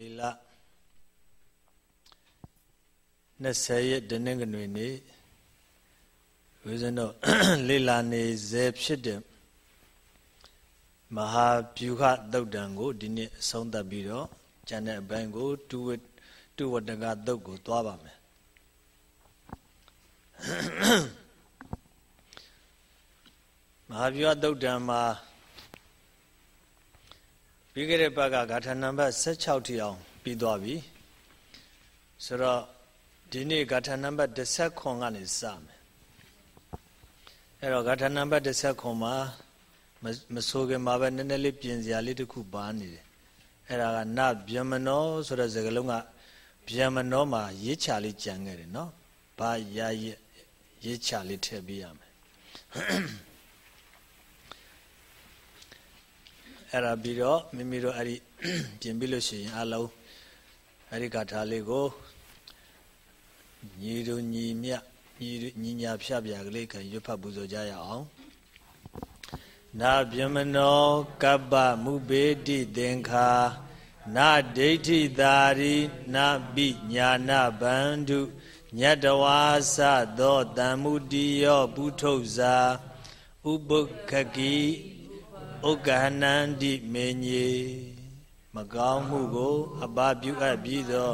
ဒီလ20ရက်တနင်္ဂနွေနေ့ဝိဇ္ဇနောလေလာနေစေဖြစ်တဲ့မဟာဗျူဟသုတ်တံကိုဒီနေ့အဆုံးသတ်ပြီးတော့ကျန်တဲ့အပိုင်းကိုတုဝတုဝတ္တကသုတ်ကိုသွားပါမယ်မဟာဗျူဟသုတ်တံမှာ ပြီးခဲ့တဲ့ဘက်ကဂါထာနံပါတ်16ထိအောင်ပြီးသွားပြီဆိုတော့ဒီနေ့ဂါထာနံပါတ်10ခွန်ကနေစမယ်အဲ့တော့ဂါထာနံပါတ်10ခွန်မှာမဆိုခင်မှာပဲနည်းနည်းလေးပြင်စရာလေးတစ်ခုပါနေတယ်အဲ့ဒါကနဗျမနောဆိုတဲ့စကားလုံးကဗျမနောမှာရေးချလေးကြံခဲ့တယ်နော်ဘာရာရေးချလေးထည့်ပေးရမယ် အဲ့ဒါပြီးတော့မိမိတို့အဲ့ဒီပြင်ပြီးလို့ရှိရင်အလုံးအဲ့ဒီဂါထာလေးကိုညီတို့ညီမြညီညီညာဖြပြကလေးခံရွတ်ဖတ်ပူဇော်ကြရအောင်နာဗျမနောကပ္ပမုပေတိသင်္ခာနာဒိဋ္ဌိသာရိနာပိညာနာဗန္ဓုညတဝါစသောတမ္မုတိယောပုထုဇာဥပုခကိ ဥက္ကဟနန္တိမေညေမကောင်းမှုကို အပပြုအပ်ပြီးသော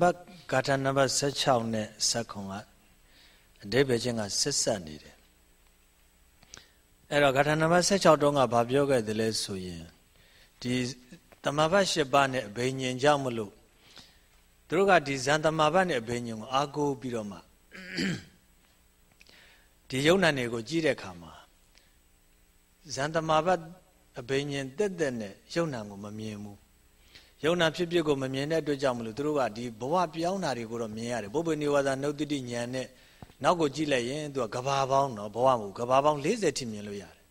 ပါတ်ဂါထာနံပါတ်16နဲ့19ကအတိပ္ပယ်ချင်းကဆက်ဆက်နေတယ်အဲ့တော့ဂါထာနံပါတ်16တုန်းကဘာပြောခဲ့တယ်လဲဆိုရင်ဒီတမဘတ်၈ပါးနဲ့အဘိညာဉ်ကြောင့်မလို့သူတို့ကဒီဇန်တမဘတ်နဲ့အဘိညာဉ်ကိုအာကိုပြီးတော့မှဒီယုံနာတွေကိုကြည့်တဲ့အခါမှာဇန်တမဘတ်အဘိညာဉ်တက်တက်နဲ့ယုံနာကိုမမြင်ဘူး ယုံနာဖြစ်ဖြစ်ကိုမမြင်တဲ့အတွက်ကြောင့်မလို့သူတို့ကဒီဘဝပြောင်းတာတွေကိုတော့မြင်ရတယ်ပုပ္ပနိဝါဒနှုတ်တိဉာဏ်နဲ့နောက်ကိုကြည့်လိုက်ရင်သူကကဘာပေါင်းတော့ဘဝမို့ကဘာပေါင်း40ထိမြင်လို့ရတယ်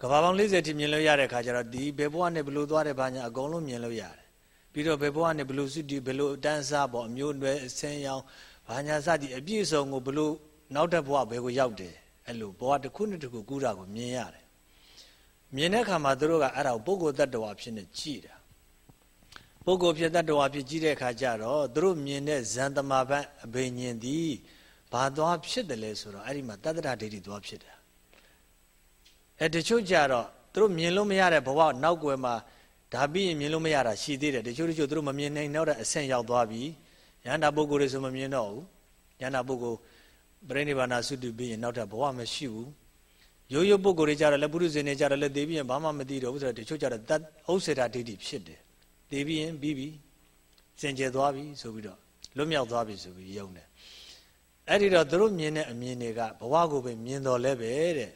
ကဘာပေါင်း40ထိမြင်လို့ရတဲ့ခါကျတော့ဒီဘယ်ဘဝနဲ့ဘလို့သွားတယ်ဘာညာအကုန်လုံးမြင်လို့ရတယ်ပြီးတော့ဘယ်ဘဝနဲ့ဘလို့စုတည်ဘလို့တန်းစားပေါ့အမျိုးနွယ်အစင်းရောင်ဘာညာစသည်အပြည့်စုံကိုဘလို့နောက်တဲ့ဘဝဘယ်ကိုရောက်တယ်အဲ့လိုဘဝတစ်ခုနဲ့တစ်ခုကူးတာကိုမြင်ရတယ်မြင်တဲ့အခါမှာသူတို့ကအဲ့ဒါကိုပုဂ္ဂိုလ်တ attva ဖြစ်နေကြည်တာ ပုဂ္ဂိုလ်ဖြစ်တ attva ဖြစ်ကြည့်တဲ့အခါကျတော့သူတို့မြင်တဲ့ဇန်တမာပန်အဘိညာဉ်သည်ဘာသွားဖြစ်တယ်လဲဆိုတော့အဲ့ဒီမှာတတ္တရဒိဋ္ဌိသွားဖြစ်တယ်အဲတချို့ကြတော့သူတို့မြင်လို့မရတဲ့ဘဝနောက်ွယ်မှာဒါပြီးရင်မြင်လို့မရတာရှိသေးတယ်တချို့တချို့သူတို့မမြင်နိုင်တော့တဲ့အဆင့်ရောက်သွားပြီယန္တာပုဂ္ဂိုလ်တွေဆိုမမြင်တော့ဘူးယန္တာပုဂ္ဂိုလ်ပြိဋိဘာနာသုတုပြီးရင်နောက်ထပ်ဘဝမရှိဘူးရိုးရိုးပုဂ္ဂိုလ်တွေကြတော့လည်းပုရုဇဉ်တွေကြတော့လည်းသိပြီးရင်ဘာမှမသိတော့ဘူးဆိုတော့တချို့ကြတော့တတ်ဥစ္စေတာဒိဋ္ဌိဖြစ်တယ် သိပြီးရင်ပြီးပြီစင်ကြယ်သွားပြီဆိုပြီးတော့လွတ်မြောက်သွားပြီဆိုပြီးယုံတယ်အဲ့ဒီတော့သူတို့မြင်တဲ့အမြင်တွေကဘဝကိုပဲမြင်တော်လဲပဲတဲ့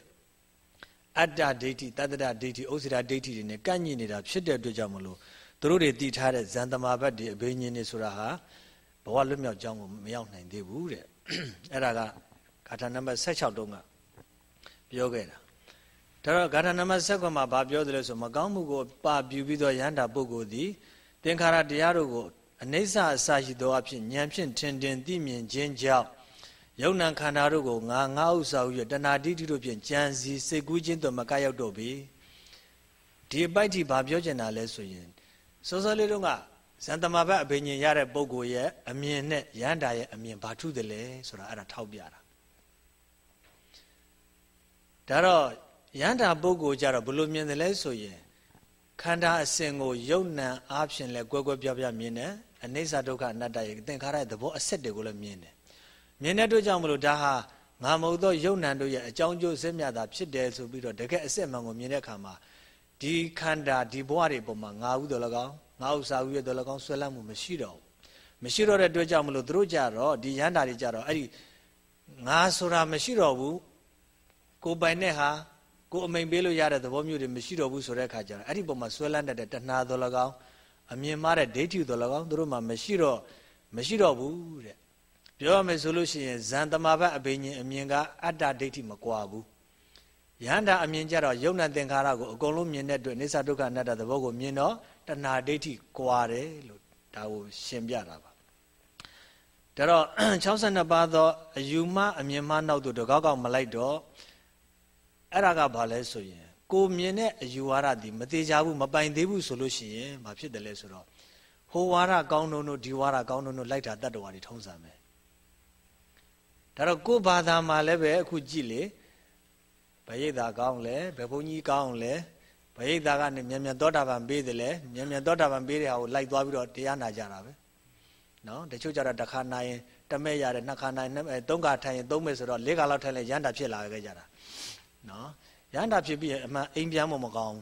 အတ္တဒိဋ္ဌိတတ္တဒဒိဋ္ဌိဥစ္စေတာဒိဋ္ဌိတွေနဲ့ကန့်ညိနေတာဖြစ်တဲ့အတွက်ကြောင့်မလို့သူတို့တွေတည်ထားတဲ့ဇန်တမာဘတ်တွေအဘိညာဉ်တွေဆိုတာဟာဘဝလွတ်မြောက်ကြောင်းကိုမရောက်နိုင်သေးဘူးတဲ့အဲ့ဒါကဂါထာနံပါတ်16တုန်းကပြောခဲ့တာ ဒါတော့ဂါထာနံပါတ်7မှာဘာပြောတယ်လဲဆိုမကောင်းမှုကိုပါပြူပြီးတော့ရဟန္တာပုဂ္ဂိုလ်သည်သင်္ခါရတရားတို့ကိုအနိစ္စအစရှိသောအဖြစ်ဉာဏ်ဖြင့်ထင်ထင်သိမြင်ခြင်းကြောင့်ယုံ nant ခန္ဓာတို့ကိုငါငါဥစ္စာဟုရတဏှာတိတိတို့ဖြင့်ကြံစီစိတ်ကူးခြင်းတို့မကရောက်တော့ပြီဒီအပိုက်ထိဘာပြောချင်တာလဲဆိုရင်စောစောလေးတုန်းကဇန်တမဘတ်အဘိညာဉ်ရတဲ့ပုဂ္ဂိုလ်ရဲ့အမြင်နဲ့ရန်တာရဲ့အမြင်ဘာထုတယ်လဲဆိုတာအဲ့ဒါထောက်ပြတာဒါတော့ ရန်တာပုဂ္ဂိုလ်ကြတော့ဘယ်လိုမြင်တယ်လဲဆိုရင်ခန္ဓာအစဉ်ကိုယုံ nant အားဖြင့်လဲကွဲကွဲပြားပြားမြင်တယ်အနိစ္စဒုက္ခအနတ္တရဲ့သင်္ခါရရဲ့သဘောအဆက်တွေကိုလည်းမြင်တယ်မြင်တဲ့အတွက်ကြောင့်မလို့ဒါဟာငါမဟုတ်သောယုံ nant တို့ရဲ့အကြောင်းကျိုးစစ်မြတ်တာဖြစ်တယ်ဆိုပြီးတော့တကယ်အစစ်မှန်ကိုမြင်တဲ့အခါမှာဒီခန္ဓာဒီဘဝတွေပုံမှာငါဟုတော်၎င်းငါဥစ္စာဟုရတော်၎င်းဆွဲလန်းမှုမရှိတော့ဘူးမရှိတော့တဲ့အတွက်ကြောင့်မလို့သူတို့ကြတော့ဒီရန်တာတွေကြတော့အဲ့ဒီငါဆိုတာမရှိတော့ဘူးကိုပိုင်တဲ့ဟာ ကိုအမိန်ပေးလို့ရတဲ့သဘောမျိုးတွေမရှိတော့ဘူးဆိုတဲ့အခါကျတော့အဲ့ဒီပုံမှာဆွဲလန်းတတ်တဲ့တဏှာတော်၎င်းအမြင်မှားတဲ့ဒိဋ္ဌိတော်၎င်းတို့မှမရှိတော့မရှိတော့ဘူးတဲ့ပြောရမယ်ဆိုလို့ရှိရင်ဇန်တမာဘတ်အဘိညာဉ်အမြင်ကအတ္တဒိဋ္ဌိမကွာဘူးယန္တာအမြင်ကြတော့ယုံနာသင်္ခါရကိုအကုန်လုံးမြင်တဲ့အတွက်အိသဒုက္ခအနတ္တသဘောကိုမြင်တော့တဏှာဒိဋ္ဌိကွာတယ်လို့ဒါကိုရှင်းပြတာပါဒါတော့62ပါးသောအယူမအမြင်မနောက်သို့တကောက်ကောက်မလိုက်တော့ အဲ့ဒါကဘာလဲဆိုရင်ကိုမြင်တဲ့အယူဝါဒဒီမသေးကြဘူးမပိုင်သေးဘူးဆိုလို့ရှိရင်ဘာဖြစ်တယ်လဲဆိုတော့ဟိုဝါဒကောင်းတို့တို့ဒီဝါဒကောင်းတို့တို့လိုက်တာတတ္တဝါတွေထုံးစံမယ်ဒါတော့ကိုဘာသာမှာလည်းပဲအခုကြည့်လေဘယိတ်သာကောင်းလဲဘယ်ဘုန်းကြီးကောင်းလဲဘယိတ်သာကနေမြန်မြန်သောတာပန်ပေးတယ်လဲမြန်မြန်သောတာပန်ပေးတဲ့ဟာကိုလိုက်သွားပြီးတော့တရားနာကြတာပဲနော်တချို့ကြတော့တစ်ခါနာရင်တမဲ့ရတယ်နှစ်ခါနာရင်သုံးခါထိုင်ရင်သုံးမဲ့ဆိုတော့လေးခါလောက်ထိုင်လဲရန်တာဖြစ်လာခဲ့ကြတာ နော်ရန်တာဖြစ်ပြီးအမှန်အိမ်ပြန်မမကောင်း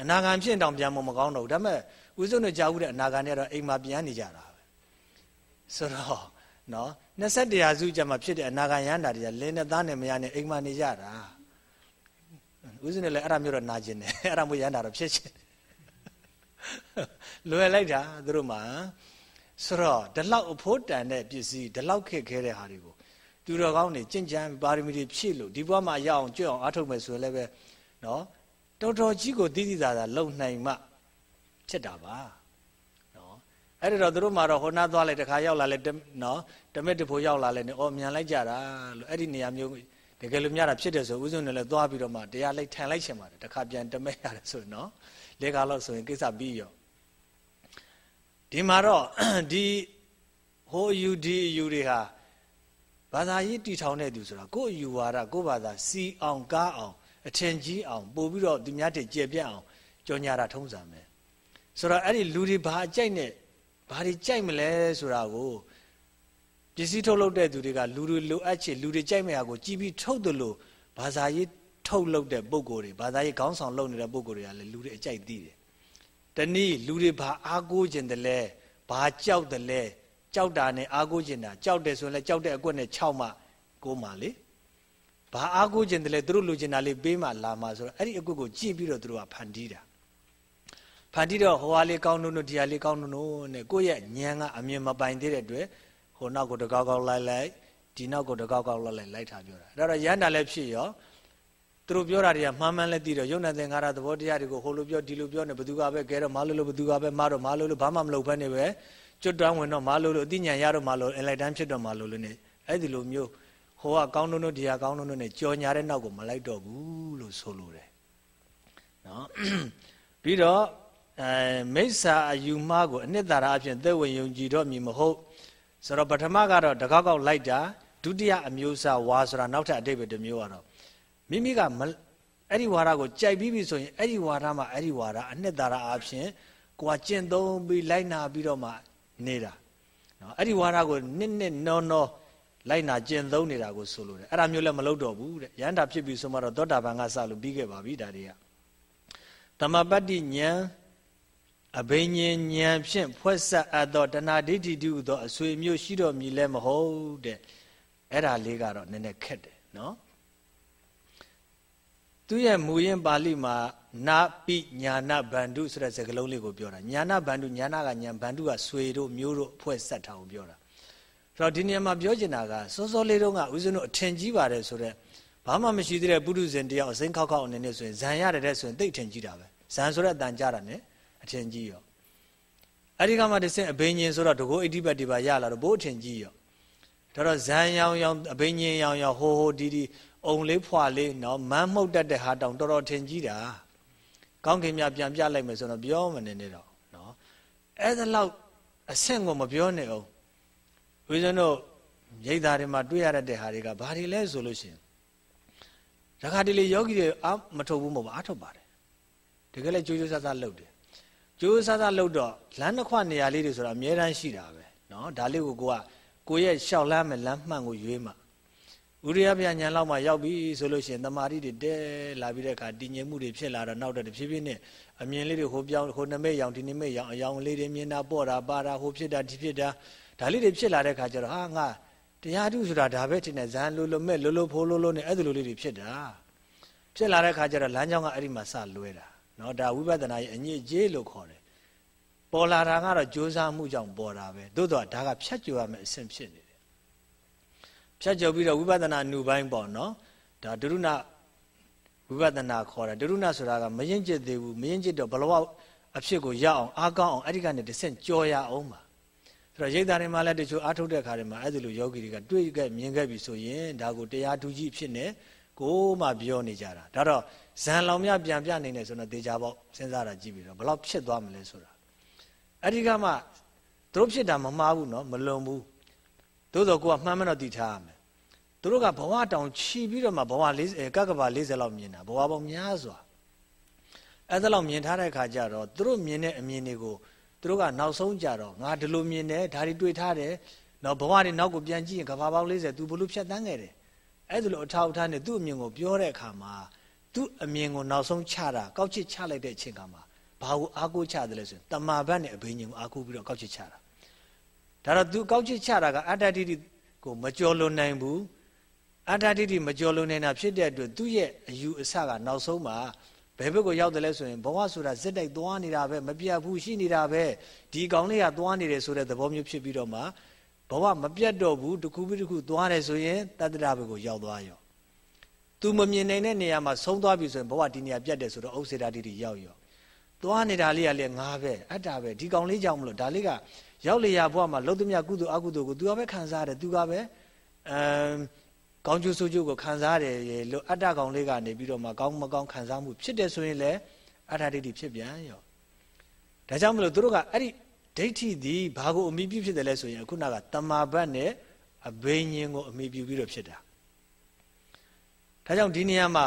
အနာဂံဖြစ်တောင်ပြန်မမကောင်းတော့ဘူးဒါပေမဲ့ဦးစုံတို့ကြားဦးတဲ့အနာဂံတွေကတော့အိမ်မှာပြန်နေကြတာပဲဆိုတော့နော်21ရာစုကျမှဖြစ်တဲ့အနာဂံရန်တာတွေကလင်းနဲ့သားနဲ့မရနဲ့အိမ်မှာနေကြတာဦးစုံလည်းအဲ့ဒါမျိုးတော့နာကျင်တယ်အဲ့ဒါမျိုးရန်တာတော့ဖြစ်ချင်လွယ်လိုက်တာသူတို့မှာဆိုတော့ဒီလောက်အဖို့တန်တဲ့ပစ္စည်းဒီလောက်ခက်ခဲတဲ့ဟာတွေကို သူတော်ကောင်းတွေကြင်ကြံပါရမီတွေဖြည့်လို့ဒီဘဝမှာရအောင်ကြွအောင်အားထုတ်မယ်ဆိုရင်လည်းပဲနော်တော်တော်ကြီးကိုတည်တည်သာသာလုံနိုင်မှဖြစ်တာပါနော်အဲ့ဒါတော့သူတို့မှာတော့ဟိုနာသွားလိုက်တခါရောက်လာလဲနော်တမက်တဖို့ရောက်လာလဲနေအော်မြန်လိုက်ကြတာလို့အဲ့ဒီနေရာမျိုးတကယ်လို့များတာဖြစ်တယ်ဆိုဥစဉ်နဲ့လည်းသွားပြီးတော့မှတရားလိုက်ထိုင်လိုက်ချင်ပါတယ်တခါပြန်တမက်ရတယ်ဆိုရင်နော်လေကားလို့ဆိုရင်ကိစ္စပြီးရောဒီမှာတော့ဒီဟိုယူဒီယူတွေဟာ ဘာသာရေးတည်ထောင်တဲ့သူဆိုတာကိုယ့်ယူဝါဒကိုယ့်ဘာသာစီအောင်ကားအောင်အထင်ကြီးအောင်ပို့ပြီးတော့သူများတည်ကျေပြတ်အောင်ကြောညာတာထုံးစံပဲဆိုတော့အဲ့ဒီလူတွေဘာအကြိုက်နဲ့ဘာတွေကြိုက်မလဲဆိုတာကိုပစ္စည်းထုတ်လုပ်တဲ့သူတွေကလူတွေလိုအပ်ချေလူတွေကြိုက်မဲ့ဟာကိုကြည်ပြီးထုတ်တယ်လို့ဘာသာရေးထုတ်လုပ်တဲ့ပုံကိုယ်တွေဘာသာရေးခေါင်းဆောင်လုပ်နေတဲ့ပုံကိုယ်တွေကလည်းလူတွေအကြိုက်သိတယ်တနည်းလူတွေဘာအားကိုးခြင်းတလဲဘာကြောက်တယ်လဲ ကြောက်တာနဲ့အားကိုးခြင်းတာကြောက်တယ်ဆိုရင်လည်းကြောက်တဲ့အကွက်နဲ့ခြောက်မှကိုးမှလေဘာအားကိုးခြင်းတလဲသူတို့လူခြင်းတာလေးပေးမှလာမှဆိုတော့အဲ့ဒီအကွက်ကိုကြည့်ပြီးတော့သူတို့ကဖန်တီးတာဖန်တီးတော့ဟိုဟာလေးကောင်းလို့ဒီဟာလေးကောင်းလို့နဲ့ကိုယ့်ရဲ့ဉာဏ်ကအမြင်မပိုင်သေးတဲ့အတွက်ဟိုနောက်ကိုတကောက်ကောက်လိုက်လိုက်ဒီနောက်ကိုတကောက်ကောက်လိုက်လိုက်လိုက်ထားပြောတာအဲ့တော့ရန်တာလည်းဖြစ်ရောသူတို့ပြောတာတွေကမှန်မှန်လည်းသိတော့ယုံနဲ့သင်္ခါရသဘောတရားတွေကိုဟိုလိုပြောဒီလိုပြောနေဘသူကပဲကဲတော့မလို့လို့ဘသူကပဲမတော့မလို့လို့ဘာမှမလုပ်ဘဲနေပဲ ကျွတ်တွန်းဝင်တော့မလို့လို့အသိဉာဏ်ရတော့မလို့အင်လိုက်တန်းဖြစ်တော့မလို့လို့နေအဲ့ဒီလိုမျိုးဟိုကကောင်းတုံးတို့ဒီဟာကောင်းတုံးတို့နဲ့ကြော်ညာတဲ့နောက်ကိုမလိုက်တော့ဘူးလို့ဆိုလိုတယ်နော်ပြီးတော့အဲမိစ္ဆာအယူမှားကိုအနှစ်သာရအဖြစ်သက်ဝင်ယုံကြည်တော့မည်မဟုတ်ဆိုတော့ပထမကတော့တကောက်ကောက်လိုက်တာဒုတိယအမျိုးအစားဝါဆိုတာနောက်ထပ်အတိတ်ပဲတစ်မျိုးကတော့မိမိကအဲ့ဒီဝါဒကိုကြိုက်ပြီးပြီဆိုရင်အဲ့ဒီဝါဒမှာအဲ့ဒီဝါဒအနှစ်သာရအဖြစ်ကိုကကျင့်သုံးပြီးလိုက်နာပြီးတော့မှ နေတာနော်အဲ့ဒီဝါဒကိုနစ်နစ်နော်နော်လိုက်နာကျင့်သုံးနေတာကိုဆိုလိုတယ်အဲ့ဒါမျိုးလည်းမလုပ်တော့ဘူးတဲ့ရန်တာဖြစ်ပြီဆိုမှတော့သောတာပန်ကစလို့ပြီးခဲ့ပါပြီဒါတွေကတမပတ္တိဉာဏ်အဘိညာဉ်ဉာဏ်ဖြင့်ဖွဲ့ဆက်အပ်သောတဏှာဒိဋ္ဌိတုသောအဆွေမျိုးရှိတော်မူလဲမဟုတ်တဲ့အဲ့ဒါလေးကတော့နည်းနည်းခက်တယ်နော် သူရဲ့မူရင်းပါဠိမှာနာပိညာနာဗန္ဓုဆိုတဲ့စကားလုံးလေးကိုပြောတာညာနာဗန္ဓုညာနာကညာဗန္ဓုကဆွေတို့မျိုးတို့အဖွဲ့ဆက်ထားကိုပြောတာဆိုတော့ဒီနေရာမှာပြောချင်တာကစောစောလေးတုန်းကဦးဇင်းတို့အထင်ကြီးပါတယ်ဆိုတော့ဘာမှမရှိသေးတဲ့ပုထုဇဉ်တယောက်အစိမ်းခောက်ခောက်အနေနဲ့ဆိုရင်ဇံရတယ်တဲ့ဆိုရင်သိအထင်ကြီးတာပဲဇံဆိုတဲ့အတန်ကြတာ ਨੇ အအထင်ကြီးရောအဲ့ဒီကမှတဆင့်အဘိညာဉ်ဆိုတော့တကောဣတိပတ်ဒီပါရလာတော့ဘိုးအထင်ကြီးရောဒါတော့ဇန်ရောင်ရောင်အဘိညာဉ်ရောင်ရောင်ဟိုဟိုဒီဒီ အုံလေးဖွာလေးနော်မန်းမှုတ်တတ်တဲ့ဟာတောင်တော်တော်ထင်ကြီးတာကောင်းခင်မြပြန်ပြလိုက်မယ်ဆိုတော့ပြောမနေနဲ့တော့နော်အဲ့ဒါလောက်အဆင့်ကိုမပြောနဲ့အောင်ဝိဇ္ဇနုရိတ်သားတွေမှာတွေ့ရတဲ့ဟာတွေကဘာတွေလဲဆိုလို့ရှင်တခါတလေယောဂီတွေအမထုတ်ဘူးမဟုတ်ပါအထုတ်ပါတယ်တကယ်လည်းကြိုးကြိုးဆဆလုပ်တယ်ကြိုးဆဆလုပ်တော့လမ်းတစ်ခွနေရာလေးတွေဆိုတာအများတန်းရှိတာပဲနော်ဒါလေးကိုကိုကကိုရဲ့ရှောက်လမ်းမဲ့လမ်းမှန်ကိုရွေးမှာ ဥရိယပြညာလောက်မှရောက်ပြီဆိုလို့ရှိရင်တမာတိတွေတဲလာပြီးတဲ့အခါတည်ငြိမ်မှုတွေဖြစ်လာတော့နောက်တော့တဖြည်းဖြည်းနဲ့အမြင်လေးတွေဟိုပြောင်းဟိုနမိတ်ရောင်ဒီနမိတ်ရောင်အယောင်လေးတွေမြင်တာပေါ့တာပါတာဟိုဖြစ်တာဒီဖြစ်တာဒါလေးတွေဖြစ်လာတဲ့အခါကျတော့ဟာငါတရားထုဆိုတာဒါပဲထင်တယ်ဇန်လိုလိုမဲ့လိုလိုဖိုးလိုလိုနဲ့အဲ့ဒီလိုလေးတွေဖြစ်တာဖြစ်လာတဲ့အခါကျတော့လမ်းကြောင်းကအဲ့ဒီမှာစလွဲတာเนาะဒါဝိပဿနာရဲ့အညစ်အကြေးလို့ခေါ်တယ်ပေါ်လာတာကတော့ကြိုးစားမှုကြောင့်ပေါ်တာပဲသို့တော့ဒါကဖြတ်ကျော်ရမယ့်အဆင့်ဖြစ်နေတယ် ဖြတ်ကျော်ပြီးတော့ဝိပဿနာနုပိုင်းပေါ့နော်ဒါဒုရုဏဝိပဿနာခေါ်တာဒုရုဏဆိုတာကမရင်ကျစ်သေးဘူးမရင်ကျစ်တော့ဘလောအဖြစ်ကိုရအောင်အားကောင်းအောင်အဲ့ဒီကနေတစ်ဆင့်ကြော်ရအောင်ပါဆိုတော့ရိတ်သားတွေမှာလည်းတချို့အားထုတ်တဲ့ခါတွေမှာအဲ့ဒီလိုယောဂီတွေကတွေ့ခဲ့မြင်ခဲ့ပြီဆိုရင်ဒါကိုတရားထူးကြီးဖြစ်နေကိုမှပြောနေကြတာဒါတော့ဇန်လောင်မြပြန်ပြနေတယ်ဆိုတော့တေချာပေါ့စဉ်းစားတာကြည့်ပြီးတော့ဘလောက်ဖြစ်သွားမလဲဆိုတာအဲ့ဒီကမှသူတို့ဖြစ်တာမမှားဘူးနော်မလွန်ဘူး သို့တော့ကိုကမှန်းမတော့တည်ထားရမယ်သူတို့ကဘဝတောင်ခြီးပြီးတော့မှဘဝ40ကကဘာ40လောက်မြင်တာဘဝပေါင်းများစွာအဲ့ဒါလောက်မြင်ထားတဲ့အခါကျတော့သူတို့မြင်တဲ့အမြင်တွေကိုသူတို့ကနောက်ဆုံးကြတော့ငါဒီလိုမြင်တယ်ဒါတွေတွေ့ထားတယ်နော်ဘဝတွေနောက်ကိုပြန်ကြည့်ရင်ကဘာပေါင်း40 तू ဘလို့ဖြတ်တန်းခဲ့တယ်အဲ့ဒါလိုအထောက်အထားနဲ့သူ့အမြင်ကိုပြောတဲ့အခါမှာသူ့အမြင်ကိုနောက်ဆုံးချတာကောက်ချစ်ချလိုက်တဲ့အချိန်ကမှာဘာကိုအားကိုးချတယ်လဲဆိုရင်တမာဘတ်နဲ့အဘိညာဉ်ကိုအားကိုးပြီးတော့ကောက်ချစ်ချတာ ဒါတော့သူကောက်ချစ်ချတာကအတ္တတိတိကိုမကြော်လွန်နိုင်ဘူးအတ္တတိတိမကြော်လွန်နိုင်တာဖြစ်တဲ့အတွက်သူ့ရဲ့အယူအဆကနောက်ဆုံးမှာဘယ်ဘက်ကိုရောက်တယ်လဲဆိုရင်ဘဝဆိုတာဇက်တိုက်သွားနေတာပဲမပြတ်ဘူးရှိနေတာပဲဒီကောင်လေးကသွားနေတယ်ဆိုတဲ့သဘောမျိုးဖြစ်ပြီးတော့မှဘဝမပြတ်တော့ဘူးတစ်ခုပြီးတစ်ခုသွားတယ်ဆိုရင်တတ္တရဘက်ကိုရောက်သွားရောသူမမြင်နိုင်တဲ့နေရာမှာဆုံးသွားပြီဆိုရင်ဘဝဒီနေရာပြတ်တယ်ဆိုတော့ဥစ္စေတာတိတိရောက်ရောသွားနေတာလေးကလည်းငါပဲအတ္တပဲဒီကောင်လေးကြောင့်မလို့ဒါလေးက ရောက်လေရဘဝမှာလှုပ်သမျှကုသိုလ်အကုသိုလ်ကိုသူကပဲခံစားရတယ်သူကပဲအမ်ကောင်းကျိုးဆိုးကျိုးကိုခံစားရတယ်လို့အတ္တကောင်လေးကနေပြီးတော့မှကောင်းမကောင်းခံစားမှုဖြစ်တယ်ဆိုရင်လည်းအတ္တဒိဋ္ဌိဖြစ်ပြန်ရောဒါကြောင့်မလို့သူတို့ကအဲ့ဒီဒိဋ္ဌိသည်ဘာကိုအမိပြုဖြစ်တယ်လဲဆိုရင်ခုနကတမာဘတ်နဲ့အဘိညာဉ်ကိုအမိပြုပြီးတော့ဖြစ်တာဒါကြောင့်ဒီနေရာမှာ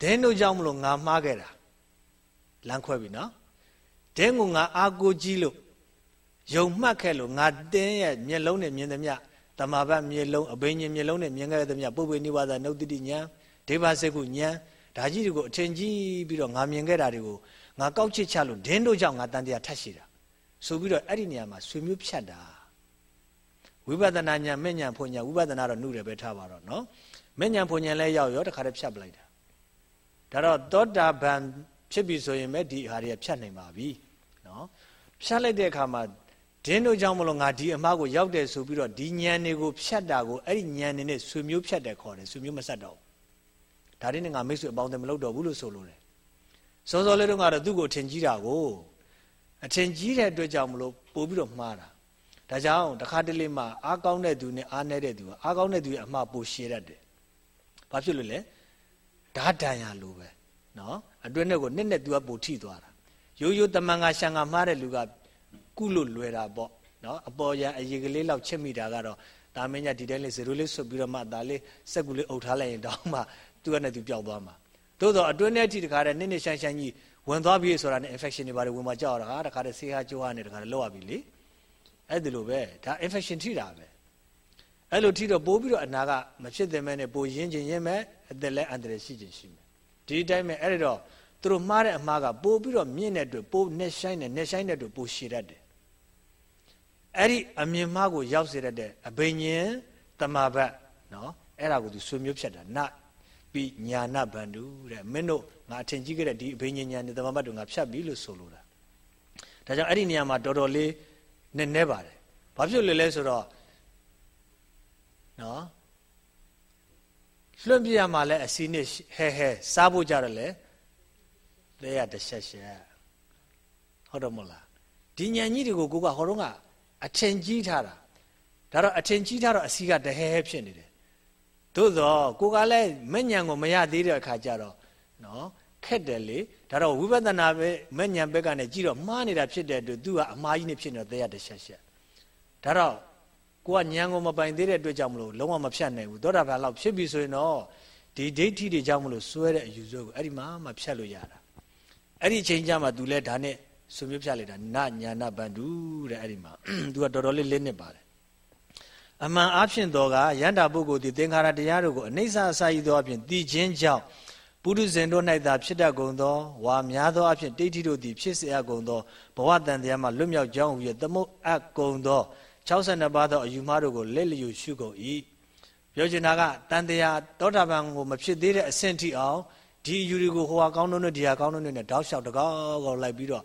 ဒင်းတို့ကြောင့်မလို့ငါမှားခဲ့တာလမ်းခွဲပြီနော်ဒင်းကိုငါအာကိုကြီးလို့ ယုံမှတ်ခဲ့လို့ငါတင်းရဲ့မျက်လုံးနဲ့မြင်သမျှတမာဘမျက်လုံးအဘိညာဉ်မျက်လုံးနဲ့မြင်ခဲ့သမျှပုပ္ပေနိဝါဒနုတ္တိညာဒေဝစေကုညာဒါကြီးတွေကိုအထင်ကြီးပြီးတော့ငါမြင်ခဲ့တာတွေကိုငါကောက်ချစ်ချလို့ဒင်းတို့ကြောင့်ငါတန်တရားထက်ရှိတာဆိုပြီးတော့အဲ့ဒီနေရာမှာဆွေမျိုးဖြတ်တာဝိပဿနာညာမဲ့ညာဖွညာဝိပဿနာတော့နှုတယ်ပဲထားပါတော့နော်မဲ့ညာဖွညာလဲရောက်ရောတခါတည်းဖြတ်ပလိုက်တာဒါတော့သောတာပန်ဖြစ်ပြီဆိုရင်ပဲဒီဟာတွေကဖြတ်နိုင်ပါပြီနော်ဖြတ်လိုက်တဲ့အခါမှာ ဒင်းတို့ကြောင့်မလို့ငါဒီအမှားကိုရောက်တယ်ဆိုပြီးတော့ဒီညံတွေကိုဖြတ်တာကိုအဲ့ဒီညံနေနဲ့ဆွေမျိုးဖြတ်တယ်ခေါ်တယ်ဆွေမျိုးမဆက်တော့ဘူးဒါတွေနဲ့ငါမိတ်ဆွေအပေါင်းအသင်းမလုပ်တော့ဘူးလို့ဆိုလို့တယ်စောစောလေးတုန်းကတော့သူ့ကိုအထင်ကြီးတာကိုအထင်ကြီးတဲ့အတွက်ကြောင့်မလို့ပို့ပြီးတော့မှားတာဒါကြောင့်တခါတလေမှအားကောင်းတဲ့သူနဲ့အားနည်းတဲ့သူကအားကောင်းတဲ့သူရဲ့အမှားပိုရှည်တတ်တယ်ဘာဖြစ်လို့လဲဓာတန်ရလိုပဲနော်အတွင်းနဲ့ကိုနှစ်နဲ့သူကပိုထိသွားတာရိုးရိုးတမန်ကရှန်ကမှားတဲ့လူက ကုလို့လွယ်တာပေါ့နော်အပေါ်ရန်အရေကလေးလောက်ချက်မိတာကတော့ဒါမင်းညဒီတိုင်းလေးဇီရိုလေးဆွတ်ပြီးတော့မှဒါလေးစက်ကူလေးအုပ်ထားလိုက်ရင်တောင်းမှသူကနဲ့သူပျောက်သွားမှာသို့တော့အတွင်းထဲထိတခါတည်းနစ်နစ်ရှမ်းရှမ်းကြီးဝင်သွားပြီဆိုတာနဲ့ infection တွေပါတယ်ဝင်มาကြောက်တာဟာတခါတည်းဆေးဟာကျိုးဟာနဲ့တခါတည်းလောက်ရပြီလေအဲ့ဒီလိုပဲဒါ infection ထိတာပဲအဲ့လိုထိတော့ပိုးပြီးတော့အနာကမဖြစ်သင့်မဲနဲ့ပိုးရင်းချင်းရင်းမဲ့အသက်လည်းအန္တရာယ်ရှိချင်းရှိမယ်ဒီတိုင်းပဲအဲ့ဒီတော့သူတို့မှားတဲ့အမှားကပိုးပြီးတော့မြင့်တဲ့အတွက်ပိုးနဲ့ဆိုင်နဲ့နဲ့ဆိုင်တဲ့အတွက်ပိုးရှည်တတ်တယ် အဲ့ဒီအမြင်မှားကိုရောက်စေတတ်တဲ့အဘိညာဉ်တမာဘတ်နော်အဲ့ဒါကိုသူဆွေမျိုးဖြတ်တာနပိညာနဗန္ဓုတဲ့မင်းတို့ငါအထင်ကြီးခဲ့တဲ့ဒီအဘိညာဉ်ညာနဲ့တမာဘတ်တို့ငါဖြတ်ပြီလို့ဆိုလိုတာဒါကြောင့်အဲ့ဒီနေရာမှာတော်တော်လေးနည်းနည်းပါတယ်ဘာဖြစ်လို့လဲဆိုတော့နော်လွှင့်ပြရမှာလဲအစီနဲ့ဟဲဟဲစားဖို့ကြတယ်လေတဲရတရှက်ရှက်ဟုတ်တော့မဟုတ်လားဒီညံကြီးတွေကိုကိုကဟောတော့က အထင်ကြီးထားတာဒါတော့အထင်ကြီးထားတော့အစီကတဟဲဟဲဖြစ်နေတယ်သို့တော့ကိုကလည်းမညံကိုမရသေးတဲ့အခါကျတော့နော်ခက်တယ်လေဒါတော့ဝိပဿနာပဲမညံဘက်ကနေကြည့်တော့မှားနေတာဖြစ်တဲ့အတွက်သူကအမှားကြီးနေဖြစ်နေတော့တရားတစ်ချက်ချက်ဒါတော့ကိုကညံကိုမပိုင်သေးတဲ့အတွက်ကြောင့်မလို့လုံးဝမဖြတ်နိုင်ဘူးသောတာပန်လောက်ဖြစ်ပြီဆိုရင်တော့ဒီဒိဋ္ဌိတွေကြောင့်မလို့စွဲတဲ့အယူဆိုကိုအဲ့ဒီမှာမှဖြတ်လို့ရတာအဲ့ဒီချိန်ကျမှ तू လဲဒါနဲ့ ဆွေမျိုးဖြတ်လိုက်တာနညာနဗန္ဓုတဲ့အဲ့ဒီမှာ तू ကတော်တော်လေးလင်းနေပါတယ်အမှန်အားဖြင့်တော့ကယန္တာပုဂ္ဂိုလ်သည်သင်္ခါရတရားတို့ကိုအနိစ္စအစာယီသောအဖြစ်သိခြင်းကြောင့်ပုရုဇဉ်တို့၌သာဖြစ်တတ်ကုန်သောဝါများသောအဖြစ်တိဋ္ဌိတို့သည်ဖြစ်เสียကုန်သောဘဝတန်တရားမှလွတ်မြောက်ကြောင်းဟူ၍သမုတ်အပ်ကုန်သော62ပါးသောအယူမှားတို့ကိုလက်လျူရှုကုန်၏ပြောချင်တာကတန်တရားတောတာပန်ကိုမဖြစ်သေးတဲ့အဆင့်ထိအောင်ဒီအယူတွေကိုဟိုဟာကောင်းတို့နဲ့ဒီဟာကောင်းတို့နဲ့တောက်လျှောက်တကောက်ကောက်လိုက်ပြီးတော့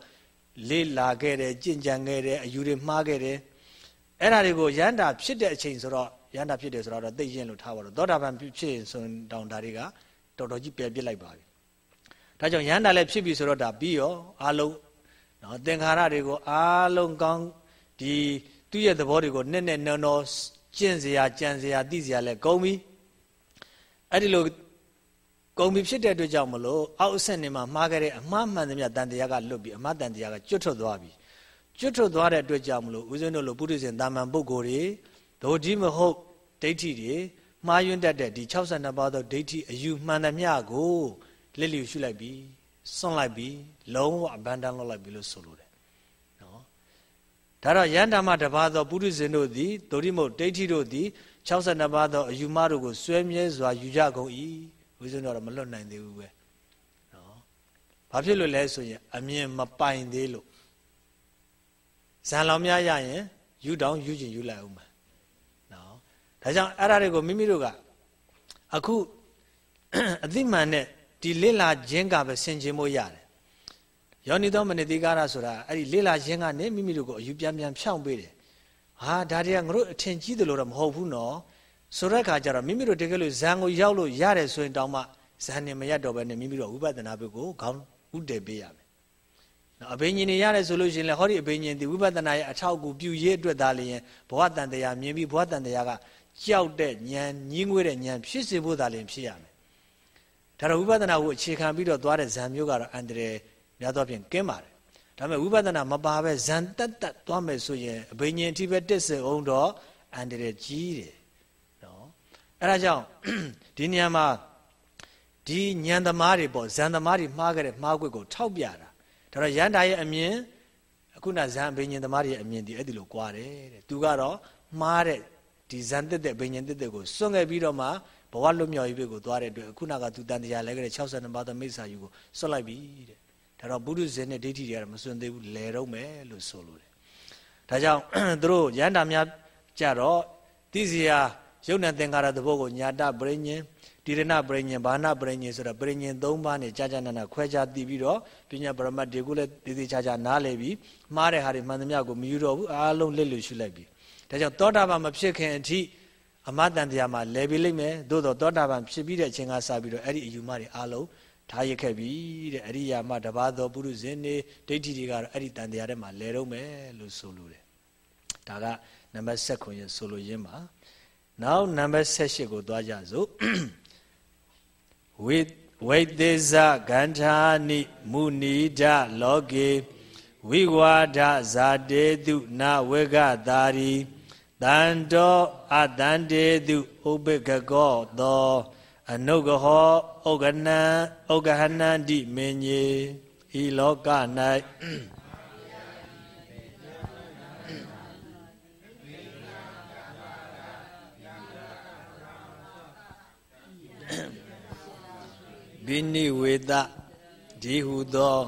လေးလာခဲ့တယ်ကြင်ကြံခဲ့တယ်အယူတွေမှားခဲ့တယ်အဲ့ဒါတွေကိုရန်တာဖြစ်တဲ့အချိန်ဆိုတော့ရန်တာဖြစ်တယ်ဆိုတော့သိရင်လို့ထားပါတော့သောတာပန်ဖြစ်ရင်ဆိုတောင်ဒါတွေကတော်တော်ကြီးပယ်ပြစ်လိုက်ပါပြီဒါကြောင့်ရန်တာလည်းဖြစ်ပြီဆိုတော့ဒါပြီးရောအားလုံးနော်သင်္ခါရတွေကိုအားလုံးကောင်းဒီသူ့ရဲ့သဘောတွေကိုနဲ့နဲ့နော်နော်ကျင့်စရာကြံစရာသိစရာလဲကုန်ပြီအဲ့ဒီလို ကုန်ပြီဖြစ်တဲ့အတွက်ကြောင့်မလို့အောက်အဆင့်နေမှာမှားခဲ့တဲ့အမှားမှန်သမျှတန်တရားကလွတ်ပြီးအမှားတန်တရားကကျွတ်ထွက်သွားပြီကျွတ်ထွက်သွားတဲ့အတွက်ကြောင့်မလို့ဦးဇင်းတို့လိုပုရိသေတာမန်ပုဂ္ဂိုလ်တွေဒိုကြီးမဟုတ်ဒိဋ္ဌိတွေမှားယွင်းတတ်တဲ့ဒီ62ပါးသောဒိဋ္ဌိအယူမှန်သမျှကိုလက်လျူရှုလိုက်ပြီစွန့်လိုက်ပြီလုံးဝ abandon လုပ်လိုက်ပြီလို့ဆိုလိုတယ်နော်ဒါတော့ယန္တာမတပါးသောပုရိသေတို့သည်ဒိုတိမုတ်ဒိဋ္ဌိတို့သည်62ပါးသောအယူမှားတို့ကိုစွဲမြဲစွာယူကြကုန်၏ ဦးဇင်းတို့တော့မလွတ်နိုင်သေးဘူးပဲနော်ဘာဖြစ်လို့လဲဆိုရင်အမြင်မပိုင်သေးလို့ဇန်လောင်များရရင်ယူတောင်ယူကျင်ယူလိုက်အောင်မှာနော်ဒါကြောင့်အဲ့ဒါတွေကိုမိမိတို့ကအခုအသိမှန်နဲ့ဒီလစ်လာခြင်းကပဲဆင်ခြင်ဖို့ရတယ်ယောနိသောမနတိကာရဆိုတာအဲ့ဒီလစ်လာခြင်းကနေမိမိတို့ကိုအယူပြန်ပြန်ဖြောင်းပေးတယ်ဟာဒါတွေကငါတို့အထင်ကြီးတယ်လို့တော့မဟုတ်ဘူးနော် ဆိုတဲ့အခါကျတော့မိမိတို့တကယ်လို့ဇန်ကိုရောက်လို့ရတယ်ဆိုရင်တောင်မှဇန်နဲ့မရတော့ဘဲနဲ့မိမိတို့ဝိပဿနာဘက်ကိုခေါင်းဥတည်ပေးရမယ်။နော်အဘိညာဉ်တွေရတယ်ဆိုလို့ရှိရင်လည်းဟောဒီအဘိညာဉ်ဒီဝိပဿနာရဲ့အထောက်အကူပြုရေးအတွက်သာလျှင်ဘဝတန်တရားမြင်ပြီးဘဝတန်တရားကကြောက်တဲ့ဉာဏ်ညင်းငွေတဲ့ဉာဏ်ဖြစ်စေဖို့သာလျှင်ဖြစ်ရမယ်။ဒါတော့ဝိပဿနာကိုအခြေခံပြီးတော့သွားတဲ့ဇန်မျိုးကတော့အန္တရာယ်များသောဖြင့်ကင်းပါတယ်။ဒါပေမဲ့ဝိပဿနာမပါပဲဇန်တက်တက်သွားမယ်ဆိုရင်အဘိညာဉ်အထိပဲတက်စေအောင်တော့အန္တရာယ်ကြီးတယ် အဲဒါကြောင့်ဒီနေရာမှာဒီညံသမားတွေပေါ့ဇန်သမားတွေမှားခဲ့တဲ့မှားခွက်ကိုထောက်ပြတာဒါတော့ရန်တာရဲ့အမြင်အခုနဇန်ဘိညာဉ်သမားတွေရဲ့အမြင်ဒီအဲ့ဒီလိုကွာတယ်တဲ့သူကတော့မှားတဲ့ဒီဇန်တက်တဲ့ဘိညာဉ်တက်တဲ့ကိုစွန့်ခဲ့ပြီးတော့မှဘဝလွတ်မြောက်ရေးဘက်ကိုသွားတဲ့အတွက်အခုနကသူတန်တရားလဲခဲ့တဲ့62ပါးသောမိစ္ဆာယူကိုစွန့်လိုက်ပြီတဲ့ဒါတော့ပုရုဇဉ်နဲ့ဒိဋ္ဌိတွေကတော့မစွန့်သေးဘူးလဲတော့မယ်လို့ဆိုလိုတယ်ဒါကြောင့်သူတို့ရန်တာများကြတော့သိစရာ ယုံနဲ့သင်္ခါရသဘောကိုညာတပရိညင်တိရဏပရိညင်ဘာနာပရိညင်ဆိုတော့ပရိညင်၃ပါးနဲ့ကြာကြာနာနာခွဲခြားသိပြီးတော့ပညာပရမတ်တွေကိုလည်းတည်တည်ချာချာနားလည်ပြီးမှားတဲ့ဟာတွေမှန်သမျှကိုမယူတော့ဘူးအားလုံးလက်လွတ်ရှုလိုက်ပြီဒါကြောင့်သောတာပန်မဖြစ်ခင်အထိအမတန်တရားမှာလဲပြီးလိမ့်မယ်သို့တော့သောတာပန်ဖြစ်ပြီးတဲ့အချိန်ကစပြီးတော့အဲ့ဒီအယူမတွေအားလုံးထားရခဲ့ပြီတဲ့အရိယာမတပါးသောပုရုဇဉ်နေဒိဋ္ဌိတွေကတော့အဲ့ဒီတန်တရားထဲမှာလဲတော့မယ်လို့ဆိုလိုတယ်ဒါကနံပါတ်7ခွန်ရဆိုလိုရင်းပါ နောက်နံပါတ်78ကိုသွားကြစို့ဝိဝိသေဇဂန္ဓာနိမုဏိဒလောကေဝိဝါဒဇာတေတုနဝေကတာရီတန်တောအတန်တေတုဥပ္ပကကောသောအနုကဟောဩကနံဩကဟနန္တိမင်းကြီးဤလောက၌ ဘိနိဝေတဒီဟုသော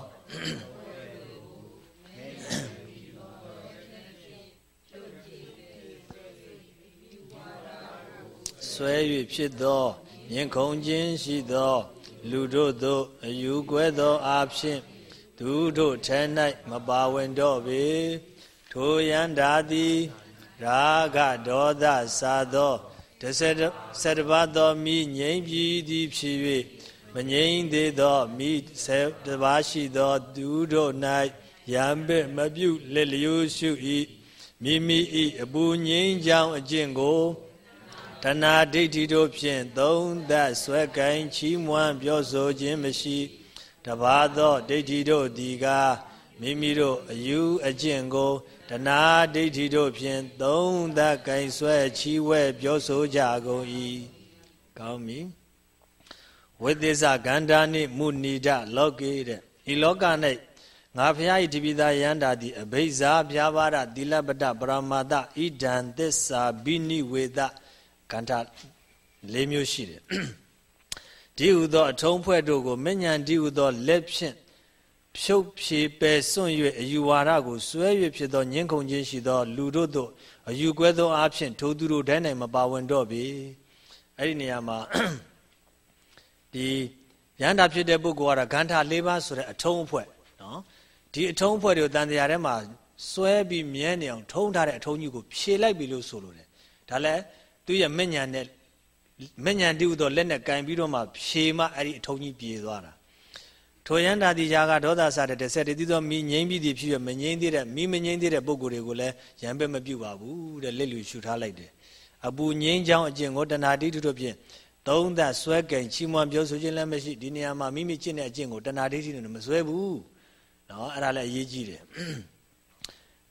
ဆွဲ၍ဖြစ်သောမြင်ခုံခြင်းရှိသော လူတို့သို့အယူကွဲသောအာဖြင့်သူတို့ထဲ၌မပါဝင်တော့ပေထိုယန္တာသည်ရာဂဒေါသစာသောတဆယ်တပါးသောမိငြိမ့်ပြီးသည်ဖြစ်၍ မငြိမ့်သေးသောမိဆယ်တပါးရှိသောသူတို့၌ယံပေမပြုလက်လျိုးရှု၏မိမိ၏အပူငိမ့်ကြောင်းအကျင့်ကိုတဏှာဒိဋ္ဌိတို့ဖြင့်သုံးသက်ဆွဲကင်ချီးမွမ်းပြောဆိုခြင်းမရှိတပါသောဒိဋ္ဌိတို့သည်ကမိမိတို့အယူအကျင့်ကိုတဏှာဒိဋ္ဌိတို့ဖြင့်သုံးသက်ကင်ဆွဲချီးဝဲပြောဆိုကြကုန်၏ကောင်းပြီ ဝိသေသကန္တာနိမုဏိဒလောကေတဲ့ဤလောက၌ငါဖျားဤတပိသာယန္တာတိအဘိဇာပြာပါဒသီလပတ္တပရမတ္တဣဒံသစ္စာဘိနိဝေဒကန္တာ၄မျိုးရှိတယ်ဒီဟုသောအထုံးဖွဲ့တို့ကိုမဉ္ဇဉ်ဒီဟုသောလက်ဖြင့်ဖြုတ်ဖြေပယ်စွန့်၍အယူဝါဒကိုစွဲ၍ဖြစ်သောညှင်းခုန်ခြင်းရှိသော လူတို့တို့အယူကွဲသောအဖြစ်ထိုသူတို့တိုင်းနိုင်မပါဝင်တော့ပြီအဲ့ဒီနေရာမှာ ဒီရဟန္တာဖြစ်တဲ့ပုဂ္ဂိုလ်ကတော့ဂန္ဓာ၄ပါးဆိုတဲ့အထုံးအဖွဲ့နော်ဒီအထုံးအဖွဲ့တွေကိုတန်တရားထဲမှာစွဲပြီးမြဲနေအောင်ထုံးထားတဲ့အထုံးကြီးကိုဖြေလိုက်ပြီလို့ဆိုလိုတယ်ဒါလည်းသူရဲ့မဉ္ဇဏ်နဲ့မဉ္ဇဏ်တည်းဟူသောလက်နဲ့ကင်ပြီးတော့မှဖြေမှအဲ့ဒီအထုံးကြီးပြေသွားတာထိုယန္တာတိကြာကဒေါသစတဲ့တစ်ဆက်တည်းသောမိငိမ့်ပြီးသည်ဖြစ်ရမငိမ့်သေးတဲ့မိမငိမ့်သေးတဲ့ပုံကိုယ်တွေကိုလည်းရံပဲမပြုတ်ပါဘူးတဲ့လက်လူရှူထားလိုက်တယ်အပူငိမ့်ချောင်းအကျင့်ကိုတဏှာတိတုတို့ဖြင့် သုံးသက်ဆွဲကင်ချီးမွမ်းပြောဆိုခြင်းလည်းမရှိဒီနေရာမှာမိမိကျင့်တဲ့အကျင့်ကိုတဏှာဒိဋ္ဌိနဲ့မဆွဲဘူးနော်အဲ့ဒါလည်းအရေးကြီးတယ်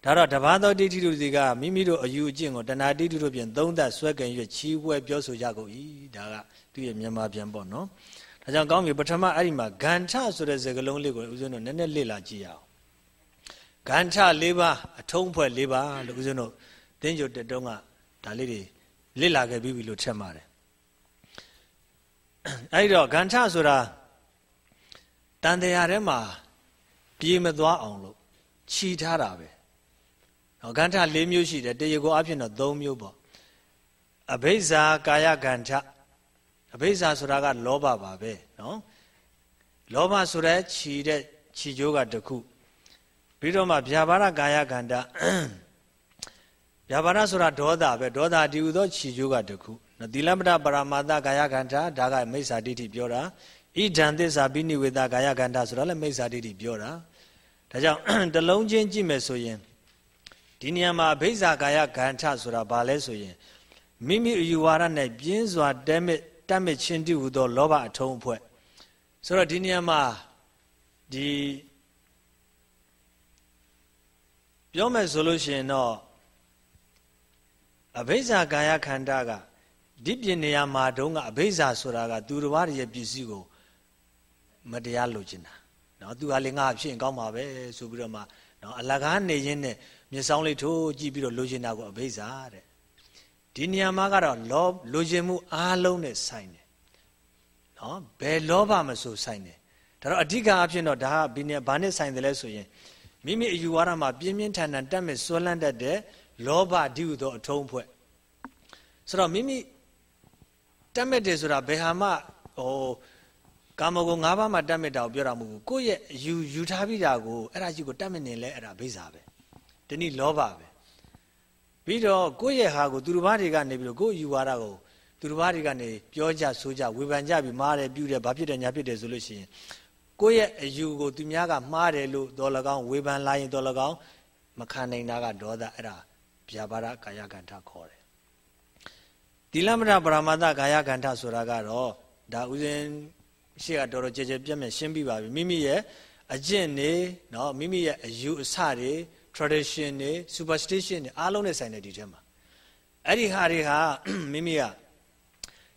ဒါတော့တဘာသောဒိဋ္ဌိတို့စီကမိမိတို့အယူအကျင့်ကိုတဏှာဒိဋ္ဌိတို့ဖြင့်သုံးသက်ဆွဲကင်၍ချီးဝဲပြောဆိုကြကုန်၏ဒါကသူ့ရဲ့မြန်မာပြန်ပေါ့နော်ဒါကြောင့်ကောင်းပြီပထမအဲ့ဒီမှာဂန္ထဆိုတဲ့စကားလုံးလေးကိုဦးဇင်းတို့နည်းနည်းလေ့လာကြည့်ရအောင်ဂန္ထ၄ပါးအထုံးဖွဲ့၄ပါးလို့ဦးဇင်းတို့တင်းကြိုတက်တုံးကဒါလေးတွေလေ့လာခဲ့ပြီးပြီလို့ထင်ပါတယ် အဲ့တော့ဂန္ထဆိုတာတန်တရားထဲမှာပြေမသွားအောင်လို့ခြီထားတာပဲ။နော်ဂန္ထ၄မျိုးရှိတယ်တရားကိုအဖြစ်တော့၃မျိုးပေါ့။အဘိဇာကာယဂန္ထအဘိဇာဆိုတာကလောဘပါပဲနော်။လောဘဆိုတဲ့ခြီတဲ့ခြီကျိုးကတခုပြီးတော့မှဗျာပါဒကာယဂန္ထဗျာပါဒဆိုတာဒေါသပဲဒေါသတည်ဟူသောခြီကျိုးကတခု သီလပဒပရမာသကာယကန္တာဒါကမိစ္ဆာဒိဋ္ဌိပြောတာဣဒံသစ္စာပိနိဝေဒကာယကန္တာဆိုတာလည်းမိစ္ဆာဒိဋ္ဌိပြောတာဒါကြောင့်တလုံးချင်းကြည့်မယ်ဆိုရင်ဒီနေရာမှာအဘိဇာကာယကန္ထဆိုတာဘာလဲဆိုရင်မိမိအယူဝါဒနဲ့ပြင်းစွာတဲမစ်တတ်မစ်ချင်းတူဟူသောလောဘအထုံးအဖွဲ့ဆိုတော့ဒီနေရာမှာဒီပြောမယ်ဆိုလို့ရှိရင်တော့အဘိဇာကာယခန္ဓာက ဒီပြင်နေရာမှာတုန်းကအဘိဇာဆိုတာကသူတစ်ပါးရဲ့ပစ္စည်းကိုမတရားလိုချင်တာနော်သူကလည်းငါဖြစ်ရင်ကောင်းပါပဲဆိုပြီးတော့မှနော်အလကားနေရင်းနဲ့မျက်စောင်းလေးထိုးကြည့်ပြီးတော့လိုချင်တာကိုအဘိဇာတဲ့ဒီနေရာမှာကတော့လောလိုချင်မှုအားလုံးနဲ့ဆိုင်တယ်နော်ဘယ်လောဘမဆိုဆိုင်တယ်ဒါတော့အဓိကအဖြစ်တော့ဒါကဘီနေဘာနဲ့ဆိုင်တယ်လဲဆိုရင်မိမိအယူဝါဒမှာပြင်းပြင်းထန်ထန်တက်မဲ့စွဲလန်းတတ်တဲ့လောဘဒီဟုသောအထုံးဖွဲ့ဆိုတော့မိမိ တက်မဲ့တယ်ဆိုတာဘယ်ဟာမှဟိုကာမဂုဏ်၅ပါးမှတက်မဲ့တာကိုပြောတာမဟုတ်ဘူးကိုယ့်ရဲ့ယူယူထားပြီးတာကိုအဲ့ဒါကြီးကိုတက်မဲ့နေလဲအဲ့ဒါဘိဇာပဲဒီနည်းလောဘပဲပြီးတော့ကိုယ့်ရဲ့ဟာကိုသူတစ်ပါးတွေကနေပြီးတော့ကိုယ့်ယူဝါဒကိုသူတစ်ပါးတွေကနေပြောကြဆိုကြဝေဖန်ကြပြီးမားတယ်ပြုတယ်ဘာဖြစ်တယ်ညာဖြစ်တယ်ဆိုလို့ရှိရင်ကိုယ့်ရဲ့အယူကိုသူများကမှားတယ်လို့တော်လကောင်းဝေဖန်လာရင်တော်လကောင်းမခံနိုင်တာကဒေါသအဲ့ဒါဗျာပါဒကာယကန္ထခေါ်တယ် သီလမထပရမတကာယကန္ထဆိုတာကတော့ဒါဥစဉ်ရှေ့ကတော်တော်ကြဲကြဲပြတ်ပြတ်ရှင်းပြပါပြီမိမိရဲ့အကျင့်နေเนาะမိမိရဲ့အယူအဆတွေ tradition တွေ superstition တွေအားလုံးနဲ့ဆိုင်တဲ့ဒီထဲမှာအဲ့ဒီဟာတွေဟာမိမိက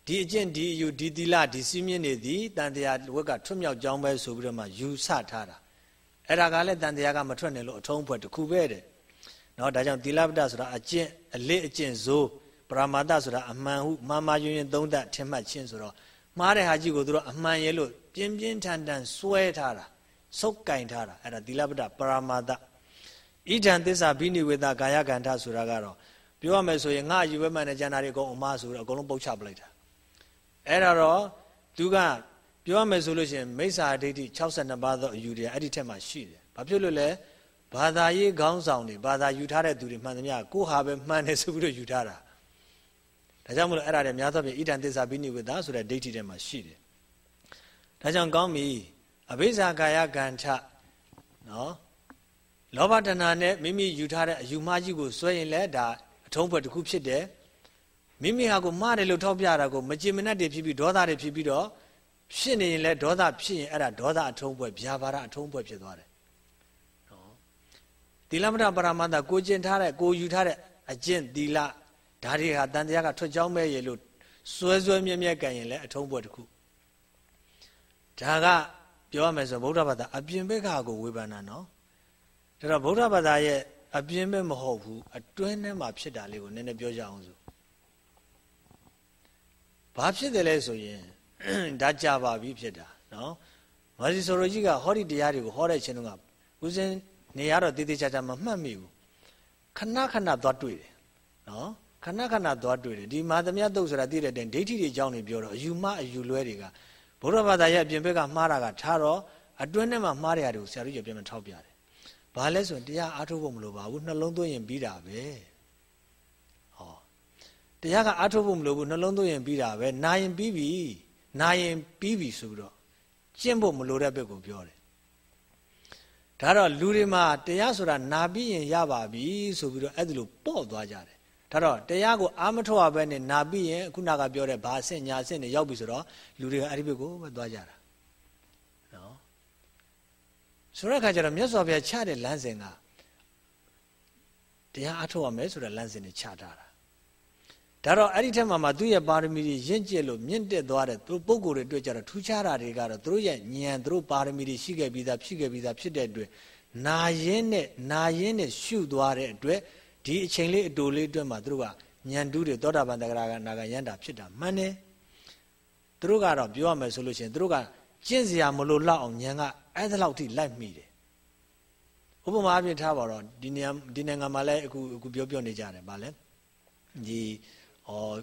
ဒီအကျင့်ဒီအယူဒီသီလဒီစီးမြင့်နေသည်တန်တရားဝက်ကထွတ်မြောက်ကြောင်းပဲဆိုပြီးတော့မှယူဆထားတာအဲ့ဒါကလည်းတန်တရားကမထွက်နိုင်လို့အထုံးဖွဲ့တစ်ခုပဲတဲ့เนาะဒါကြောင့်သီလပဒဆိုတာအကျင့်အလေးအကျင့်ဇိုး ပရမာတဆိုတာအမှန်ဟုမှားမှားယွင်းယွင်းသုံးသပ်ထင်မှတ်ခြင်းဆိုတော့မှားတဲ့ဟာကြီးကိုသူတို့အမှန်ရဲ့လို့ပြင်းပြင်းထန်ထန်စွဲထားတာစုပ်ကင်ထားတာအဲ့ဒါသီလပဒပရမာတဣဒံသစ္စာဘိနိဝေဒကာယကန္ထဆိုတာကတော့ပြောရမယ်ဆိုရင်ငါယူဝဲမှန်တဲ့ကျန်တာတွေအကုန်အမှားဆိုတော့အကုန်လုံးပုတ်ချပလိုက်တာအဲ့ဒါတော့သူကပြောရမယ်ဆိုလို့ရှိရင်မိစ္ဆာဒိဋ္ဌိ62ပါးသောအယူတွေအဲ့ဒီထက်မှရှိတယ်ဘာဖြစ်လို့လဲဘာသာရေးခေါင်းဆောင်တွေဘာသာယူထားတဲ့သူတွေမှန်သမျှကိုဟာပဲမှန်တယ်ဆိုပြီးတော့ယူထားတာ ဒါကြောင့်မလို့အဲ့ဒါတွေများသောဖြင့်ဣဒံသစ္စာပိနိဝေဒဆိုတဲ့ဒိဋ္ဌိထဲမှာရှိတယ်ဒါကြောင့်ကောင်းပြီအဘိဇာကာယကန္ထနော်လောဘတဏှာနဲ့မိမိယူထားတဲ့အယူမှားကြီးကိုစွဲရင်လည်းဒါအထုံးဖွဲ့တစ်ခုဖြစ်တယ်မိမိဟာကိုမှားတယ်လို့ထောက်ပြတာကိုမကြင်မနှက်တွေဖြစ်ပြီးဒေါသတွေဖြစ်ပြီးတော့ဖြစ်နေရင်လည်းဒေါသဖြစ်ရင်အဲ့ဒါဒေါသအထုံးဖွဲ့ဗျာပါဒအထုံးဖွဲ့ဖြစ်သွားတယ်နော်သီလမထပရမတ္တကိုကျင်ထားတဲ့ကိုယူထားတဲ့အကျင့်သီလ ဒါတွေဟာတန်တရားကထွက်ကြောင်းမဲ့ရေလို့စွဲစွဲမြဲမြဲကြံရင်လည်းအထုံးဖွဲ့တစ်ခုဒါကပြောရမယ်ဆိုဗုဒ္ဓဘာသာအပြင်ဘက်ကကိုဝေဖန်တာနော်ဒါတော့ဗုဒ္ဓဘာသာရဲ့အပြင်းပဲမဟုတ်ဘူးအတွင်းထဲမှာဖြစ်တာလေးကိုနည်းနည်းပြောကြအောင်ဆိုဘာဖြစ်တယ်လဲဆိုရင်ဒါကြပါပြီဖြစ်တာနော်မာစီဆိုရိုကြီးကဟောဒီတရားတွေကိုဟောတဲ့ချင်းတုန်းကဦးစင်းနေရတော့တည်တည်ချာချာမမှတ်မိဘူးခဏခဏသွားတွေ့တယ်နော် ခဏခဏသွားတွေ့တယ်ဒီမာသမယတုတ်ဆိုတာသိတဲ့တိုင်ဒိဋ္ဌိတွေအကြောင်းတွေပြောတော့အယူမအယူလွဲတွေကဘုရားဘာသာရဲ့အပြင်ဘက်ကမှားတာကထားတော့အတွင်းထဲမှာမှားတဲ့ຢာတွေကိုဆရာတို့ကြပြန်မထောက်ပြတယ်ဘာလဲဆိုရင်တရားအားထုတ်ဖို့မလိုပါဘူးနှလုံးသွင်းရင်ပြီးတာပဲဟောတရားကအားထုတ်ဖို့မလိုဘူးနှလုံးသွင်းရင်ပြီးတာပဲနာရင်ပြီးပြီနာရင်ပြီးပြီဆိုပြီးတော့ကျင့်ဖို့မလိုတဲ့ဘက်ကိုပြောတယ်ဒါတော့လူတွေမှာတရားဆိုတာနာပြီးရင်ရပါပြီဆိုပြီးတော့အဲ့ဒါလိုပေါ့သွားကြတယ် ဒါတော့တရားကိုအာမထုတ်ရဘဲနဲ့နာပြီးရင်ခုနကပြောတဲ့ဘာအဆင့်ညာအဆင့်တွေရောက်ပြီဆိုတော့လူတွေကအဲ့ဒီဘက်ကိုပဲသွားကြတာဆိုတဲ့အခါကျတော့မြတ်စွာဘုရားချတဲ့လမ်းစဉ်ကတရားအထုတ်ရမယ်ဆိုတဲ့လမ်းစဉ်တွေချထားတာဒါတော့အဲ့ဒီထက်မှမှသူ့ရဲ့ပါရမီတွေရင့်ကျက်လို့မြင့်တက်သွားတဲ့သူပုဂ္ဂိုလ်တွေတွေ့ကြတော့ထူးခြားတာတွေကတော့သူတို့ရဲ့ဉာဏ်သူတို့ပါရမီတွေရှိခဲ့ပြီးသားဖြစ်ခဲ့ပြီးသားဖြစ်တဲ့အတွက်နာရင်းနဲ့နာရင်းနဲ့ရှုသွားတဲ့အတွက် ဒီအချိန်လေးအတူလေးအတွက်မှသူတို့ကဉာဏ်တူးတွေသောတာပန်တဂရကနာဂယန္တာဖြစ်တာမှန်တယ်သူတို့ကတော့ပြောရမယ်ဆိုလို့ရှိရင်သူတို့ကကျင့်စရာမလိုလောက်အောင်ဉာဏ်ကအဲ့ဒါလောက်ထိလိုက်မိတယ်ဥပမာအဖြစ်ထားပါတော့ဒီနေရာဒီနိုင်ငံမှာလည်းအခုအခုပြောပြောနေကြတယ်ဗာလဲဒီဟော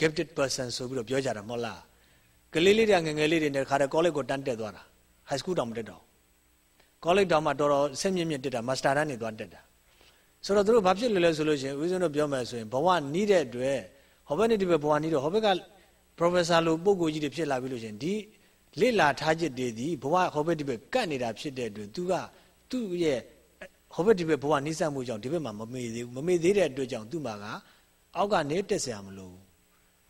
gifted person ဆိုပြီးတော့ပြောကြတာမဟုတ်လားကလေးလေးတွေငငယ်လေးတွေနဲ့ခါတဲ့ college ကိုတန်းတက်သွားတာ high school တောင်မတက်တော့ college တောင်မှတော်တော်ဆင့်မြင့်မြင့်တက်တာ master တန်းနေသွားတက်တာ ဆိုတော့တို့ဘာဖြစ်လဲလဲဆိုလို့ရှိရင်ဦးဇင်းတို့ပြောမယ်ဆိုရင်ဘဝနီးတဲ့အတွက်ဟောဘက်နဲ့ဒီဘက်ဘဝနီးတော့ဟောဘက်က professor လို့ပုံကိုကြီးတွေဖြစ်လာပြီလို့ရှိရင်ဒီလေ့လာထားချက်တွေဒီဘဝဟောဘက်ဒီဘက်ကတ်နေတာဖြစ်တဲ့အတွက် तू ကသူ့ရဲ့ဟောဘက်ဒီဘက်ဘဝနီးစပ်မှုကြောင့်ဒီဘက်မှာမမေ့သေးဘူးမမေ့သေးတဲ့အတွက်ကြောင့်သူ့မှာကအောက်ကနေတက်ဆရာမလို့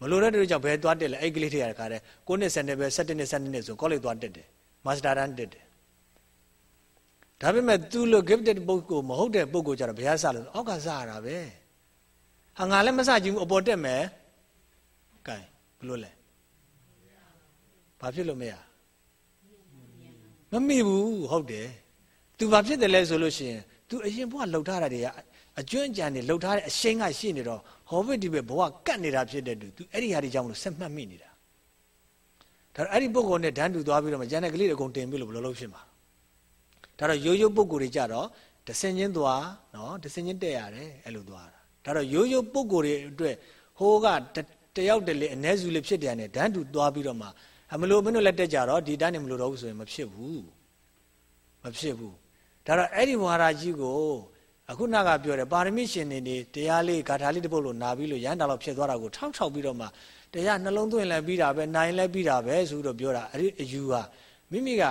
မလို့တဲ့အတွက်ကြောင့်ဘယ်သွားတက်လဲအဲ့ကလေးတွေကတည်းကကိုနှစ်စက်နဲ့ပဲ၁၇နှစ်၁၇နှစ်ဆိုကောလိပ်သွားတက်တယ်မာစတာတန်းတက်တယ် ဒါပေမဲ့သူလို gifted ပုဂ္ဂိုလ်မဟုတ်တဲ့ပုဂ္ဂိုလ်ကြတော့ဘုရားစလို့အောက်ကစရတာပဲဟာငါလည်းမစကြည့်ဘူးအပေါ်တက်မယ်ကဲဘလို့လဲဘာဖြစ်လို့မရမမိဘူးဟုတ်တယ်သူဘာဖြစ်တယ်လဲဆိုလို့ရှိရင် तू အရင်ဘဝလှုပ်ထားတာတွေကအကျွန့်ကြံနေလှုပ်ထားတဲ့အရှိန်ကရှိနေတော့ဟောဘစ်ဒီပဲဘဝကတ်နေတာဖြစ်တဲ့သူ तू အဲ့ဒီဟာတွေကြောင့်လို့ဆက်မှတ်မိနေတာဒါအဲ့ဒီပုံကုန်နဲ့ဓာန်တူသွားပြီးတော့မှကျန်တဲ့ကလေးတွေအကုန်တင်ပြီးလို့ဘယ်လိုလုပ်ဖြစ်မှာ ဒါတော့ရိုးရိုးပုဂ္ဂိုလ်တွေကြတော့တဆင်ချင်းသွားနော်တဆင်ချင်းတက်ရတယ်အဲ့လိုသွားတာဒါတော့ရိုးရိုးပုဂ္ဂိုလ်တွေအတွက်ဟိုးကတယောက်တလေအ ਨੇ စုလေးဖြစ်တယ်နဲ့ဓာတ်တူသွားပြီးတော့မှအမလို့မင်းတို့လက်တက်ကြတော့ဒီတန်းနေမလို့တော့ဘူးဆိုရင်မဖြစ်ဘူးမဖြစ်ဘူးဒါတော့အဲ့ဒီဝါရာကြီးကိုအခုနကပြောတယ်ပါရမီရှင်နေနေတရားလေးဂါထာလေးတစ်ပုဒ်လို့နာပြီးလို့ရန်တာတော့ဖြစ်သွားတာကိုထောက်ထောက်ပြီးတော့မှတရားနှလုံးသွင်းလဲပြီးတာပဲနိုင်လဲပြီးတာပဲဆိုတော့ပြောတာအဲ့ဒီအယူဟာမိမိက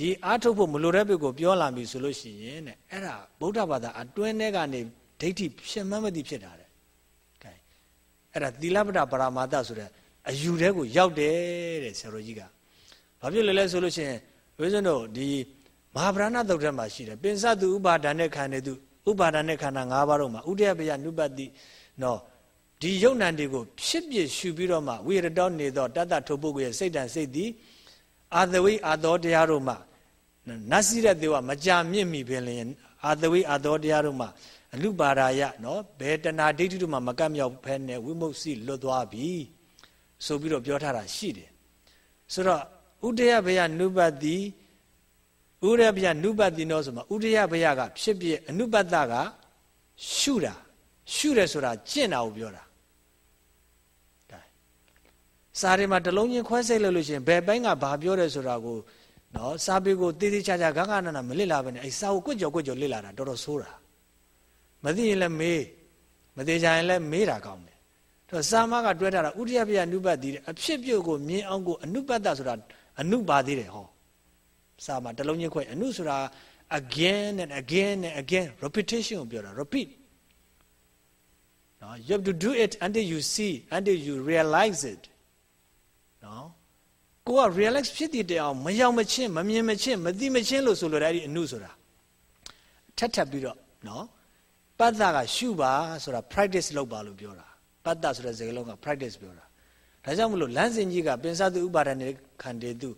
ဒီအားထုတ်ဖို့မလိုတဲ့ဘက်ကိုပြောလာပြီဆိုလို့ရှိရင်တဲ့အဲ့ဒါဗုဒ္ဓဘာသာအတွင်းထဲကနေဒိဋ္ဌိဖြစ်မှန်းမသိဖြစ်တာတဲ့ကဲအဲ့ဒါသီလပဒပရမာတဆိုတဲ့အယူတဲကိုရောက်တယ်တဲ့ဆရာတော်ကြီးကဘာဖြစ်လဲလဲဆိုလို့ရှိရင်ဝိဇ္ဇနတို့ဒီမဟာဗရဏသုတ်ထဲမှာရှိတယ်ပင်စတုဥပါဒာနဲ့ခံနေသူဥပါဒာနဲ့ခန္ဓာ၅ပါးတော့မှာဥဒယပယနုပတိနော်ဒီယုံ nant တွေကိုဖြစ်ဖြစ်ရှုပြီးတော့မှဝိရတောနေသောတတ္တထုပ်ပုဂ္ဂိုလ်ရဲ့စိတ်တန်စိတ်သည်အာသဝိအာသောတရားတို့မှ နတ်စီတဲ့တေဝမကြာမြင့်မိပင်လျင်အာသဝိအာသောတရားတို့မှအနုပါဒာယနော်ဘယ်တဏှာဒိဋ္ဌိတို့မှမကတ်မြောက်ဖဲနဲ့ဝိမု ക്തി လွတ်သွားပြီဆိုပြီးတော့ပြောထားတာရှိတယ်ဆိုတော့ဥဒယဘယနုပတိဥရဘယနုပတိနောဆိုမှာဥဒယဘယကဖြစ်ဖြစ်အနုပတ္တကရှုတာရှုတယ်ဆိုတာကျင့်တာကိုပြောတာဒါစာရီမှာတလုံးချင်းခွဲစိတ်လို့လို့ရှိရင်ဘယ်ပိုင်းကဘာပြောတယ်ဆိုတာကို နော်စာပေကိုတည်တည်ချာချာဂဂနနာမလစ်လာဘဲနဲ့အဲစာကိုကွကြော်ကွကြော်လစ်လာတာတော်တော်ဆိုးတာမသိရင်လည်းမေးမသေးကြရင်လည်းမေးတာကောင်းတယ်တော့စာမကတွဲထားတာဥဒိယပယနုပတ်တည်တယ်အဖြစ်ပြုတ်ကိုမြင်အောင်ကိုအနုပတ်တဆိုတာအနုပါသေးတယ်ဟောစာမှာတလုံးချင်းခွဲအနုဆိုတာ again and again and again repetition ကိုပြောတာ repeat နော် you have to do it until you see until you realize it နော် ကိုက realize ဖြစ်တည်တဲ့အောင်မရောက်မချင်းမမြင်မချင်းမသိမချင်းလို့ဆိုလိုတဲ့အဲ့ဒီအနုဆိုတာထပ်ထပ်ပြီးတော့နော်ပတ္တကရှုပါဆိုတာ practice လုပ်ပါလို့ပြောတာပတ္တဆိုတဲ့စကားလုံးက practice ပြောတာဒါကြောင့်မလို့လမ်းစဉ်ကြီးကပင်စသူဥပါဒณေခန္တေတု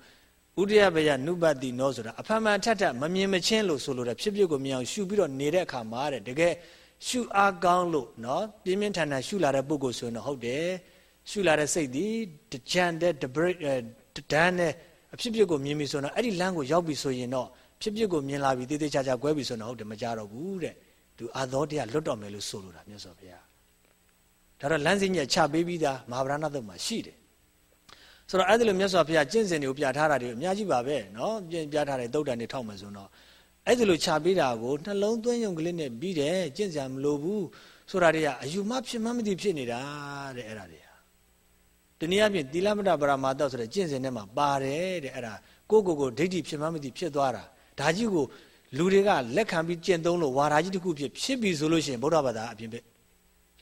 ဥဒယဘယနုပတိနောဆိုတာအဖန်မှန်ထက်ထက်မမြင်မချင်းလို့ဆိုလိုတဲ့ဖြစ်ဖြစ်ကိုမြင်အောင်ရှုပြီးတော့နေတဲ့အခါမှာတဲ့တကယ်ရှုအားကောင်းလို့နော်ပြင်းပြင်းထန်ထန်ရှုလာတဲ့ပုဂ္ဂိုလ်ဆိုရင်တော့ဟုတ်တယ်ရှုလာတဲ့စိတ်ဒီတကြံတဲ့ တပရိဒန်းနဲ့အဖြစ်ဖြစ်ကိုမြင်ပြီဆိုတော့အဲ့ဒီလမ်းကိုရောက်ပြီဆိုရင်တော့ဖြစ်ဖြစ်ကိုမြင်လာပြီတေးသေးချာချာကွဲပြီဆိုတော့ဟုတ်တယ်မကြတော့ဘူးတဲ့သူအာသောတရားလွတ်တော်မယ်လို့ဆိုလိုတာမြတ်စွာဘုရားဒါတော့လမ်းစဉ်ကြီးချပေးပြီးသားမဟာဗရဏသုတ်မှာရှိတယ်ဆိုတော့အဲ့ဒီလိုမြတ်စွာဘုရားကျင့်စဉ်တွေကိုပြထားတာတွေအများကြီးပါပဲเนาะပြင်ပြထားတဲ့တုတ်တန်တွေထောက်မယ်ဆိုတော့အဲ့ဒီလိုချပေးတာကိုနှလုံးသွင်းယုံကလေးနဲ့ပြီးတယ်ကျင့်စရာမလိုဘူးဆိုတာတွေကအယူမဖြစ်မှမသိဖြစ်နေတာတဲ့အဲ့ဒါတွေဟာ တနည်းအားဖြင့်သီလမတ္တပရမာတ္တဆိုတဲ့ကျင့်စဉ်ထဲမှာပါတယ်တဲ့အဲ့ဒါကိုကိုကိုဒိဋ္ဌိဖြစ်မှမသိဖြစ်သွားတာဒါကြီးကိုလူတွေကလက်ခံပြီးကျင့်သုံးလို့ဝါဒကြီးတစ်ခုဖြစ်ဖြစ်ပြီဆိုလို့ရှိရင်ဗုဒ္ဓဘာသာအပြင်ဘက်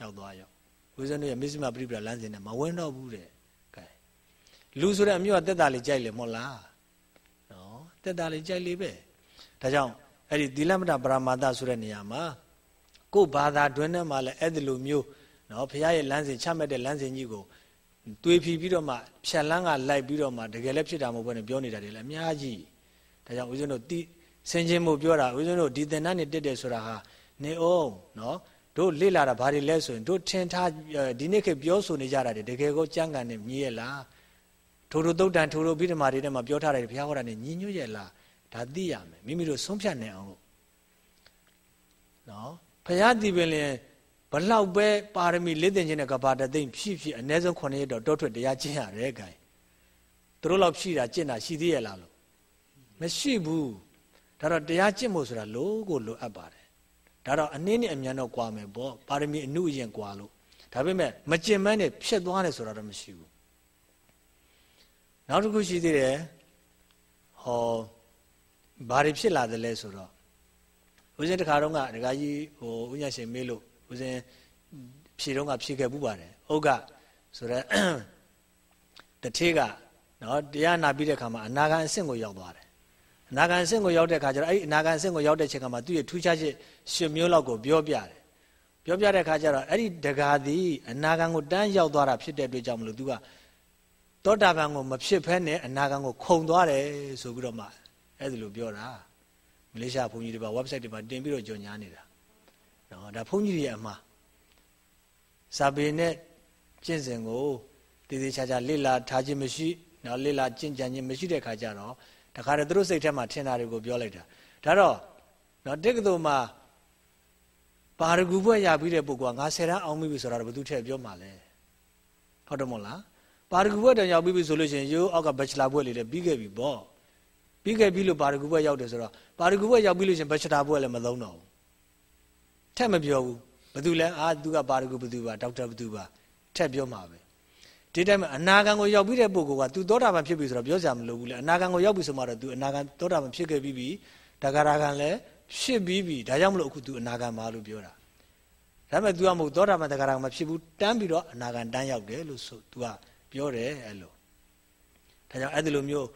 ရောက်သွားရောဝိဇ္ဇနုရဲ့မစ္စမပရိပဒလမ်းစဉ်နဲ့မဝင်တော့ဘူးတဲ့ကဲလူဆိုတဲ့အမျိုးကတက်တာလေးကြိုက်လေမဟုတ်လားနော်တက်တာလေးကြိုက်လေပဲဒါကြောင့်အဲ့ဒီသီလမတ္တပရမာတဆိုတဲ့နေရာမှာကိုယ်ဘာသာတွင်ထဲမှာလည်းအဲ့ဒီလိုမျိုးနော်ဘုရားရဲ့လမ်းစဉ်ချမှတ်တဲ့လမ်းစဉ်ကြီးကို သွေးဖြီးပြီးတော့မှဖြက်လန်းကလိုက်ပြီးတော့မှတကယ်လည်းဖြစ်တာမဟုတ်ဘဲနဲ့ပြောနေတာတွေလည်းအများကြီးဒါကြောင့်ဦးဇင်းတို့တီးဆင်ခြင်းမို့ပြောတာဦးဇင်းတို့ဒီသင်္ဍနဲ့တက်တယ်ဆိုတာဟာနေအောင်နော်တို့လေ့လာတာဘာတွေလဲဆိုရင်တို့ထင်ထားဒီနေ့ခေတ်ပြောဆိုနေကြတာတွေတကယ်ကိုကြမ်းကန်နေမြည်ရဲ့လားထိုတို့တုတ်တန်ထိုတို့ဗိဓမာတွေထဲမှာပြောထားတယ်ဘုရားဟောတာနေညီညွတ်ရဲ့လားဒါသိရမယ်မိမိတို့ဆုံးဖြတ်နိုင်အောင်လို့နော်ဘုရားဒီပင်လျင် ဘလောက်ပဲပါရမီလေးတင်ခြင်းနဲ့ကဘာတသိမ့်ဖြည့်ဖြည့်အ ਨੇ ဆုံး9ရက်တော့တောထွက်တရားကျင့်ရတယ်ခိုင်သူတို့လောက်ဖြည့်တာကျင့်တာရှိသေးရဲ့လားလို့မရှိဘူးဒါတော့တရားကျင့်ဖို့ဆိုတာလိုကိုလိုအပ်ပါတယ်ဒါတော့အနည်းနဲ့အမြန်တော့ကွာမယ်ပေါ့ပါရမီအနုအရင်ကွာလို့ဒါပေမဲ့မကျင့်မန်းနဲ့ဖြစ်သွားတယ်ဆိုတာတော့မရှိဘူးနောက်တစ်ခုရှိသေးတယ်ဟောဘာတွေဖြစ်လာတယ်လဲဆိုတော့ဦးဇင်းတခါတော့ကဒကာကြီးဟိုဦးညရှင်မေးလို့ ဦးဇင်းဖြေတော့ကဖြေခဲ့ပူပါတယ်ဥက္ကဆိုတော့တထေးကနော်တရားနာပြီးတဲ့ခါမှာအနာဂံအဆင့်ကိုရောက်သွားတယ်အနာဂံအဆင့်ကိုရောက်တဲ့ခါကျတော့အဲ့ဒီအနာဂံအဆင့်ကိုရောက်တဲ့ချိန်ကမှသူ့ရဲ့ထူးခြားချက်ရှင်မျိုးလောက်ကိုပြောပြတယ်ပြောပြတဲ့ခါကျတော့အဲ့ဒီဒကာသည်အနာဂံကိုတန်းရောက်သွားတာဖြစ်တဲ့အတွက်ကြောင့်မလို့သူကသောတာပန်ကိုမဖြစ်ဖဲနဲ့အနာဂံကိုခုံသွားတယ်ဆိုပြီးတော့မှအဲ့ဒီလိုပြောတာမလေးရှားဘုန်းကြီးတွေပါ website တွေမှာတင်ပြီးတော့ကြော်ညာနေတာ နော်ဒါဘုန်းကြီးတွေအမှားစာပေနဲ့ကျင့်စဉ်ကိုတည်တည်ချာချာလေ့လာထားခြင်းမရှိနော်လေ့လာကျင့်ကြံခြင်းမရှိတဲ့ခါကျတော့တခါတည်းသူတို့စိတ်ထဲမှာထင်တာတွေကိုပြောလိုက်တာဒါတော့နော်တက္ကသိုလ်မှာပါရဂူဘွဲ့ရပြီးတဲ့ပုဂ္ဂိုလ်ကငါဆယ်တန်းအောင်ပြီဆိုတာတော့ဘယ်သူထည့်ပြောမှာလဲဟုတ်တယ်မဟုတ်လားပါရဂူဘွဲ့တောင်ရောက်ပြီဆိုလို့ရှိရင်ရိုးအောက်ကဘက်ချလာဘွဲ့လေးလည်းပြီးခဲ့ပြီပေါ့ပြီးခဲ့ပြီလို့ပါရဂူဘွဲ့ရောက်တယ်ဆိုတော့ပါရဂူဘွဲ့ရောက်ပြီလို့ရှိရင်ဘက်ချလာဘွဲ့လည်းမသုံးတော့ဘူး ထက်မပြောဘူးဘယ်သူလဲအာသူကပါရဂူဘယ်သူပါဒေါက်တာဘယ်သူပါထက်ပြောမှာပဲဒီတိုင်းမှာအနာဂံကိုရောက်ပြီးတဲ့ပုဂ္ဂိုလ်က तू သောတာပန်ဖြစ်ပြီဆိုတော့ပြောစရာမလိုဘူးလေအနာဂံကိုရောက်ပြီဆိုမှတော့ तू အနာဂံသောတာပန်ဖြစ်ခဲ့ပြီးပြီတဂရဂံလည်းဖြစ်ပြီးပြီဒါကြောင့်မလို့အခု तू အနာဂံပါလို့ပြောတာဒါပေမဲ့ तू ကမဟုတ်သောတာပန်တဂရဂံမဖြစ်ဘူးတန်းပြီးတော့အနာဂံတန်းရောက်တယ်လို့ဆို तू ကပြောတယ်အဲ့လိုဒါကြောင့်အဲ့ဒီလိုမျိုး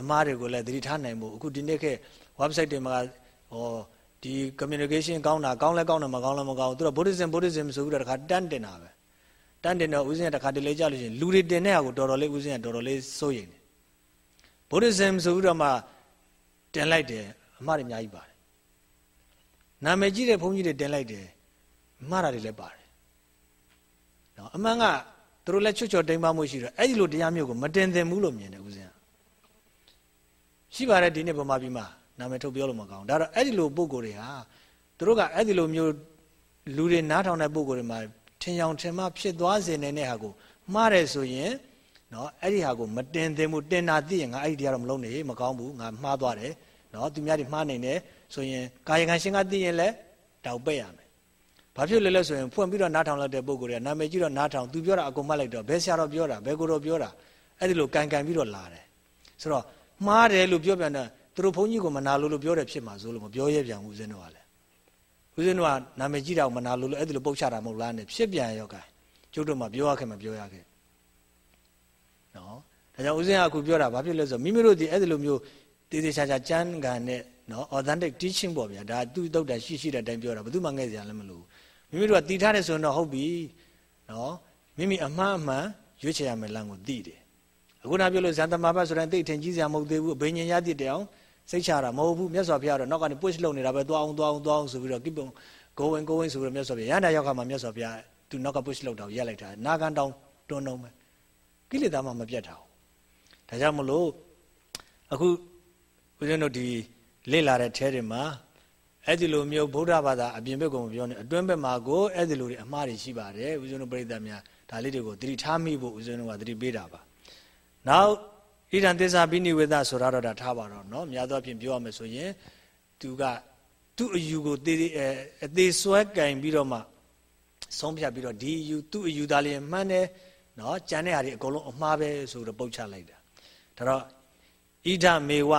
အမားတွေကိုလည်းသတိထားနိုင်ဖို့အခုဒီနေ့ခေတ် website တွေမှာဟော ဒီ communication ကောင်းတာကောင်းလဲကောင်းတယ်မကောင်းလဲမကောင်းသူက Buddhism Buddhism ဆိုပြီးတော့တခါတန်းတင်တာပဲတန်းတင်တော့ဦးဇင်းကတခါတလေကြလို့ရှိရင်လူတွေတင်တဲ့ဟာကိုတော်တော်လေးဦးဇင်းကတော်တော်လေးစိုးရိမ်တယ်ဗုဒ္ဓဇမ်ဆိုပြီးတော့မှတင်လိုက်တယ်အမှားတွေအများကြီးပါတယ်နာမည်ကြီးတဲ့ဘုန်းကြီးတွေတင်လိုက်တယ်မှားတာတွေလည်းပါတယ်နော်အမှန်ကသူတို့လည်းချွတ်ချော်တိမ်ပါမှုရှိတော့အဲ့ဒီလိုတရားမျိုးကိုမတင်သင်ဘူးလို့မြင်တယ်ဦးဇင်းကရှိပါတယ်ဒီနေ့ဗမာပြည်မှာ နာမည်ထုတ်ပြောလို့မကောင်းဒါတော့အဲ့ဒီလိုပုံကိုယ်တွေဟာသူတို့ကအဲ့ဒီလိုမျိုးလူတွေနားထောင်တဲ့ပုံကိုယ်တွေမှာထင်ရောင်ထင်မှဖြစ်သွားစေနေတဲ့ဟာကိုမှားတယ်ဆိုရင်နော်အဲ့ဒီဟာကိုမတင်သင်ဘူးတင်တာသိရင်ငါအဲ့ဒီတရားတော့မလုံးနေမကောင်းဘူးငါမှားသွားတယ်နော်သူများတွေမှားနိုင်တယ်ဆိုရင်ကာယကံရှင်ကသိရင်လည်းတောက်ပက်ရမယ်ဘာဖြစ်လဲလဲဆိုရင်ဖွင့်ပြီးတော့နားထောင်လိုက်တဲ့ပုံကိုယ်တွေကနာမည်ကြီးတော့နားထောင်သူပြောတာအကုန်မှတ်လိုက်တော့ဘယ်ဆရာတော်ပြောတာဘယ်ကိုယ်တော်ပြောတာအဲ့ဒီလိုကန်ကန်ပြီးတော့လာတယ်ဆိုတော့မှားတယ်လို့ပြောပြန်တဲ့တ သူတို့ဘုန်းကြီးကိုမနာလို့လို့ပြောတယ်ဖြစ်မှာဆိုလို့မပြောရပြန်ဘူးဦးဇင်းတို့ကလည်းဦးဇင်းတို့ကနာမည်ကြီးတာကိုမနာလို့လို့အဲ့ဒါလိုပုတ်ချတာမဟုတ်လားနဲ့ဖြစ်ပြန်ရောကဲကျုပ်တို့မှပြောရခဲ့မပြောရခဲ့နော်ဒါကြောင့်ဦးဇင်းကအခုပြောတာဘာဖြစ်လဲဆိုမိမိတို့ဒီအဲ့ဒါလိုမျိုးတည်တည်ချာချာကျမ်းဂန်နဲ့နော် authentic teaching ပေါ့ဗျာဒါသူတုတ်တာရှိရှိတဲ့အတိုင်းပြောတာဘယ်သူမှငဲ့စရာလည်းမလိုဘူးမိမိတို့ကတည်ထားတယ်ဆိုရင်တော့ဟုတ်ပြီနော်မိမိအမှားအမှန်ရွေးချယ်ရမယ်လမ်းကိုသိတယ်အခုနပြောလို့ဇန်တမာဘဆိုတဲ့တိတ်ထင်ကြီးစရာမဟုတ်သေးဘူးအဘိညာဉ်ရတည်တဲ့အောင် စိတ်ချတာမဟုတ်ဘူးမြတ်စွာဘုရားတော့နောက်ကနေ push လုပ်နေတာပဲသွားအောင်သွားအောင်သွားအောင်ဆိုပြီးတော့ keep on going going ဆိုပြီးတော့မြတ်စွာဘုရားရဟန္တာရောက်ခါမှာမြတ်စွာဘုရားသူနောက်က push လုပ်တာကိုရက်လိုက်တာနာခံတောင်းတွန်းတော့မယ်ကိလေသာမှမပြတ်တာဘူးဒါကြောင့်မလို့အခုဦးဇင်းတို့ဒီလေ့လာတဲ့ထဲတွေမှာအဲ့ဒီလိုမျိုးဗုဒ္ဓဘာသာအပြင်ဘက်ကိုမပြောနဲ့အတွင်းဘက်မှာကိုအဲ့ဒီလိုတွေအမှားတွေရှိပါတယ်ဦးဇင်းတို့ပြိဿများဒါလေးတွေကိုသတိထားမိဖို့ဦးဇင်းတို့ကသတိပေးတာပါနောက် ဣဒံသစ္စာပိနိဝေဒဆိုတာတော့ဒါထားပါတော့เนาะများသောအားဖြင့်ပြောရမယ်ဆိုရင်သူကသူ့အယူကိုသေးသေးအသေးဆွဲကင်ပြီးတော့မှဆုံးဖြတ်ပြီးတော့ဒီအယူသူ့အယူသားလေးမှန်းတယ်เนาะကြံတဲ့ဟာတွေအကုန်လုံးအမှားပဲဆိုတော့ပုတ်ချလိုက်တာဒါတော့ဣဒမေဝ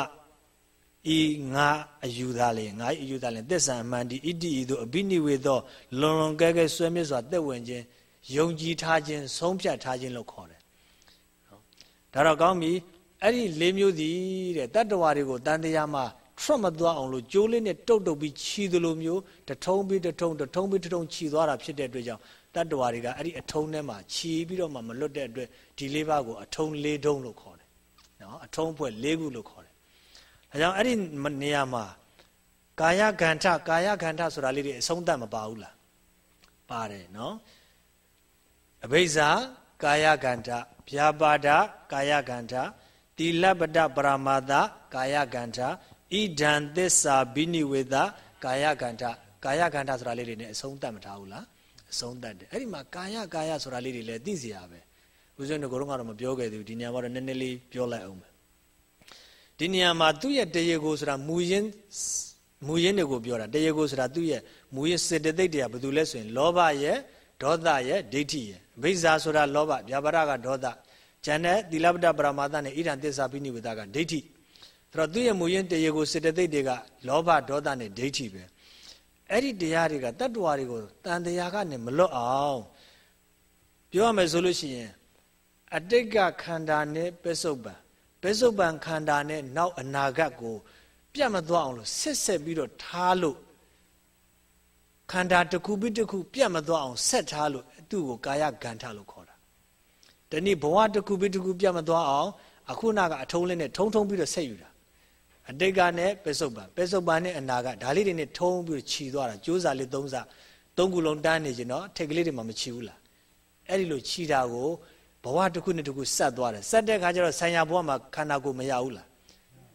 ဤငါအယူသားလေငါအယူသားလေသစ္စာအမှန်ဒီဣတိဤသို့အဘိနိဝေသောလွန်လွန်ကဲကဲဆွဲမြစ်စွာတက်ဝင်ခြင်းယုံကြည်ထားခြင်းဆုံးဖြတ်ထားခြင်းလို့ခေါ်တယ်ဒါတော့ကောင်းပြီ အဲ့ဒီလေးမျိုးစီတဲ့တတ္တဝါတွေကိုတန်တရားမှာထွက်မသွားအောင်လို့ကြိုးလေးနဲ့တုတ်တုတ်ပြီးခြီသလိုမျိုးတထုံးပြီးတထုံးတထုံးပြီးတထုံးခြီသွားတာဖြစ်တဲ့အတွက်ကြောင့်တတ္တဝါတွေကအဲ့ဒီအထုံးထဲမှာခြီပြီးတော့မှမလွတ်တဲ့အတွက်ဒီလေးပါးကိုအထုံးလေးတုံးလို့ခေါ်တယ်နော်အထုံးဖွဲ့လေးခုလို့ခေါ်တယ်ဒါကြောင့်အဲ့ဒီနေရာမှာကာယကန္ထကာယကန္ထဆိုတာလေးတွေအဆုံးသတ်မပါဘူးလားပါတယ်နော်အဘိဇာကာယကန္ထဗျာပါဒကာယကန္ထ တိလပတပရမာသကာယကန္ထဣဒံသစ္စာဘိနိဝေဒကာယကန္ထကာယကန္ထဆိုတာလေးတွေ ਨੇ အဆုံးသတ်မထားဘူးလားအဆုံးသတ်တယ်အဲ့ဒီမှာကာယကာယဆိုတာလေးတွေလည်းသိစရာပဲဦးဇင်းတို့ကတော့မပြောခဲ့သေးဘူးဒီနေရာမှာတော့နည်းနည်းလေးပြောလိုက်အောင်မယ်ဒီနေရာမှာသူ့ရဲ့တရေကိုဆိုတာမူရင်းမူရင်းတွေကိုပြောတာတရေကိုဆိုတာသူ့ရဲ့မူရင်းစေတသိက်တွေကဘာလို့လဲဆိုရင်လောဘရဲ့ဒေါသရဲ့ဒိဋ္ဌိရဲ့ဘိဇာဆိုတာလောဘဗျာပါဒကဒေါသ ဉာဏ်နဲ့သီလပတ္တပရမာသနဲ့ဣဒံသစ္စာပိနိဝေဒကဒိဋ္ဌိအဲ့တော့သူ့ရဲ့မူရင်းတရေကိုစေတသိက်တွေကလောဘဒေါသနဲ့ဒိဋ္ဌိပဲအဲ့ဒီတရားတွေကတတ္တဝါတွေကိုတန်တရားကနေမလွတ်အောင်ပြောရမယ်ဆိုလို့ရှိရင်အတိတ်ကခန္ဓာနဲ့ပစ္စုပန်ပစ္စုပန်ခန္ဓာနဲ့နောက်အနာဂတ်ကို ပြတ်မသွားအောင်လို့ဆက်ဆက်ပြီးတော့ထားလို့ခန္ဓာတစ်ခုပြီးတစ်ခုပြတ်မသွားအောင်ဆက်ထားလို့သူ့ကိုကာယကံထလို့ခေါ်တာ ဒီနေ့ဘဝတစ်ခုပြီးတစ်ခုပြတ်မသွားအောင်အခုနာကအထုံးလေးနဲ့ထုံထုံပြီးတော့ဆက်ယူတာအတိတ်ကနဲ့ပစ္စုပန်ပစ္စုပန်နဲ့အနာဂတ်ဒါလေးတွေနဲ့ထုံးပြီးတော့ခြီသွားတာကြိုးစားလေးသုံးစားသုံးခုလုံးတန်းနေကြနော်ထိတ်ကလေးတွေမှမခြီဘူးလားအဲ့ဒီလိုခြီတာကိုဘဝတစ်ခုနဲ့တစ်ခုဆက်သွားတယ်ဆက်တဲ့ခါကျတော့ဆံရဘဝမှာခန္ဓာကိုယ်မရဘူးလား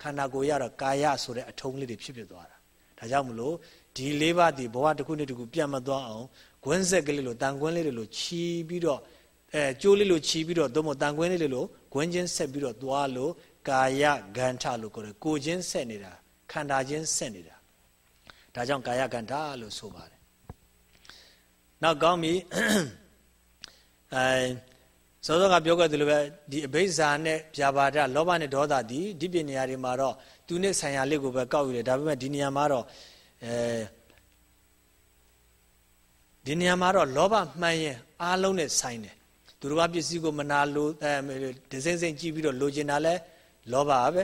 ခန္ဓာကိုယ်ရတော့ကာယဆိုတဲ့အထုံးလေးတွေဖြစ်ဖြစ်သွားတာဒါကြောင့်မလို့ဒီလေးပါးဒီဘဝတစ်ခုနဲ့တစ်ခုပြတ်မသွားအောင်ဂွန်းဆက်ကလေးလိုတန်ကွင်းလေးတွေလိုခြီးပြီးတော့ အဲကျိုးလေးလိုခြီးပြီးတော့သို့မဟုတ်တန်ကွင်းလေးတွေလိုဂွန်းချင်းဆက်ပြီးတော့သွားလို့ကာယဂန္ဓလို့ခေါ်တယ်ကိုချင်းဆက်နေတာခန္ဓာချင်းဆက်နေတာဒါကြောင့်ကာယဂန္ဓလို့ဆိုပါတယ်နောက်ကောင်းပြီအဲစောစောကပြောခဲ့သလိုပဲဒီအဘိဇာနဲ့ဗျာပါဒလောဘနဲ့ဒေါသဒီဒီပြနေရာတွေမှာတော့သူနဲ့ဆိုင်ရာလေးကိုပဲကောက်ယူတယ်ဒါပေမဲ့ဒီနေရာမှာတော့အဲဒီနေရာမှာတော့လောဘမှန်ရင်အားလုံးနဲ့ဆိုင်တယ် သူတို့ကပစ္စည်းကိုမနာလို့အဲဒစိမ့်စိမ့်ကြည့်ပြီးတော့လိုချင်တာလဲလောဘပဲ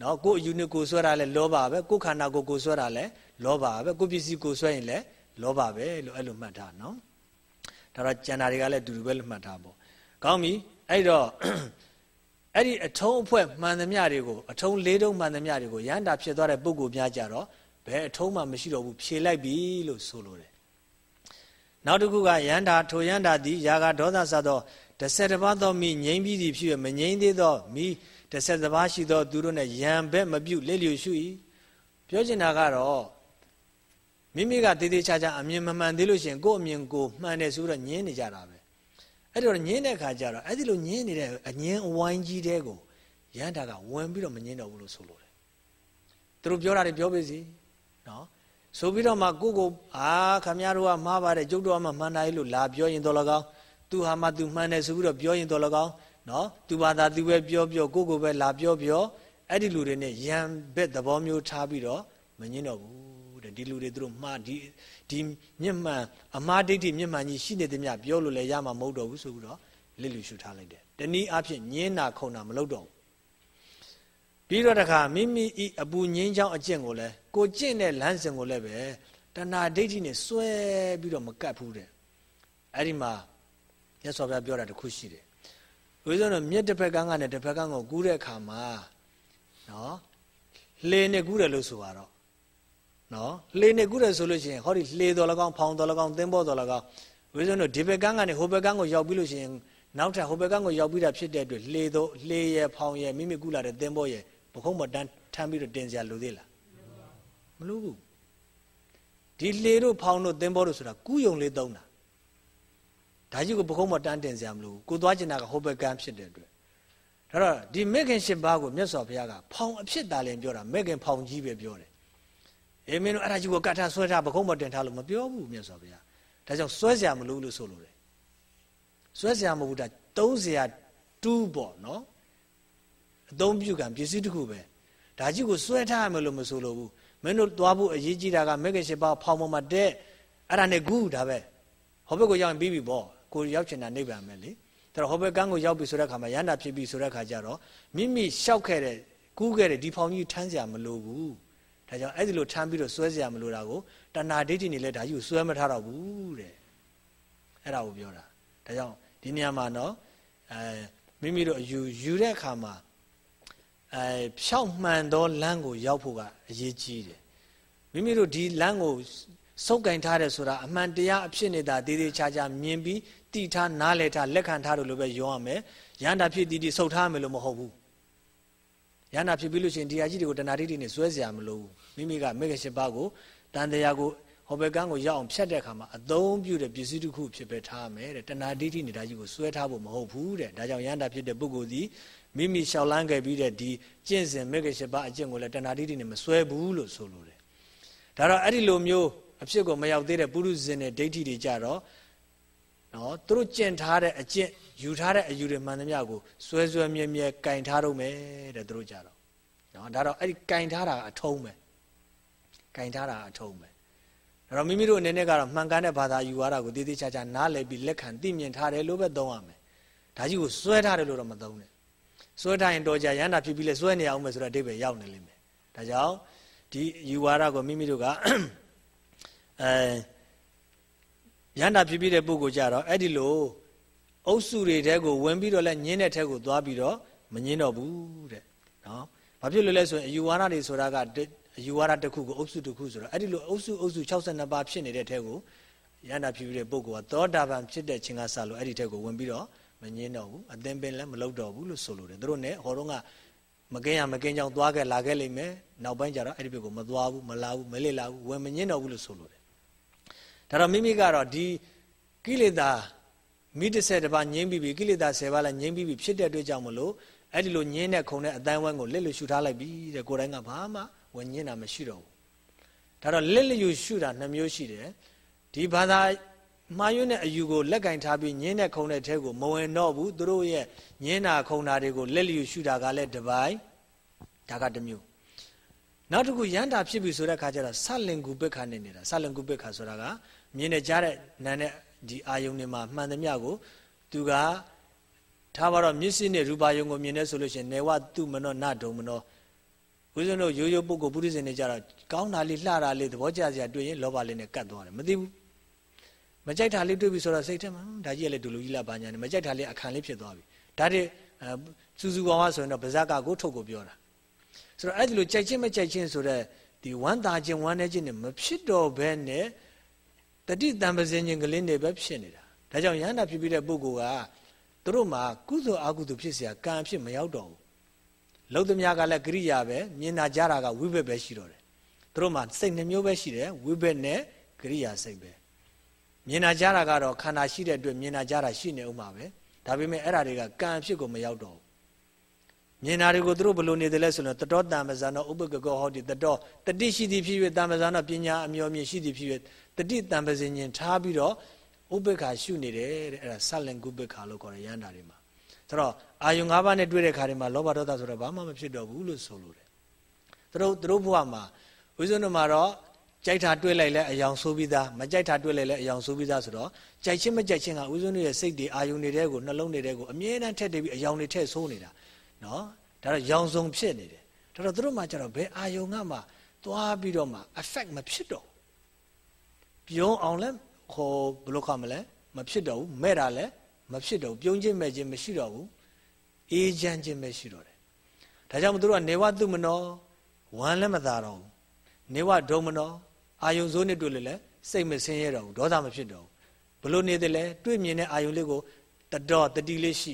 နော်ကိုယ်အယူနဲ့ကိုယ်ဆွဲတာလဲလောဘပဲကိုယ်ခန္ဓာကိုယ်ကိုယ်ဆွဲတာလဲလောဘပဲကိုယ်ပစ္စည်းကိုယ်ဆွဲရင်လဲလောဘပဲလို့အဲ့လိုမှတ်ထားနော်ဒါတော့ကျန်တာတွေကလည်းအတူတူပဲလို့မှတ်ထားပေါ့ကောင်းပြီအဲ့တော့အဲ့ဒီအထုံးအဖွဲ့မှန်သမျှတွေကိုအထုံးလေးတုံးမှန်သမျှတွေကိုရန်တာဖြစ်သွားတဲ့ပုဂ္ဂိုလ်များကြတော့ဘယ်အထုံးမှမရှိတော့ဘူးဖြေလိုက်ပြီလို့ဆိုလိုတယ် နောက်တစ်ခုကရန်တာထိုရန်တာသည်ယာကဒေါသစသောတစ်ဆက်တစ်ပါးသောမိငြိမ်းပြီးသည်ဖြစ်ရမငြိမ်းသေးသောမိတစ်ဆက်တစ်ပါးရှိသောသူတို့နဲ့ရန်ဘက်မပြုတ်လက်လျူရှု၏ပြောချင်တာကတော့မိမိကတည်တည်ချာချာအမြင်မမှန်သေးလို့ရှိရင်ကိုယ့်အမြင်ကိုမှန်တယ်ဆိုတော့ညင်းနေကြတာပဲအဲ့တော့ညင်းတဲ့ခါကျတော့အဲ့ဒီလိုညင်းနေတဲ့အငင်းအဝိုင်းကြီးတဲ့ကိုရန်တာကဝင်ပြီးတော့မညင်းတော့ဘူးလို့ဆိုလိုတယ်သူတို့ပြောတာတွေပြောပါစီနော် ဆိုပြီးတော့မှကိုကိုအာခမရတို့ကမှားပါတယ်ကျုပ်တို့ကမှမှန်တယ်လို့လာပြောရင်တော့လကောင်းသူဟာမှသူမှန်တယ်ဆိုပြီးတော့ပြောရင်တော့လကောင်းနော်သူဘာသာသူပဲပြောပြောကိုကိုပဲလာပြောပြောအဲ့ဒီလူတွေနဲ့ရံဘက်သဘောမျိုးထားပြီးတော့မငင်းတော့ဘူးတဲ့ဒီလူတွေသူတို့မှားဒီဒီမြင့်မှန်အမှားဒိဋ္ဌိမြင့်မှန်ကြီးရှိနေသည်မြပြောလို့လည်းရမှာမဟုတ်တော့ဘူးဆိုပြီးတော့လစ်လူရှုထားလိုက်တယ်တနည်းအားဖြင့်ညင်းနာခုံနာမလုပ်တော့ဘူးပြီးတော့တခါမိမိဤအပူငင်းချောင်းအကျင့်ကိုလည်း ကိုကျင့်တဲ့လမ်းစဉ်ကိုလည်းပဲတဏှာဒိဋ္ဌိနဲ့စွဲပြီးတော့မကတ်ဘူးတဲ့အဲ့ဒီမှာမြတ်စွာဘုရားပြောတာတခုရှိတယ်ဝိဇ္ဇောတော့မြစ်တစ်ဖက်ကန်းကနဲ့တစ်ဖက်ကန်းကိုကူးတဲ့အခါမှာနော်လှေနဲ့ကူးတယ်လို့ဆိုပါတော့နော်လှေနဲ့ကူးတယ်ဆိုလို့ရှိရင်ဟောဒီလှေတော်၎င်းဖောင်တော်၎င်းသင်းဘောတော်၎င်းဝိဇ္ဇောတို့ဒီဘက်ကန်းကနေဟိုဘက်ကန်းကိုရောက်ပြီးလို့ရှိရင်နောက်ထပ်ဟိုဘက်ကန်းကိုရောက်ပြီးတာဖြစ်တဲ့အတွက်လှေတော်လှေရဖောင်ရမိမိကူးလာတဲ့သင်းဘောရပခုံးမတန်းထမ်းပြီးတော့တင်စရာလိုသေးလား မလိုဘူးဒီလေတို့ဖောင်းတို့သင်္ဘောတို့ဆိုတာကူးယုံလေးသုံးတာဒါကြီးကိုပခုံးမတန်းတင်စရာမလိုဘူးကိုသွားကျင်တာကဟိုဘက်ကန်းဖြစ်တဲ့အတွက်ဒါတော့ဒီမေခင်၈ပါးကိုမြတ်စွာဘုရားကဖောင်းအဖြစ်တာလည်းပြောတာမေခင်ဖောင်းကြီးပဲပြောတယ်အေးမင်းတို့အဲ့ဒါကြီးကိုကတ်ထားဆွဲထားပခုံးမတင်ထားလို့မပြောဘူးမြတ်စွာဘုရားဒါကြောင့်ဆွဲစရာမလိုဘူးလို့ဆိုလိုတယ်ဆွဲစရာမဟုတ်ဘူးဒါသုံးစရာတူးပေါ့နော်အသုံးပြုကံပစ္စည်းတစ်ခုပဲဒါကြီးကိုစွဲထားရမယ်လို့မဆိုလိုဘူး မင်းတို့သွားဖို့အရေးကြီးတာကမဂ္ဂင်၈ပါးဖောင်းပေါ်မှာတဲ့အဲ့ဒါနဲ့ဂူးဒါပဲဟောဘက်ကိုရောက်ရင်ပြီးပြီပေါ့ကိုရောက်ချင်တာနိဗ္ဗာန်ပဲလေဒါတော့ဟောဘက်ကန်းကိုရောက်ပြီဆိုတဲ့ခါမှာရန္တာဖြစ်ပြီဆိုတဲ့ခါကျတော့မိမိလျှောက်ခဲ့တဲ့ကူးခဲ့တဲ့ဒီဖောင်းကြီးထမ်းစရာမလိုဘူးဒါကြောင့်အဲ့ဒီလိုထမ်းပြီးတော့စွဲစရာမလိုတာကိုတဏှာဒိဋ္ဌိနေလဲဒါကြီးကိုစွဲမထားတော့ဘူးတဲ့အဲ့ဒါကိုပြောတာဒါကြောင့်ဒီနေရာမှာနော်အဲမိမိတို့အယူယူတဲ့အခါမှာ အဲဖြောက်မှန်သောလမ်းကိုရောက်ဖို့ကအရေးကြီးတယ်မိမိတို့ဒီလမ်းကိုစုပ်ကင်ထားတယ်ဆိုတာအမှန်တရားအဖြစ်နေတာတည်တည်ချာချာမြင်ပြီးတိထားနားလည်ထားလက်ခံထားတယ်လို့ပဲပြောရမယ်ရန်တာဖြစ်တည်တည်စုပ်ထားမယ်လို့မဟုတ်ဘူးရန်တာဖြစ်ပြီးလို့ရှိရင်တရားကြီးတွေကိုတဏှာတိတိနဲ့စွဲเสียမလို့မိမိကမေဃရှိပါကိုတန်တရားကိုဟောဘကန်းကိုရောက်အောင်ဖြတ်တဲ့အခါမှာအသုံးပြုတဲ့ပစ္စည်းတစ်ခုဖြစ်ပဲထားမယ်တဲ့တဏှာတိတိနဲ့ဒါကြီးကိုစွဲထားဖို့မဟုတ်ဘူးတဲ့ဒါကြောင့်ရန်တာဖြစ်တဲ့ပုဂ္ဂိုလ်ဒီ မိမိလျှောက်လန်းခဲ့ပြီးတဲ့ဒီကျင့်စဉ်မေဃရှိပါအကျင့်ကိုလည်းတဏှာတိတိနဲ့မစွဲဘူးလို့ဆိုလိုတယ်ဒါတော့အဲ့ဒီလိုမျိုးအဖြစ်ကိုမရောက်သေးတဲ့ပုရုဇဉ်နဲ့ဒိဋ္ဌိတွေကြတော့နော်သူတို့ကျင့်ထားတဲ့အကျင့်ယူထားတဲ့အယူတွေမှန်သမျှကိုစွဲစွဲမြဲမြဲကင်ထားတော့မယ်တဲ့သူတို့ကြတော့နော်ဒါတော့အဲ့ဒီကင်ထားတာအထုံးပဲကင်ထားတာအထုံးပဲဒါတော့မိမိတို့အနေနဲ့ကတော့မှန်ကန်တဲ့ဘာသာယူရတာကိုတည်တည်ချာချာနားလည်ပြီးလက်ခံသိမြင်ထားတယ်လို့ပဲသုံးရမယ်ဒါကြီးကိုစွဲထားတယ်လို့တော့မသုံးနဲ့ စွဲထားရင်တော်ကြရဟန္တာဖြစ်ပြီးလဲစွဲနေအောင်မယ်ဆိုတော့အဓိပ္ပာယ်ရောက်နေလိမ့်မယ်ဒါကြောင့်ဒီယူဝါဒကိုမိမိတို့ကအဲရန္တာဖြစ်ပြီးတဲ့ပုဂ္ဂိုလ်ကြတော့အဲ့ဒီလိုအုပ်စုတွေတဲကိုဝင်ပြီးတော့လဲညင်းတဲ့ထက်ကိုသွားပြီးတော့မညင်းတော့ဘူးတဲ့နော်ဘာဖြစ်လို့လဲဆိုရင်အယူဝါဒတွေဆိုတာကအယူဝါဒတစ်ခုကိုအုပ်စုတစ်ခုဆိုတော့အဲ့ဒီလိုအုပ်စုအုပ်စု62ပါးဖြစ်နေတဲ့ထက်ကိုရန္တာဖြစ်ပြီးတဲ့ပုဂ္ဂိုလ်ကသောတာပန်ဖြစ်တဲ့ခြင်းကစလို့အဲ့ဒီထက်ကိုဝင်ပြီးတော့ မငင်းတော့ဘူးအသင်ပင်လည်းမလုပ်တော့ဘူးလို့ဆိုလိုတယ်သူတို့ ਨੇ ဟောတော့ကမကင်းရမကင်းကြောင်သွားခဲ့လာခဲ့လိမ့်မယ်နောက်ပိုင်းကျတော့အဲ့ဒီဘက်ကိုမသွားဘူးမလာဘူးမလေ့လာဘူးဝင်မငင်းတော့ဘူးလို့ဆိုလိုတယ်ဒါတော့မိမိကတော့ဒီကိလေသာမိတ္တဆက်တပါငြိမ့်ပြီးပြီကိလေသာ၁၀ပါးလည်းငြိမ့်ပြီးပြီဖြစ်တဲ့အတွက်ကြောင့်မလို့အဲ့ဒီလိုငြင်းတဲ့ခုံတဲ့အတိုင်းဝိုင်းကိုလက်လို့ရှုထားလိုက်ပြီတဲ့ကိုယ်တိုင်းကဘာမှဝင်ငင်းတာမရှိတော့ဘူးဒါတော့လက်လျူရှုတာနှမျိုးရှိတယ်ဒီဘာသာ မှားယွင်းတဲ့အယူကိုလက်ကင်ထားပြီးညင်းတဲ့ခုံတဲ့ထဲကိုမဝင်တော့ဘူးသူတို့ရဲ့ညင်းတာခုံတာတွေကိုလက်လျူရှုတာကလည်းတစ်ပိုင်းဒါကတစ်မျိုးနောက်တစ်ခုရန်တာဖြစ်ပြီဆိုတဲ့ခါကျတော့ဆလင်ကူပက္ခနဲ့နေတာဆလင်ကူပက္ခဆိုတာကမြင်နေကြတဲ့နာနဲ့ဒီအာယုန်တွေမှာမှန်သမျှကိုသူကထားပါတော့မျက်စိနဲ့ရူပါယုံကိုမြင်နေဆိုလို့ရှိရင်နေဝသူမနောနဒုံမနောဘုရားတို့ရိုးရိုးပုဂ္ဂိုလ်ပုရိသေနေကြတော့ကောင်းတာလေးလှတာလေးသဘောကျစရာတွေ့ရင်လောဘလေးနဲ့ကတ်သွားတယ်မသိဘူး မကြိုက်တာလေးတွေ့ပြီဆိုတော့စိတ်ထဲမှာဒါကြီးလည်းဒူလူကြီးလားဘာညာနဲ့မကြိုက်တာလေးအခါလေးဖြစ်သွားပြီဒါတည်းစူးစူးဝါဝါဆိုရင်တော့ဗဇက်ကကိုထုတ်ကိုပြောတာဆိုတော့အဲ့ဒီလိုကြိုက်ချင်းမကြိုက်ချင်းဆိုတော့ဒီဝမ်းသာခြင်းဝမ်းနည်းခြင်းနဲ့မဖြစ်တော့ဘဲနဲ့တတိတံပစင်ခြင်းကလေးတွေပဲဖြစ်နေတာဒါကြောင့်ရဟန္တာဖြစ်ပြီးတဲ့ပုဂ္ဂိုလ်ကသူတို့မှာကုသိုလ်အကုသိုလ်ဖြစ်เสียကံဖြစ်မရောက်တော့ဘူးလုံသမျှကလည်းကရိယာပဲမြင်တာကြားတာကဝိဘက်ပဲရှိတော့တယ်သူတို့မှာစိတ်နှမျိုးပဲရှိတယ်ဝိဘက်နဲ့ကရိယာစိတ်ပဲ မြင်တာကြားတာကတော့ခန္ဓာရှိတဲ့အတွက်မြင်တာကြားတာရှိနေဦးမှာပဲဒါပေမဲ့အဲ့ဓာတွေကကံအဖြစ်ကိုမရောက်တော့ဘူးမြင်တာတွေကိုသူတို့ဘယ်လိုနေတယ်လဲဆိုတော့တတောတံပဇာနောဥပကကောဟောတိတတောတတိရှိသည်ဖြစ်၍တံပဇာနောပညာအမျော်မြင်ရှိသည်ဖြစ်၍တတိတံပဇင်ញင်ထားပြီးတော့ဥပ္ပခါရှုနေတယ်တဲ့အဲ့ဒါဆလင်ကုပ္ပခါလို့ခေါ်တယ်ရန်တာတွေမှာဆိုတော့အာယုံ၅ပါးနဲ့တွေ့တဲ့ခါတွေမှာလောဘဒေါသဆိုတော့ဘာမှမဖြစ်တော့ဘူးလို့ဆိုလိုတယ်သူတို့သူတို့ဘဝမှာဦးဇုံတို့မှာတော့ ကြိုက်တာတွေ့လိုက်လဲအယောင်ဆိုးပြီးသားမကြိုက်တာတွေ့လိုက်လဲအယောင်ဆိုးပြီးသားဆိုတော့ကြိုက်ချင်းမကြိုက်ချင်းကဦးဇုံတို့ရဲ့စိတ်တွေအာယုံနေတဲ့ကိုနှလုံးနေတဲ့ကိုအမြဲတမ်းထက်တည်ပြီးအယောင်တွေထက်ဆိုးနေတာနော်ဒါတော့ရောင်စုံဖြစ်နေတယ်ဒါတော့သူတို့မှကျတော့ဘယ်အာယုံကမှသွားပြီးတော့မှ effect မဖြစ်တော့ပြုံးအောင်လဲဟောဘယ်လိုခမလဲမဖြစ်တော့ဘူးမဲ့တာလဲမဖြစ်တော့ပြုံးချင်းမဲ့ချင်းမရှိတော့ဘူးအေးချမ်းခြင်းပဲရှိတော့တယ်ဒါကြောင့်မသူတို့ကနေဝသူမနောဝမ်းလည်းမသာတော့ဘူးနေဝဒုံမနော အာယုံစိုးနဲ့တွေ့လို့လဲစိတ်မဆင်းရဲတော့ဘူးဒေါသမဖြစ်တော့ဘူးဘလို့နေတယ်လဲတွေ့မြင်တဲ့အာယုံလေးကိုတတော်တတိလေးရှိ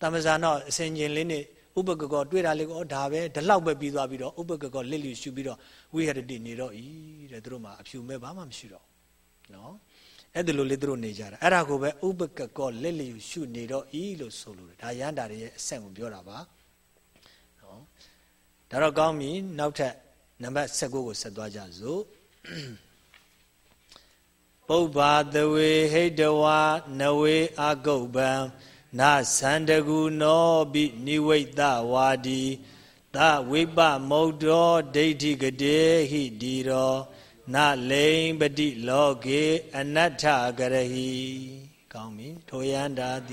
တမဇာတော့အစင်ကျင်လေးနဲ့ဥပကကောတွေ့တာလေးကိုဒါပဲဒီလောက်ပဲပြီးသွားပြီးတော့ဥပကကောလစ်လျူရှုပြီးတော့ဝိဟရတိနေတော့ဤတဲ့သူတို့မှာအဖြူမဲ့ဘာမှမရှိတော့နော်အဲ့ဒါလိုလေးသူတို့နေကြတာအဲ့ဒါကိုပဲဥပကကောလက်လျူရှုနေတော့ဤလို့ဆိုလို့ဒါရန်တာရဲ့အဆင့်ကိုပြောတာပါနော်ဒါတော့ကောင်းပြီနောက်ထပ်နံပါတ်16ကိုဆက်သွားကြစို့ ပုဗ္ဗာတဝေဟိတဝါနဝေအာဂုတ်ဗံနာသန္တကူနောပိနိဝိတဝါဒီသဝိပမုတ်တောဒိဋ္ဌိကတေဟိဒီရောနလိမ်ပတိလောကေအနတ္ထကရဟိကောင်းပြီထိုယန္တာသ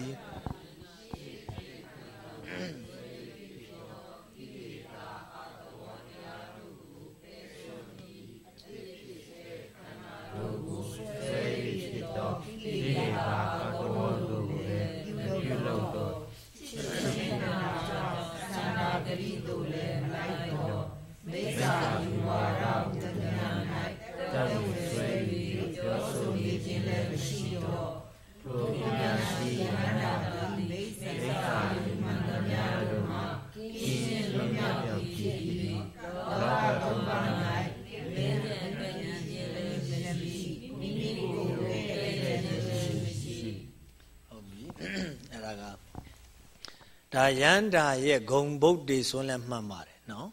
ဒါယန္တာရဲ့ဂုံဗုဒ္ဓေဆိုလည်းမှန်ပါတယ်နော်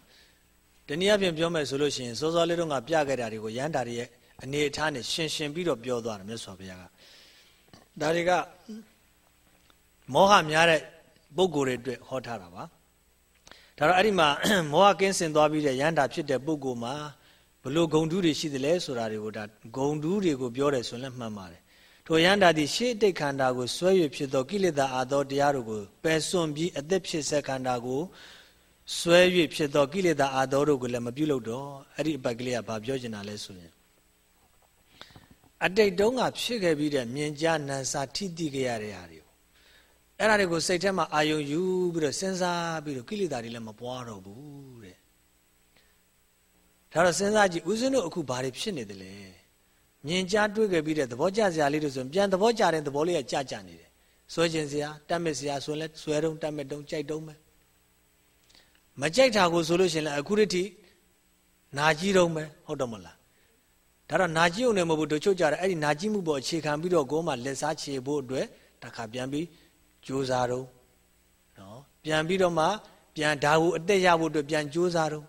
တနည်းအားဖြင့်ပြောမယ်ဆိုလို့ရှိရင်စောစောလေးတုန်းကပြခဲ့တာတွေကိုယန္တာတွေရဲ့အနေအထားနဲ့ရှင်ရှင်ပြီးတော့ပြောသွားတယ်မြတ်စွာဘုရားကဒါတွေကမောဟများတဲ့ပုဂ္ဂိုလ်တွေအတွက်ဟောထားတာပါဒါတော့အဲ့ဒီမှာမောဟကင်းစင်သွားပြီးတဲ့ယန္တာဖြစ်တဲ့ပုဂ္ဂိုလ်မှာဘလို့ဂုံတူးတွေရှိသလဲဆိုတာတွေကိုဒါဂုံတူးတွေကိုပြောတယ်ဆိုရင်လည်းမှန်ပါတယ် ထိုယန္တာသည်ရှေးတိတ်ခန္ဓာကိုဆွဲ၍ဖြစ်သောကိလေသာအာသောတရားတို့ကိုပယ်စွန့်ပြီးအသက်ဖြစ်ဆက်ခန္ဓာကိုဆွဲ၍ဖြစ်သောကိလေသာအာသောတို့ကိုလည်းမပြုလုပ်တော့အဲ့ဒီအပတ်ကလေးကဘာပြောချင်တာလဲဆိုရင်အတိတ်တုန်းကဖြစ်ခဲ့ပြီးတဲ့မြင်ကြနန်စာထိတိခဲ့ရတဲ့ဟာတွေကိုအဲ့ဒါတွေကိုစိတ်ထဲမှာအာယုံယူပြီးတော့စဉ်းစားပြီးတော့ကိလေသာတွေလည်းမပွားတော့ဘူးတဲ့ဒါတော့စဉ်းစားကြည့်ဦးဇင်းတို့အခုဘာတွေဖြစ်နေတယ်လဲ မြင်ကြားတွေ့ခဲ့ပြီးတဲ့သဘောကျစရာလေးတို့ဆိုပြန်သဘောကျတဲ့သဘောလေးကကြကြနေတယ်ဆွဲခြင်းစရာတတ်မဲ့စရာဆိုလဲဆွဲတုံးတတ်မဲ့တုံးကြိုက်တုံးပဲမကြိုက်တာကိုဆိုလို့ရှိရင်လည်းအခုတည်းနာကြီးတုံးပဲဟုတ်တော့မလားဒါတော့နာကြီးုံနဲ့မဟုတ်ဘူးတို့ချုပ်ကြတယ်အဲ့ဒီနာကြီးမှုပေါ်အခြေခံပြီးတော့ကိုယ်မှလက်စားချေဖို့အတွက်တခါပြန်ပြီးကြိုးစားတော့နော်ပြန်ပြီးတော့မှပြန်ဓာတ်ကိုအတက်ရဖို့အတွက်ပြန်ကြိုးစားတော့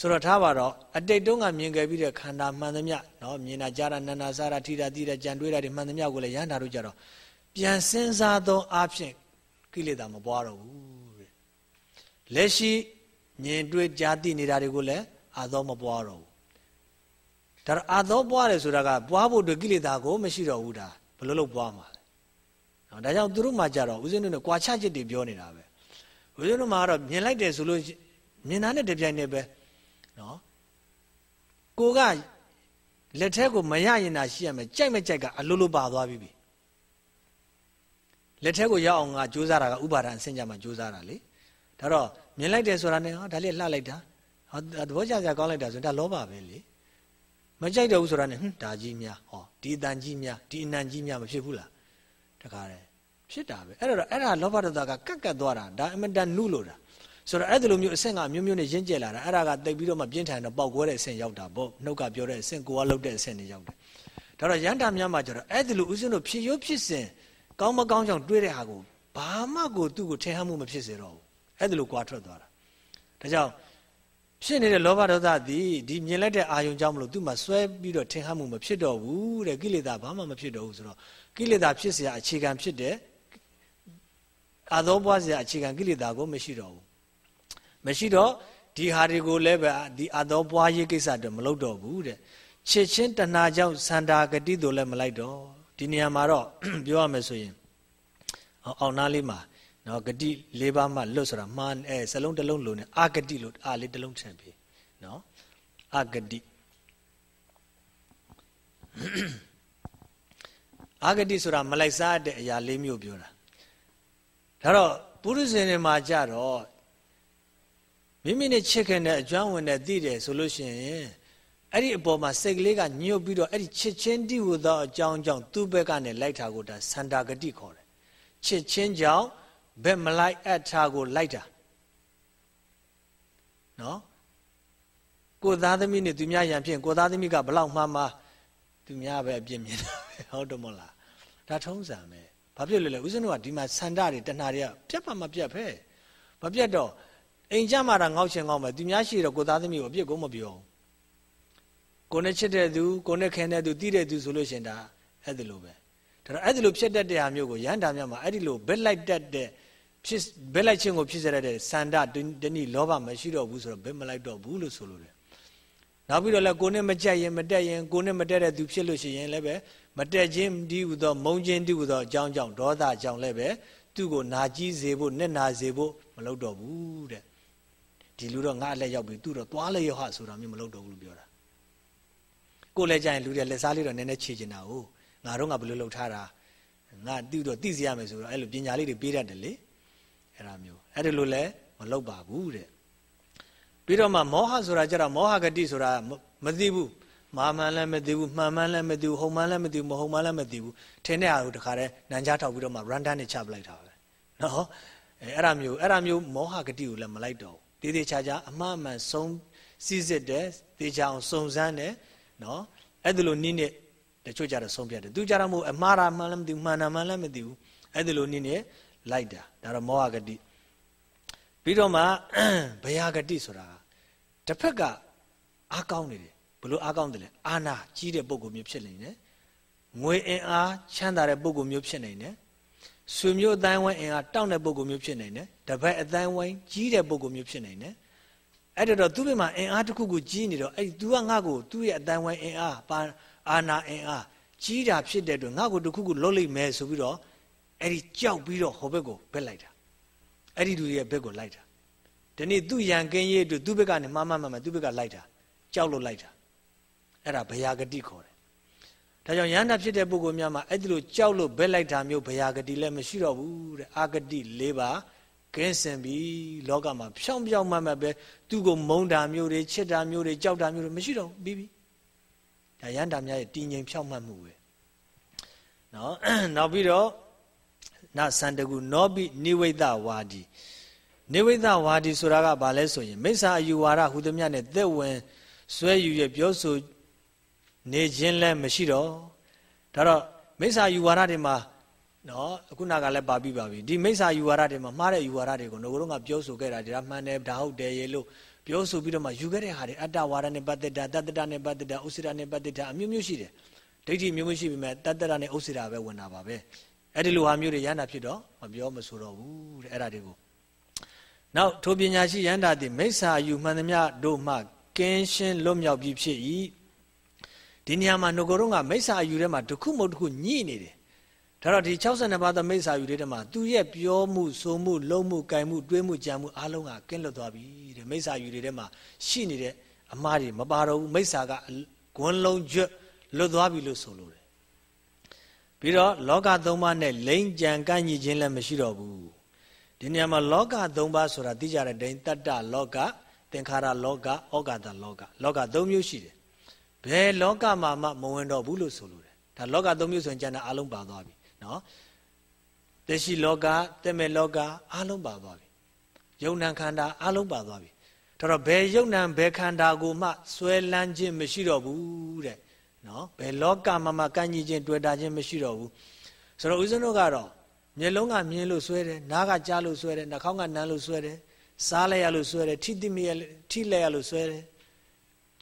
ဆိုတော့ထားပါတော့အတိတ်တုန်းကမြင်ခဲ့ပြီးတဲ့ခန္ဓာမှန်သမျှနော်မြင်တာကြားတာနာနာစားတာထိတာသိတာကြံတွေးတာတွေမှန်သမျှကိုလည်းရဟန္တာတို့ကြတော့ပြန်စဉ်းစားသောအဖြစ်ကိလေသာမပွားတော့ဘူးတဲ့လက်ရှိမြင်တွေ့ကြားသိနေတာတွေကိုလည်းအာသောမပွားတော့ဘူးဒါတော့အာသောပွားတယ်ဆိုတာကပွားဖို့အတွက်ကိလေသာကိုမရှိတော့ဘူးဒါဘယ်လိုလုပ်ပွားမှာလဲနော်ဒါကြောင့်သူတို့မှကြတော့ဦးဇင်းတို့ကကွာချချက်တွေပြောနေတာပဲဦးဇင်းတို့မှကတော့မြင်လိုက်တယ်ဆိုလို့မြင်တာနဲ့တပြိုင်တည်းပဲ နော်ကိုကလက်ထက်ကိုမရရင်တာရှိရမယ်ကြိုက်မကြိုက်ကအလိုလိုပါသွားပြီလက်ထက်ကိုရောက်အောင်ငါကြိုးစားတာကဥပါဒံအဆင့်ကြမှာကြိုးစားတာလေဒါတော့မြင်လိုက်တယ်ဆိုတာနဲ့ဟာဒါလေးလှလိုက်တာဟောသဘောကျစရာကောင်းလိုက်တာဆိုရင်ဒါလောဘပဲလေမကြိုက်တော့ဘူးဆိုတာနဲ့ဟွန်းဒါကြီးများဟောဒီအတန်ကြီးများဒီအနံကြီးများမဖြစ်ဘူးလားတခါတယ်ဖြစ်တာပဲအဲ့တော့အဲ့ဒါလောဘတတာကကတ်ကတ်သွားတာဒါအမတန်နုလို့တာ ဆိုတော့အဲ့ဒီလိုမျိုးအဆင့်ကမျိုးမျိုးနဲ့ရင့်ကျက်လာတာအဲ့ဒါကတိတ်ပြီးတော့မှပြင်းထန်တော့ပေါက်ကွဲတဲ့အဆင့်ရောက်တာပေါ့နှုတ်ကပြောတဲ့အဆင့်ကိုကလှုပ်တဲ့အဆင့်တွေရောက်တယ်ဒါတော့ရန်တာများမှာကျတော့အဲ့ဒီလိုဥစဉ်တို့ဖြစ်ရိုးဖြစ်စဉ်ကောင်းမကောင်းကြောင့်တွေးတဲ့ဟာကိုဘာမှကိုသူ့ကိုထင်ဟမှုမဖြစ်စေတော့ဘူးအဲ့ဒီလိုကြွားထွက်သွားတာဒါကြောင့်ဖြစ်နေတဲ့လောဘဒေါသသည်ဒီမြင်လိုက်တဲ့အာယုံကြောင့်မလို့သူ့မှာဆွဲပြီးတော့ထင်ဟမှုမဖြစ်တော့ဘူးတဲ့ကိလေသာဘာမှမဖြစ်တော့ဘူးဆိုတော့ကိလေသာဖြစ်เสียအခြေခံဖြစ်တဲ့ အာသောပွားစရာအခြေခံကိလေသာကိုမရှိတော့ဘူး မရှိတော့ဒီဟာတွေကိုလည်းပဲဒီအာသောပွားရေးကိစ္စတော့မလုပ်တော့ဘူးတဲ့ချစ်ချင်းတဏှာကြောင့်စန္ဒာဂတိတို့လည်းမလိုက်တော့ဒီနေရာမှာတော့ပြောရမယ်ဆိုရင်အောင်နာလေးမှာနော်ဂတိ၄ပါးမှလွတ်ဆိုတာမှားအဲစလုံးတစ်လုံးလုံးနဲ့အာဂတိလို့အာလေးတစ်လုံးထည့်ပြီးနော်အာဂတိအာဂတိဆိုတာမလိုက်စားတဲ့အရာ၄မျိုးပြောတာဒါတော့ပုရိသေတွေမှာကြတော့ မိမိနဲ့ချစ်ခင်တဲ့အကျွမ်းဝင်တဲ့သိတယ်ဆိုလို့ရှိရင်အဲ့ဒီအပေါ်မှာစိတ်ကလေးကညှို့ပြီးတော့အဲ့ဒီချစ်ချင်းတိဟူသောအကြောင်းကြောင့်သူ့ဘက်ကနေလိုက်တာကိုဒါစန္ဒာဂတိခေါ်တယ်ချစ်ချင်းကြောင့်ဘက်မလိုက်အပ်တာကိုလိုက်တာနော်ကိုသားသမီးနဲ့သူများရံဖြင့်ကိုသားသမီးကဘလောက်မှမှသူများပဲအပြစ်မြင်တာဟုတ်တယ်မို့လားဒါထုံးစံပဲဘာဖြစ်လို့လဲဦးဇင်းတို့ကဒီမှာစန္ဒတွေတဏှာတွေကပြတ်မှမပြတ်ဖဲမပြတ်တော့ အိမ်ကြမှာတာငေါ့ချင်ငေါ့မယ်သူများရှိတော့ကိုသားသမီးကိုအပြစ်ကိုမပြောကိုနဲ့ချစ်တဲ့သူကိုနဲ့ခင်တဲ့သူတီးတဲ့သူဆိုလို့ရှင်ဒါအဲ့ဒီလိုပဲဒါတော့အဲ့ဒီလိုဖြစ်တတ်တဲ့ဟာမျိုးကိုရန်တာများမှာအဲ့ဒီလိုဘက်လိုက်တတ်တဲ့ဖြစ်ဘက်လိုက်ခြင်းကိုဖြစ်စေတဲ့စန္ဒတနည်းလောဘမရှိတော့ဘူးဆိုတော့ဘက်မလိုက်တော့ဘူးလို့ဆိုလိုတယ်နောက်ပြီးတော့လည်းကိုနဲ့မကြက်ရင်မတက်ရင်ကိုနဲ့မတက်တဲ့သူဖြစ်လို့ရှိရင်လည်းပဲမတက်ခြင်းဒီဟူသောမုံခြင်းဒီဟူသောအကြောင်းကြောင့်ဒေါသကြောင့်လည်းပဲသူ့ကိုနာကြီးစေဖို့နဲ့နာစေဖို့မလုပ်တော့ဘူးတဲ့ ဒီလူတော့ငါအလက်ရောက်ပြီသူတော့သွားလေရဟဆိုတာမျိုးမလုပ်တော့ဘူးလို့ပြောတာကိုလည်းကြရင်လူတွေလက်စားလေးတော့နည်းနည်းခြေချင်တာ哦ငါတို့ကဘယ်လိုလုပ်ထားတာငါသူ့တော့သိစီရမယ်ဆိုတော့အဲ့လိုပညာလေးတွေပေးတတ်တယ်လေအဲ့ဒါမျိုးအဲ့ဒါလိုလည်းမလုပ်ပါဘူးတဲ့ပြီးတော့မှမောဟဆိုတာကြတော့မောဟဂတိဆိုတာမသိဘူးမာမှန်လည်းမသိဘူးမှန်မှန်လည်းမသိဘူးဟုတ်မှန်လည်းမသိဘူးမဟုတ်မှန်လည်းမသိဘူးထင်တဲ့အားကိုတခါတည်းနန်းချထောက်ပြီးတော့မှ random နဲ့ချပလိုက်တာပဲနော်အဲအဲ့ဒါမျိုးအဲ့ဒါမျိုးမောဟဂတိကိုလည်းမလိုက်တော့ ဘူးတေးသေးချာချာအမှားမှန်ဆုံးစည်းစစ်တယ်တေချာအောင်စုံစမ်းတယ်နော်အဲ့ဒါလိုနည်းနဲ့တချို့ကြတော့ဆုံးဖြတ်တယ်သူကြတော့မဟုတ်အမှားတာမှန်လည်းမသိဘူးမှန်တာမှန်လည်းမသိဘူးအဲ့ဒါလိုနည်းနဲ့လိုက်တာဒါတော့မောဟဂတိပြီးတော့မှဘယဂတိဆိုတာတစ်ဖက်ကအားကောင်းနေတယ်ဘလို့အားကောင်းတယ်လဲအာနာကြီးတဲ့ပုံကိုမျိုးဖြစ်နေတယ်ငွေအင်အားချမ်းသာတဲ့ပုံကိုမျိုးဖြစ်နေတယ် ဆွေမျိုးအတိုင်းဝိုင်းအင်အားတောင့်တဲ့ပုံကိုမျိုးဖြစ်နေတယ်တပတ်အတိုင်းဝိုင်းကြီးတဲ့ပုံကိုမျိုးဖြစ်နေတယ်အဲ့တော့သူ့ဘက်မှာအင်အားတစ်ခုခုကြီးနေတော့အဲ့ तू ကငါ့ကိုသူ့ရဲ့အတိုင်းဝိုင်းအင်အားပါအာနာအင်အားကြီးတာဖြစ်တဲ့အတွက်ငါ့ကိုတစ်ခုခုလှုပ်လိုက်မယ်ဆိုပြီးတော့အဲ့ဒီကြောက်ပြီးတော့ဟိုဘက်ကိုဘက်လိုက်တာအဲ့ဒီလူရဲ့ဘက်ကိုလိုက်တာဒီနေ့သူ့ရန်ကင်းရေးအတွက်သူ့ဘက်ကနေမှားမှမှမှသူ့ဘက်ကလိုက်တာကြောက်လို့လိုက်တာအဲ့ဒါဘယာဂတိခေါ်တယ် ဒါကြောင့်ယန္တာဖြစ်တဲ့ပုဂ္ဂိုလ်များမှာအဲ့ဒီလိုကြောက်လို့ဘက်လိုက်တာမျိုးဘယာဂတိလည်းမရှိတော့ဘူးတဲ့အာဂတိ၄ပါးကင်းစင်ပြီလောကမှာဖြောင်းဖြောင်းမှမှပဲသူ့ကိုမုန်းတာမျိုးတွေချစ်တာမျိုးတွေကြောက်တာမျိုးတွေမရှိတော့ဘူးပြီးပြီဒါယန္တာများရဲ့တည်ငြိမ်ဖြောင်းမှတ်မှုပဲနော်နောက်ပြီးတော့နသန္တကုနောပိနိဝိတဝါဒီနိဝိသဝါဒီဆိုတာကဘာလဲဆိုရင်မိစ္ဆာအယူဝါဒဟူသည်မြတ်နဲ့သက်ဝင်ဆွဲယူရပြောဆို နေခြင်းလည်းမရှိတော့ဒါတော့မိစ္ဆာယူဝါဒတွေမှာနော်အခုနကလည်းပါပြီးပါပြီဒီမိစ္ဆာယူဝါဒတွေမှာမှားတဲ့ယူဝါဒတွေကိုငိုကတော့ကပြောဆိုခဲ့တာဒါမှန်တယ်ဒါဟုတ်တယ်ရေလို့ပြောဆိုပြီးတော့မှယူခဲ့တဲ့ဟာတွေအတ္တဝါဒနဲ့ပတ်သက်တာတတ္တတနဲ့ပတ်သက်တာဥစ္စေတနဲ့ပတ်သက်တာအမျိုးမျိုးရှိတယ်ဒိဋ္ဌိမျိုးမျိုးရှိပြီမဲ့တတ္တတနဲ့ဥစ္စေတပဲဝင်တာပါပဲအဲ့ဒီလိုဟာမျိုးတွေရဟန္တာဖြစ်တော့မပြောမဆိုတော့ဘူးတဲ့အဲ့ဒါတွေကိုနောက်ထိုပညာရှိယန္တာသည်မိစ္ဆာယူမှန်သမျှတို့မှကင်းရှင်းလွတ်မြောက်ပြီးဖြစ်၏ ဒီနေရာမှာငကိုတော့ကမိစ္ဆာယူထဲမှာတစ်ခုမဟုတ်တစ်ခုညှိနေတယ်ဒါတော့ဒီ62ပါးသောမိစ္ဆာယူတွေထဲမှာသူရဲ့ပြောမှုဆိုမှုလုံးမှုကြိုင်မှုတွေးမှုကြံမှုအားလုံးကကင်းလွတ်သွားပြီတဲ့မိစ္ဆာယူတွေထဲမှာရှိနေတဲ့အမှားတွေမပါတော့ဘူးမိစ္ဆာကဂွန်းလုံးကျွတ်လွတ်သွားပြီလို့ဆိုလိုတယ်ပြီးတော့လောကသုံးပါးနဲ့လိမ့်ကြံကန့်ညီခြင်းလည်းမရှိတော့ဘူးဒီနေရာမှာလောက၃ပါးဆိုတာသိကြတဲ့ဒိန်တတ္တလောကသင်္ခါရလောကဩဃတလောကလောက၃မျိုးရှိတယ် ဘယ်လောကမှာမှမဝင်တော့ဘူးလို့ဆိုလိုတယ်ဒါလောက၃မျိုးဆိုရင်ကျန်တဲ့အလုံးပါသွားပြီနော်သက်ရှိလောကတက်မဲ့လောကအလုံးပါသွားပြီယုံနံခန္ဓာအလုံးပါသွားပြီဒါတော့ဘယ်ယုံနံဘယ်ခန္ဓာကိုမှဆွဲလန်းခြင်းမရှိတော့ဘူးတဲ့နော်ဘယ်လောကမှာမှကန့်ညီခြင်းတွေ့တာခြင်းမရှိတော့ဘူးဆိုတော့ဦးဇင်းတို့ကတော့မျက်လုံးကမြင်လို့ဆွဲတယ်နားကကြားလို့ဆွဲတယ်နှာခေါင်းကနမ်းလို့ဆွဲတယ်စားလိုက်ရလို့ဆွဲတယ်ထိတိမရထိလိုက်ရလို့ဆွဲတယ်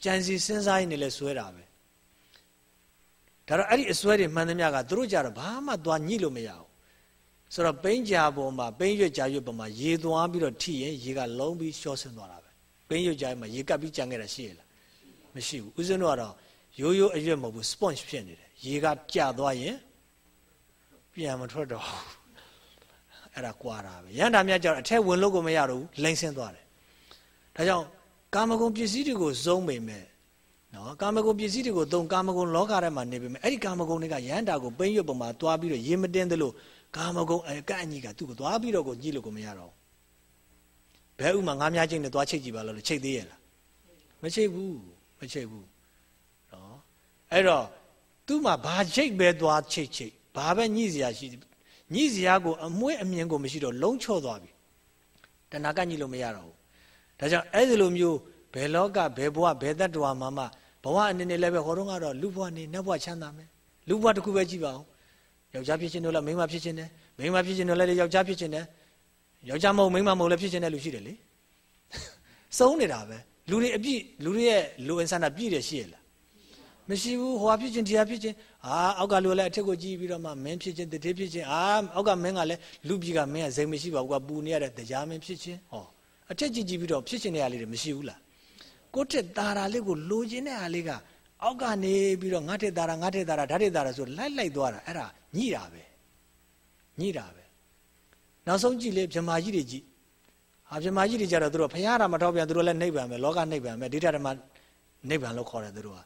ကြံစီစဉ်းစားရင်းနဲ့လည်းဆွဲတာပဲဒါတော့အဲ့ဒီအစွဲတွေမှန်သမျှကသူတို့ကြတော့ဘာမှသွားညှိလို့မရဘူးဆိုတော့ပိန်းကြာပေါ်မှာပိန်းရွက်ကြာရွက်ပေါ်မှာရေသွားပြီးတော့ထိရင်ရေကလုံးပြီးရှော့ဆင်းသွားတာပဲပိန်းရွက်ကြာမှာရေကပ်ပြီးကြံခဲ့တာရှိရလားမရှိဘူးဦးဇင်းတို့ကတော့ရိုးရိုးအရွက်မဟုတ်ဘူး sponge ဖြစ်နေတယ်ရေကကျသွားရင်ပြန်မထွက်တော့အဲ့ဒါကွာတာပဲရန်တာမြတ်ကြောင့်အထက်ဝင်လို့ကိုမရတော့ဘူးလိမ့်ဆင်းသွားတယ်ဒါကြောင့် ကာမဂုဏ်ပစ္စည်းတွေကိုစုံးမိမယ်နော်ကာမဂုဏ်ပစ္စည်းတွေကိုသုံးကာမဂုဏ်လောကထဲမှာနေပေမဲ့အဲ့ဒီကာမဂုဏ်တွေကရန်တာကိုပိန်းရွက်ပေါ်မှာတွားပြီးတော့ရေမတင်းသလိုကာမဂုဏ်အကန့်အညီကသူ့ကိုသွားပြီးတော့ကိုညှိလို့ကိုမရတော့ဘဲဥမှာငါးများချင်းနဲ့သွားချိတ်ကြည့်ပါလို့ချိတ်သေးရဲ့လားမချိတ်ဘူးမချိတ်ဘူးနော်အဲ့တော့သူ့မှာဘာချိတ်ပဲသွားချိတ်ချိတ်ဘာပဲညှိစရာရှိညှိစရာကိုအမွှေးအမြင်ကိုမရှိတော့လုံးချော့သွားပြီတဏှာကညှိလို့မရတော့ဘူး ဒါကြောင့်အဲ့ဒီလိုမျိုးဘယ်လောကဘယ်ဘဝဘယ်တတ္တဝါမှာမှဘဝအနေနဲ့လည်းပဲဟောတော့ကတော့လူဘဝနေနတ်ဘဝချမ်းသာမယ်လူဘဝတစ်ခုပဲကြည့်ပါဦးယောက်ျားဖြစ်ခြင်းတို့လည်းမိန်းမဖြစ်ခြင်းနဲ့မိန်းမဖြစ်ခြင်းတို့လည်းယောက်ျားဖြစ်ခြင်းနဲ့ယောက်ျားမဟုတ်မိန်းမမဟုတ်လည်းဖြစ်ခြင်းနဲ့လူရှိတယ်လေစုံနေတာပဲလူတွေအပြည့်လူတွေရဲ့လူအင်ဆန္ဒပြည့်တယ်ရှိရလားမရှိဘူးဟိုဟာဖြစ်ခြင်းတရားဖြစ်ခြင်းအာအောက်ကလူလည်းအထက်ကိုကြည့်ပြီးတော့မှမင်းဖြစ်ခြင်းတတိဖြစ်ခြင်းအာအောက်ကမင်းကလည်းလူပြည်ကမင်းကဇိမ်မရှိပါဘူးကပူနေရတဲ့တရားမင်းဖြစ်ခြင်းဟော အထက်ကြည့်ကြည့်ပြီးတော့ဖြစ်ခြင်းတွေကလေးတွေမရှိဘူးလားကိုယ့်တက်တာရာလေးကိုလိုချင်တဲ့ဟာလေးကအောက်ကနေပြီးတော့ငါထက်တာရာငါထက်တာရာဓာတ်ထက်တာရာဆိုလိုက်လိုက်သွားတာအဲ့ဒါညိတာပဲညိတာပဲနောက်ဆုံးကြည့်လေဗြဟ္မာကြီးတွေကြည့်ဟာဗြဟ္မာကြီးတွေကြတော့သူတို့ဖရာတာမထောက်ပြန်သူတို့လည်းနှိပ်ပြန်မယ်လောကနှိပ်ပြန်မယ်ဒိဋ္ဌဓမ္မနှိပ်ပြန်လို့ခေါ်တယ်သူတို့က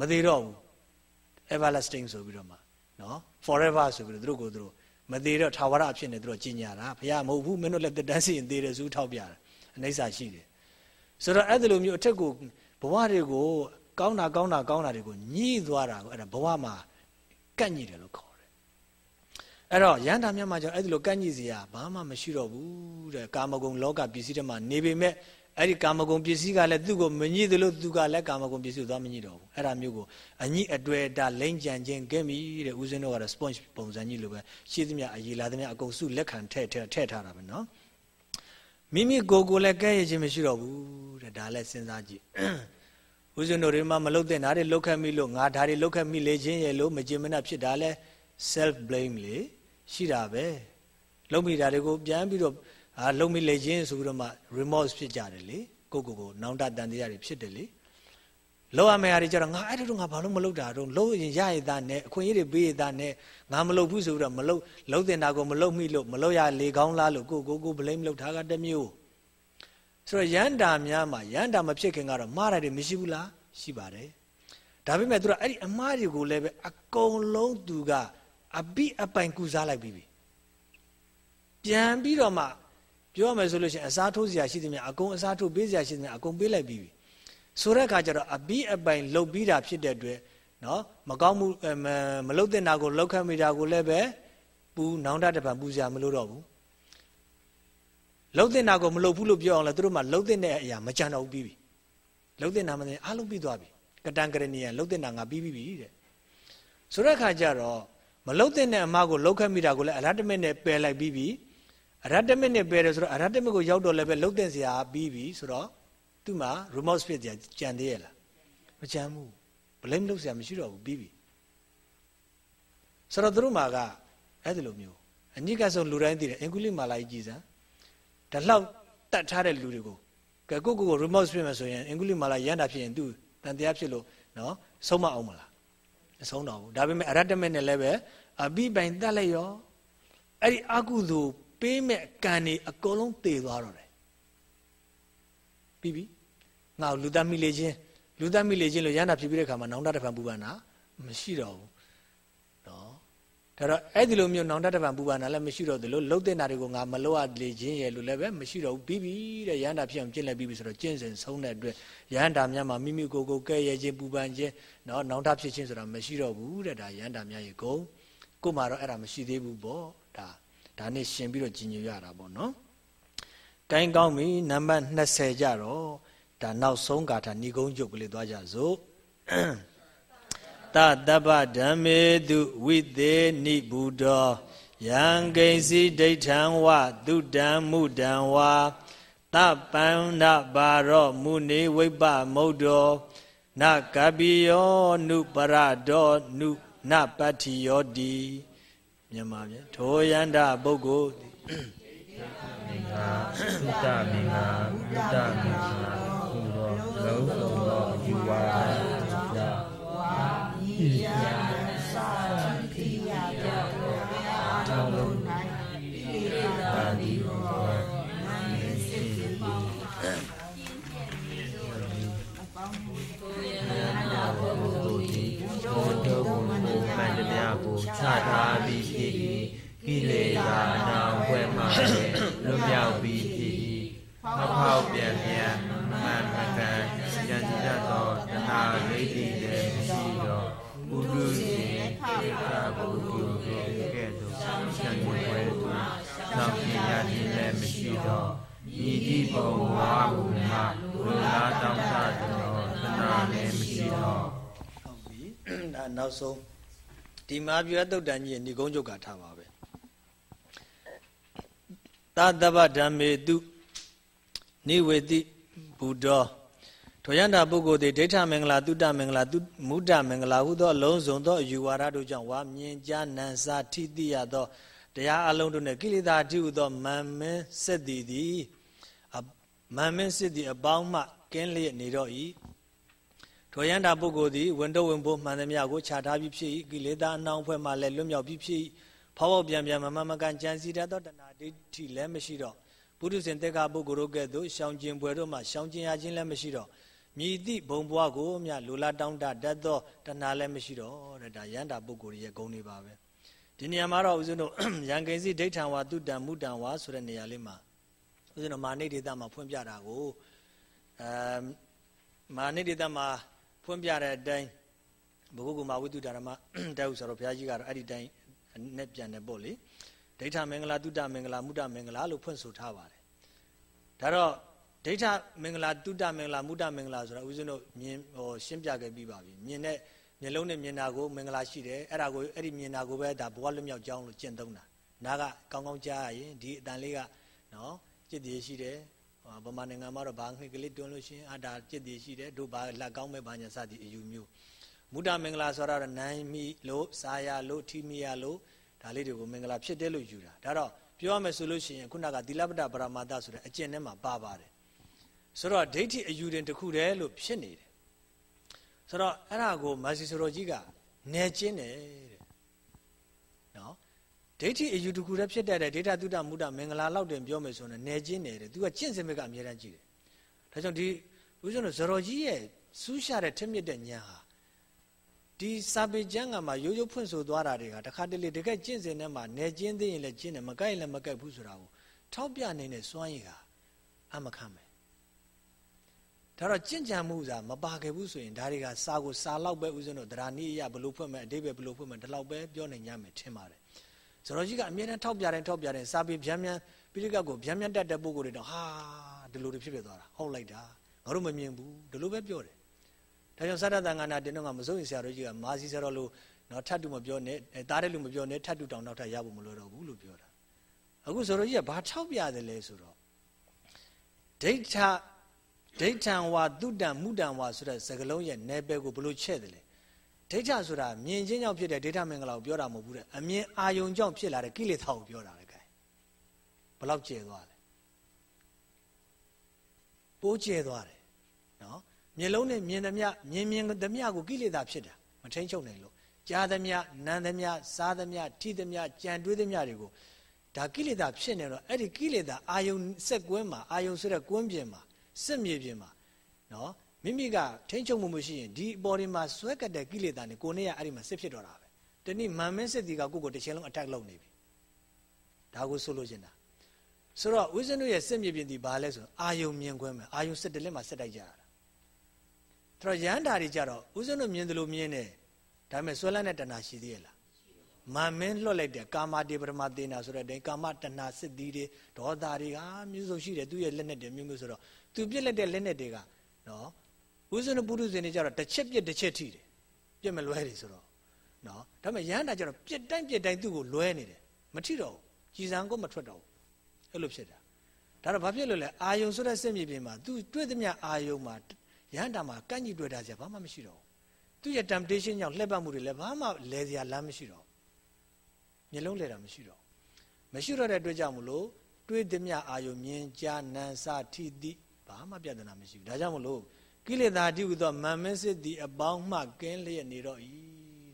မသေးတော့ဘူး everlasting ဆိုပြီးတော့မှနော် forever ဆိုပြီးတော့သူတို့ကိုသူတို့မသေးတော့ထာဝရအဖြစ်နဲ့သူတို့ကြီးညာတာဖရာမဟုတ်ဘူးမင်းတို့လည်းတက်တန်းစီရင်သေးတယ်ဇူးထောက်ပြတာ အနိစ္စရှိတယ်ဆိုတော့အဲ့ဒီလိုမျိုးအထက်ကိုဘဝတွေကိုကောင်းတာကောင်းတာကောင်းတာတွေကိုညှိသွားတာကိုအဲ့ဒါဘဝမှာကန့်ညှိတယ်လို့ခေါ်တယ်အဲ့တော့ရန်တာမြတ်မှာကြောင့်အဲ့ဒီလိုကန့်ညှိစရာဘာမှမရှိတော့ဘူးတဲ့ကာမဂုဏ်လောကပစ္စည်းတွေမှာနေပေမဲ့အဲ့ဒီကာမဂုဏ်ပစ္စည်းကလည်းသူ့ကိုမညှိသလိုသူကလည်းကာမဂုဏ်ပစ္စည်းကိုသွားမညှိတော့ဘူးအဲ့ဒါမျိုးကိုအညှိအတွေ့အတာလိမ့်ကြံခြင်းကဲမိတဲ့ဦးဇင်းတို့ကတော့ sponge ပုံစံကြီးလိုပဲရှင်းသမျှအရေးလာသမျှအကုန်စုလက်ခံထည့်ထည့်ထည့်ထားတာပဲနော် မိမိကိုယ်ကိုလည်းကဲရခြင်းမရှိတော့ဘူးတဲ့ဒါလည်းစဉ်းစားကြည့်ဦးဇင်းတို့တွေမှမလုတ်တဲ့ဓာတ်တွေလုတ်ခတ်မိလို့ငါဓာတ်တွေလုတ်ခတ်မိလေခြင်းရဲ့လို့မကြင်မနှဖြစ်တာလဲ self blame လေရှိတာပဲလုံမိတာတွေကိုပြန်ပြီးတော့အာလုံမိလေခြင်းဆိုပြီးတော့မှ remorse ဖြစ်ကြတယ်လေကိုကိုကိုနောင်တတန်တရားတွေဖြစ်တယ်လေ လောက်ရမယ့်ဟာတွေကြတော့ငါအဲ့ဒါတော့ငါဘာလို့မလုပ်တာတော့လို့ရင်ရရသားနဲ့အခွင့်အရေးတွေပေးရသားနဲ့ငါမလုပ်ဘူးဆိုပြီးတော့မလုပ်လုံးတင်တာကိုမလုပ်မိလို့မလုပ်ရလေကောင်းလားလို့ကိုကိုကို blame လုပ်ထားတာတမျိုးဆိုတော့ရန်တာများမှာရန်တာမဖြစ်ခင်ကတော့မှားတယ်မရှိဘူးလားရှိပါတယ်ဒါပေမဲ့သူကအဲ့ဒီအမှားတွေကိုလည်းပဲအကုန်လုံးသူကအပိအပိုင်ကုစားလိုက်ပြီးပြီပြန်ပြီးတော့မှပြောရမယ်ဆိုလို့ရှိရင်အစားထိုးစရာရှိသမျှအကုန်အစားထိုးပေးစရာရှိသမျှအကုန်ပေးလိုက်ပြီးပြီ ဆိုတဲ့အခါကျတော့အပိအပိုင်လှုပ်ပြီးတာဖြစ်တဲ့အတွက်နော်မကောင်းမှုမလှုပ်တဲ့နာကိုလှုပ်ခတ်မိတာကိုလည်းပဲပူနောင်တတပံပူစရာမလိုတော့ဘူးလှုပ်တဲ့နာကိုမလှုပ်ဘူးလို့ပြောအောင်လဲသူတို့မှလှုပ်တဲ့အရာမကြံတော့ဘူးပြီးပြီလှုပ်တဲ့နာမသိအားလုံးပြီးသွားပြီကတန်ကရဏီယလှုပ်တဲ့နာငါပြီးပြီတဲ့ဆိုတဲ့အခါကျတော့မလှုပ်တဲ့အမားကိုလှုပ်ခတ်မိတာကိုလည်းအရတမစ်နဲ့ပယ်လိုက်ပြီးပြီအရတမစ်နဲ့ပယ်တယ်ဆိုတော့အရတမစ်ကိုရောက်တော့လည်းပဲလှုပ်တဲ့စရာပြီးပြီဆိုတော့ သူ့မှာ remorse ဖြစ်ကြကြံသေးရလားမကြံဘူး blame လုပ်စရာမရှိတော့ဘူးပြီးပြီဆိုတော့သူတို့မှာကအဲ့ဒီလိုမျိုးအညစ်ကဆုံးလူတိုင်းသိတယ်အင်္ဂုလိမာလာကြီးကြည်စမ်းဒါလောက်တတ်ထားတဲ့လူတွေကိုကဲကိုကိုကို remote ဖြစ်မယ်ဆိုရင်အင်္ဂုလိမာလာရန်တာဖြစ်ရင်သူတန်တရားဖြစ်လို့နော်ဆုံးမအောင်မလားမဆုံးတော့ဘူးဒါပေမဲ့အရတ္တမေနဲ့လည်းပဲအပိပိုင်တတ်လိုက်ရောအဲ့ဒီအကုသိုလ်ပေးမဲ့ကံတွေအကုန်လုံးတည်သွားတော့တယ်ပြီးပြီ ငါလူသားမိလေချင်းလူသားမိလေချင်းလို့ရန်တာဖြစ်ပြီးတဲ့ခါမှာနောင်တတဖန်ပူပန်တာမရှိတော့ဘူးနော်ဒါတော့အဲ့ဒီလိုမျိုးနောင်တတဖန်ပူပန်တာလည်းမရှိတော့သလိုလှုပ်တဲ့နာတွေကိုငါမလှုပ်ရလေချင်းရဲ့လို့လည်းပဲမရှိတော့ဘူးပြီးပြီတဲ့ရန်တာဖြစ်အောင်ကျင့်လိုက်ပြီးပြီဆိုတော့ကျင့်စဉ်ဆုံးတဲ့အတွက်ရန်တာများမှာမိမိကိုယ်ကိုကဲ့ရဲ့ခြင်းပူပန်ခြင်းနော်နောင်တဖြစ်ခြင်းဆိုတာမရှိတော့ဘူးတဲ့ဒါရန်တာများရဲ့ဂုံကို့မှာတော့အဲ့ဒါမရှိသေးဘူးပေါ့ဒါဒါနဲ့ရှင်ပြီးတော့ကြီးညိုရတာပေါ့နော်။ကိုင်းကောင်းပြီနံပါတ်20ကြတော့ ဒါနောက်ဆုံးဂါထာဏီကုံးကျုပ်ကလေးသွားကြစို့တတပ္ပဓမ္မေတုဝိသေနိဘူတောယံဂိစီဒိဋ္ဌံဝသုတံမုဒံဝါတပန္နပါရောမုနေဝိပ္ပမုဒ္ဒောနကပိယောနုပရဒောနုနပတ္တိယောတိမြန်မာပြန်ထိုယန္တာပုဂ္ဂိုလ်မင်္ဂလာသုတမင်္ဂလာဘုဒ္ဓမင်္ဂလာ ဖောက်ဖောက်ပြန်ပြန်မှန်မှန်ကန်ကြံစည်တတ်သောတဏှာလိတိလည်းမရှိတော့ပုရုရှင်ခေခဘုဒ္ဓကိုကဲ့သို့ဆံွယ်ွယ်သူသောပညာခြင်းလည်းမရှိတော့ဤတိဘုံဝါဟုမှလူလားတောင်းတသောတဏှာလည်းမရှိတော့ဟုတ်ပြီဒါနောက်ဆုံးဒီမာပြွသုတ်တန်ကြီးဏိကုံးချုပ်ကထားပါပဲသာတဗ္ဗဓမ္မေတု နိဝေတိဘုဒ္ဓထိုယန္တာပုဂ္ဂိုလ်သည်ဒိဋ္ဌမင်္ဂလာတုတ္တမင်္ဂလာတုမုဒ္ဒမင်္ဂလာဟုသောအလုံးစုံသောအယူဝါဒတို့ကြောင့်ဝါမြင်ကြားနံစာထိတိရသောတရားအလုံးတို့နှင့်ကိလေသာတိဟုသောမံမင်းစစ်သည်သည်မံမင်းစစ်သည်အပေါင်းမှကင်းလျက်နေတော့၏ထိုယန္တာပုဂ္ဂိုလ်သည်ဝင်တော့ဝင်ဖို့မှန်သမျှကိုခြာထားပြီးဖြစ်၏ကိလေသာအနှောင်ဖွဲ့မှလည်းလွတ်မြောက်ပြီးဖြစ်၏ဖောက်ဖောက်ပြန်ပြန်မမမကန်ကြံစီတတ်သောတဏှာဒိဋ္ဌိလည်းမရှိတော့ ပုရုဇဉ်တက်ခပုဂ္ဂိုလ်တို့ကဲ့သို့ရှောင်ကျင်ပွဲတို့မှရှောင်ကျင်ရခြင်းလည်းမရှိတော့မြည်သည့်ဘုံဘွားကိုမြလူလာတောင်းတတတ်သောတဏှာလည်းမရှိတော့တဲ့ဒါယန္တာပုဂ္ဂိုလ်ရဲ့ဂုဏ်တွေပါပဲဒီနေရာမှာတော့ဦးဇင်းတို့ရန်ကိစီဒိဋ္ဌံဝါတုတံမုတံဝါဆိုတဲ့နေရာလေးမှာဦးဇင်းတို့မာနိဒေသမှာဖွင့်ပြတာကိုအဲမာနိဒေသမှာဖွင့်ပြတဲ့အတိုင်းဘုဂုကုမာဝိတုဓမ္မတောက်ဆိုတော့ဘုရားကြီးကတော့အဲ့ဒီတိုင်းနဲ့ပြန်တယ်ပေါ့လေ ဒိဋ္ဌမင်္ဂလာတုတ္တမင်္ဂလာမုဒ္ဒမင်္ဂလာလို့ဖွင့်ဆိုထားပါတယ်ဒါတော့ဒိဋ္ဌမင်္ဂလာတုတ္တမင်္ဂလာမုဒ္ဒမင်္ဂလာဆိုတာဦးဇင်းတို့မြင်ဟိုရှင်းပြခဲ့ပြီးပါပြီမြင်တဲ့မျက်လုံးနဲ့မြင်တာကိုမင်္ဂလာရှိတယ်အဲ့ဒါကိုအဲ့ဒီမြင်တာကိုပဲဒါဘဝလွတ်မြောက်ကြောင်းလို့ကျင့်သုံးတာနားကကောင်းကောင်းကြားရရင်ဒီအတန်လေးကနော်จิตတည်ရှိတယ်ဗမာနိုင်ငံမှာတော့ဘာငှက်ကလေးတွန်းလို့ရှိရင်အာဒါจิตတည်ရှိတယ်တို့ဘာလက်ကောင်းမဲ့ဘာညာစသည်အယူမျိုးမုဒ္ဒမင်္ဂလာဆိုတော့နိုင်မိလို့စာရလို့ထိမိရလို့ ဒါလေးတွေကိုမင်္ဂလာဖြစ်တယ်လို့ယူတာဒါတော့ပြောရမယ်ဆိုလို့ရှိရင်ခုနကသီလပတ္တပရမတ္တဆိုတဲ့အကျင့်ထဲမှာပါပါတယ်ဆိုတော့ဒိဋ္ဌိအယူတင်တစ်ခုတည်းလို့ဖြစ်နေတယ်ဆိုတော့အဲ့ဒါကိုမာစီဆိုတော်ကြီးကနေကျင်းတယ်တဲ့နော်ဒိဋ္ဌိအယူတစ်ခုတည်းဖြစ်တတ်တဲ့ဒိဋ္ဌတုဒ္ဒမုဒ္ဒမင်္ဂလာလောက်တင်ပြောမယ်ဆိုရင်နေကျင်းတယ်တဲ့သူကကျင့်စင်မကအမြဲတမ်းကြည့်တယ်ဒါကြောင့်ဒီဦးဇင်းတို့ဇရောကြီးရဲ့စူးရှာတဲ့ထက်မြက်တဲ့ညာဟာ ဒီစာပေကျမ်းကမှာရိုးရိုးဖွင့်ဆိုသွားတာတွေကတခါတလေတကယ်ကျင့်စဉ်ထဲမှာနေကျင်းသိရင်လည်းကျင့်တယ်မကိုက်လည်းမကိုက်ဘူးဆိုတာကိုထောက်ပြနေတဲ့စွမ်းရည်ဟာအမခံမယ်ဒါတော့ကြင့်ကြံမှုစာမပါခဲ့ဘူးဆိုရင်ဒါတွေကစာကိုစာလောက်ပဲဥစဉ်တော့ဒရာနိယဘလို့ဖွင့်မယ်အတိပဲဘလို့ဖွင့်မယ်ဒီလောက်ပဲပြောနေညမယ်ထင်ပါတယ်ဇရောကြီးကအမြဲတမ်းထောက်ပြတယ်ထောက်ပြတယ်စာပေဗျမ်းမြန်ပိဋကတ်ကိုဗျမ်းမြန်တတ်တဲ့ပုဂ္ဂိုလ်တွေတော့ဟာဒီလိုတွေဖြစ်ဖြစ်သွားတာဟုတ်လိုက်တာငါတို့မမြင်ဘူးဒီလိုပဲပြောတယ် ဒါကြောင့်သတ္တသံဃာနာတင်းတော့ကမစိုးရင်ဆရာတို့ကြီးကမာစီဆရာတော်လို့နော်ထတ်တူမပြောနဲ့တားတဲ့လူမပြောနဲ့ထတ်တူတောင်နောက်ထပ်ရဖို့မလိုတော့ဘူးလို့ပြောတာအခုဆရာတော်ကြီးကဘာထောက်ပြတယ်လဲဆိုတော့ဒိဋ္ဌဒိဋ္ဌံဝါတုတံမုတံဝါဆိုတဲ့စကားလုံးရဲ့နယ်ပယ်ကိုဘလို့ချဲ့တယ်လဲဒိဋ္ဌဆိုတာမြင်ချင်းကြောင့်ဖြစ်တဲ့ဒိဋ္ဌမင်္ဂလာကိုပြောတာမဟုတ်ဘူးတဲ့အမြင်အာယုံကြောင့်ဖြစ်လာတဲ့ကိလေသာကိုပြောတာလေခိုင်ဘလောက်ကျဲသွားလဲပိုးကျဲသွားတယ်နော် မျက်လုံးနဲ့မြင်သမျှမြင်မြင်သမျှကိုကိလေသာဖြစ်တာမထိန်ချုပ်နိုင်လို့ကြားသမျှနားသမျှစားသမျှထိသမျှကြံတွေးသမျှတွေကိုဒါကိလေသာဖြစ်နေတော့အဲ့ဒီကိလေသာအာယုံစက်ကွင်းမှာအာယုံဆိုတဲ့ကွင်းပြင်မှာစစ်မြေပြင်မှာနော်မိမိကထိန်းချုပ်မှုမရှိရင်ဒီအပေါ်ဒီမှာဆွဲကတ်တဲ့ကိလေသာနဲ့ကိုနေရအဲ့ဒီမှာစစ်ဖြစ်တော့တာပဲတနည်းမန်မင်းစစ်တီကကိုကိုတစ်ချိန်လုံး attack လုပ်နေပြီဒါကိုဆိုလို့ရှင်တာဆိုတော့ဝိဇ္ဇနုရဲ့စစ်မြေပြင်ဒီဘာလဲဆိုအာယုံမြင်ခွင့်ပဲအာယုံစစ်တလက်မှာစစ်တိုက်ကြရတာဒါ တော့ရန်တာတွေကြတော့ဝိဇ္ဇနုမြင်တယ်လို့မြင်တယ်ဒါပေမဲ့ဆွဲလန်းတဲ့တဏှာရှိသေးရဲ့လားမာမင်းလွတ်လိုက်တဲ့ကာမတေပရမသေနာဆိုတဲ့အတိုင်းကာမတဏှာစစ်တီးတွေဒေါသတွေဟာမျိုးစုံရှိတယ်သူ့ရဲ့လက်နဲ့တည်းမျိုးမျိုးဆိုတော့သူပြစ်လက်တဲ့လက်နဲ့တွေကနော်ဥစ္စနပုရုဇဉ်တွေကြတော့တစ်ချက်ပြစ်တစ်ချက်ထိတယ်ပြစ်မလွဲတယ်ဆိုတော့နော်ဒါပေမဲ့ရဟန္တာကျတော့ပြစ်တိုင်းပြစ်တိုင်းသူ့ကိုလွဲနေတယ်မထိတော့ဘူးကြည်စံကိုမထွက်တော့ဘူးအဲ့လိုဖြစ်တာဒါတော့ဘာဖြစ်လို့လဲအာယုံဆိုတဲ့စက်မြေပြင်မှာသူတွေ့သမျှအာယုံမှာ ရဟန္တာမှာကန့်ကြီးတွေ့တာစရာဘာမှမရှိတော့ဘူးသူ့ရဲ့ temptation ကြောင့်လှည့်ပတ်မှုတွေလည်းဘာမှလဲစရာလမ်းမရှိတော့မျက်လုံးလဲတာမရှိတော့မရှိတော့တဲ့အတွက်ကြောင့်မလို့တွေးသည်မြအာယုမြင်ကြားနံစာထိတိဘာမှပြဿနာမရှိဘူးဒါကြောင့်မလို့ကိလေသာတိဟုသောမမင်းစစ်သည်အပေါင်းမှကင်းလျက်နေတော့ဤ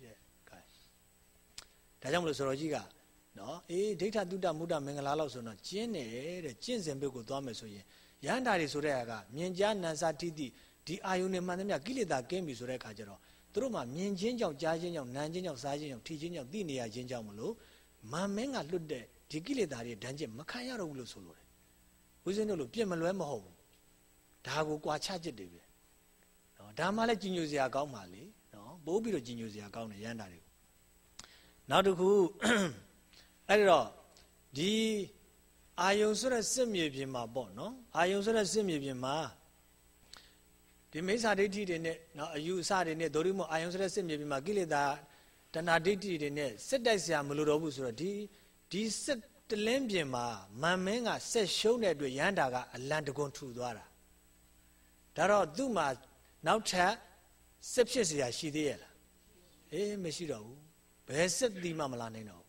တဲ့။ကဲဒါကြောင့်မလို့ဆိုတော်ကြီးကနော်အေးဒိဋ္ဌတုဒ္ဒမုဒ္ဒမင်္ဂလာလောက်ဆိုတော့ကျင်းတယ်တဲ့ကျင့်စဉ်ဘက်ကိုသွားမယ်ဆိုရင်ရဟန္တာတွေဆိုတဲ့အခါမြင်ကြားနံစာထိတိ ဒီအာယုန်နဲ့မှန်သမျှကိလေသာကင်းပြီဆိုတဲ့အခါကျတော့သူတို့မှမြင်ချင်းကြောင့်ကြားချင်းကြောင့်နားချင်းကြောင့်စားချင်းကြောင့်ထိချင်းကြောင့်သိနေရချင်းကြောင့်မလို့မမင်းကလွတ်တဲ့ဒီကိလေသာတွေဒဏ်ချက်မခံရတော့ဘူးလို့ဆိုလိုတယ်ဦးဇင်းတို့လိုပြစ်မလွဲမဟုတ်ဘူးဒါကိုကြွာချจิตတွေပဲနော်ဒါမှလည်းကြီးညိုစရာကောင်းပါလေနော်ပိုးပြီးတော့ကြီးညိုစရာကောင်းတယ်ရန်တာတွေကိုနောက်တစ်ခုအဲ့တော့ဒီအာယုံဆိုတဲ့စစ်မြေပြင်မှာပေါ့နော်အာယုံဆိုတဲ့စစ်မြေပြင်မှာ ဒီမိစ္ဆာဒိဋ္ဌိတွေနဲ့နော်အယူအဆတွေနဲ့ဒိုရိမောအာယုံစရက်စစ်မြေပြင်မှာကိလေသာတဏှာဒိဋ္ဌိတွေနဲ့စစ်တိုက်စရာမလိုတော့ဘူးဆိုတော့ဒီဒီစစ်တလင်းပြင်မှာမန်မင်းကဆက်ရှုံးတဲ့အတွက်ရန်တာကအလံတကွန်ထူသွားတာဒါတော့သူ့မှာနောက်ထပ်စစ်ဖြစ်စရာရှိသေးရဲ့လားအေးမရှိတော့ဘူးဘယ်စစ်တီမှမလာနိုင်တော့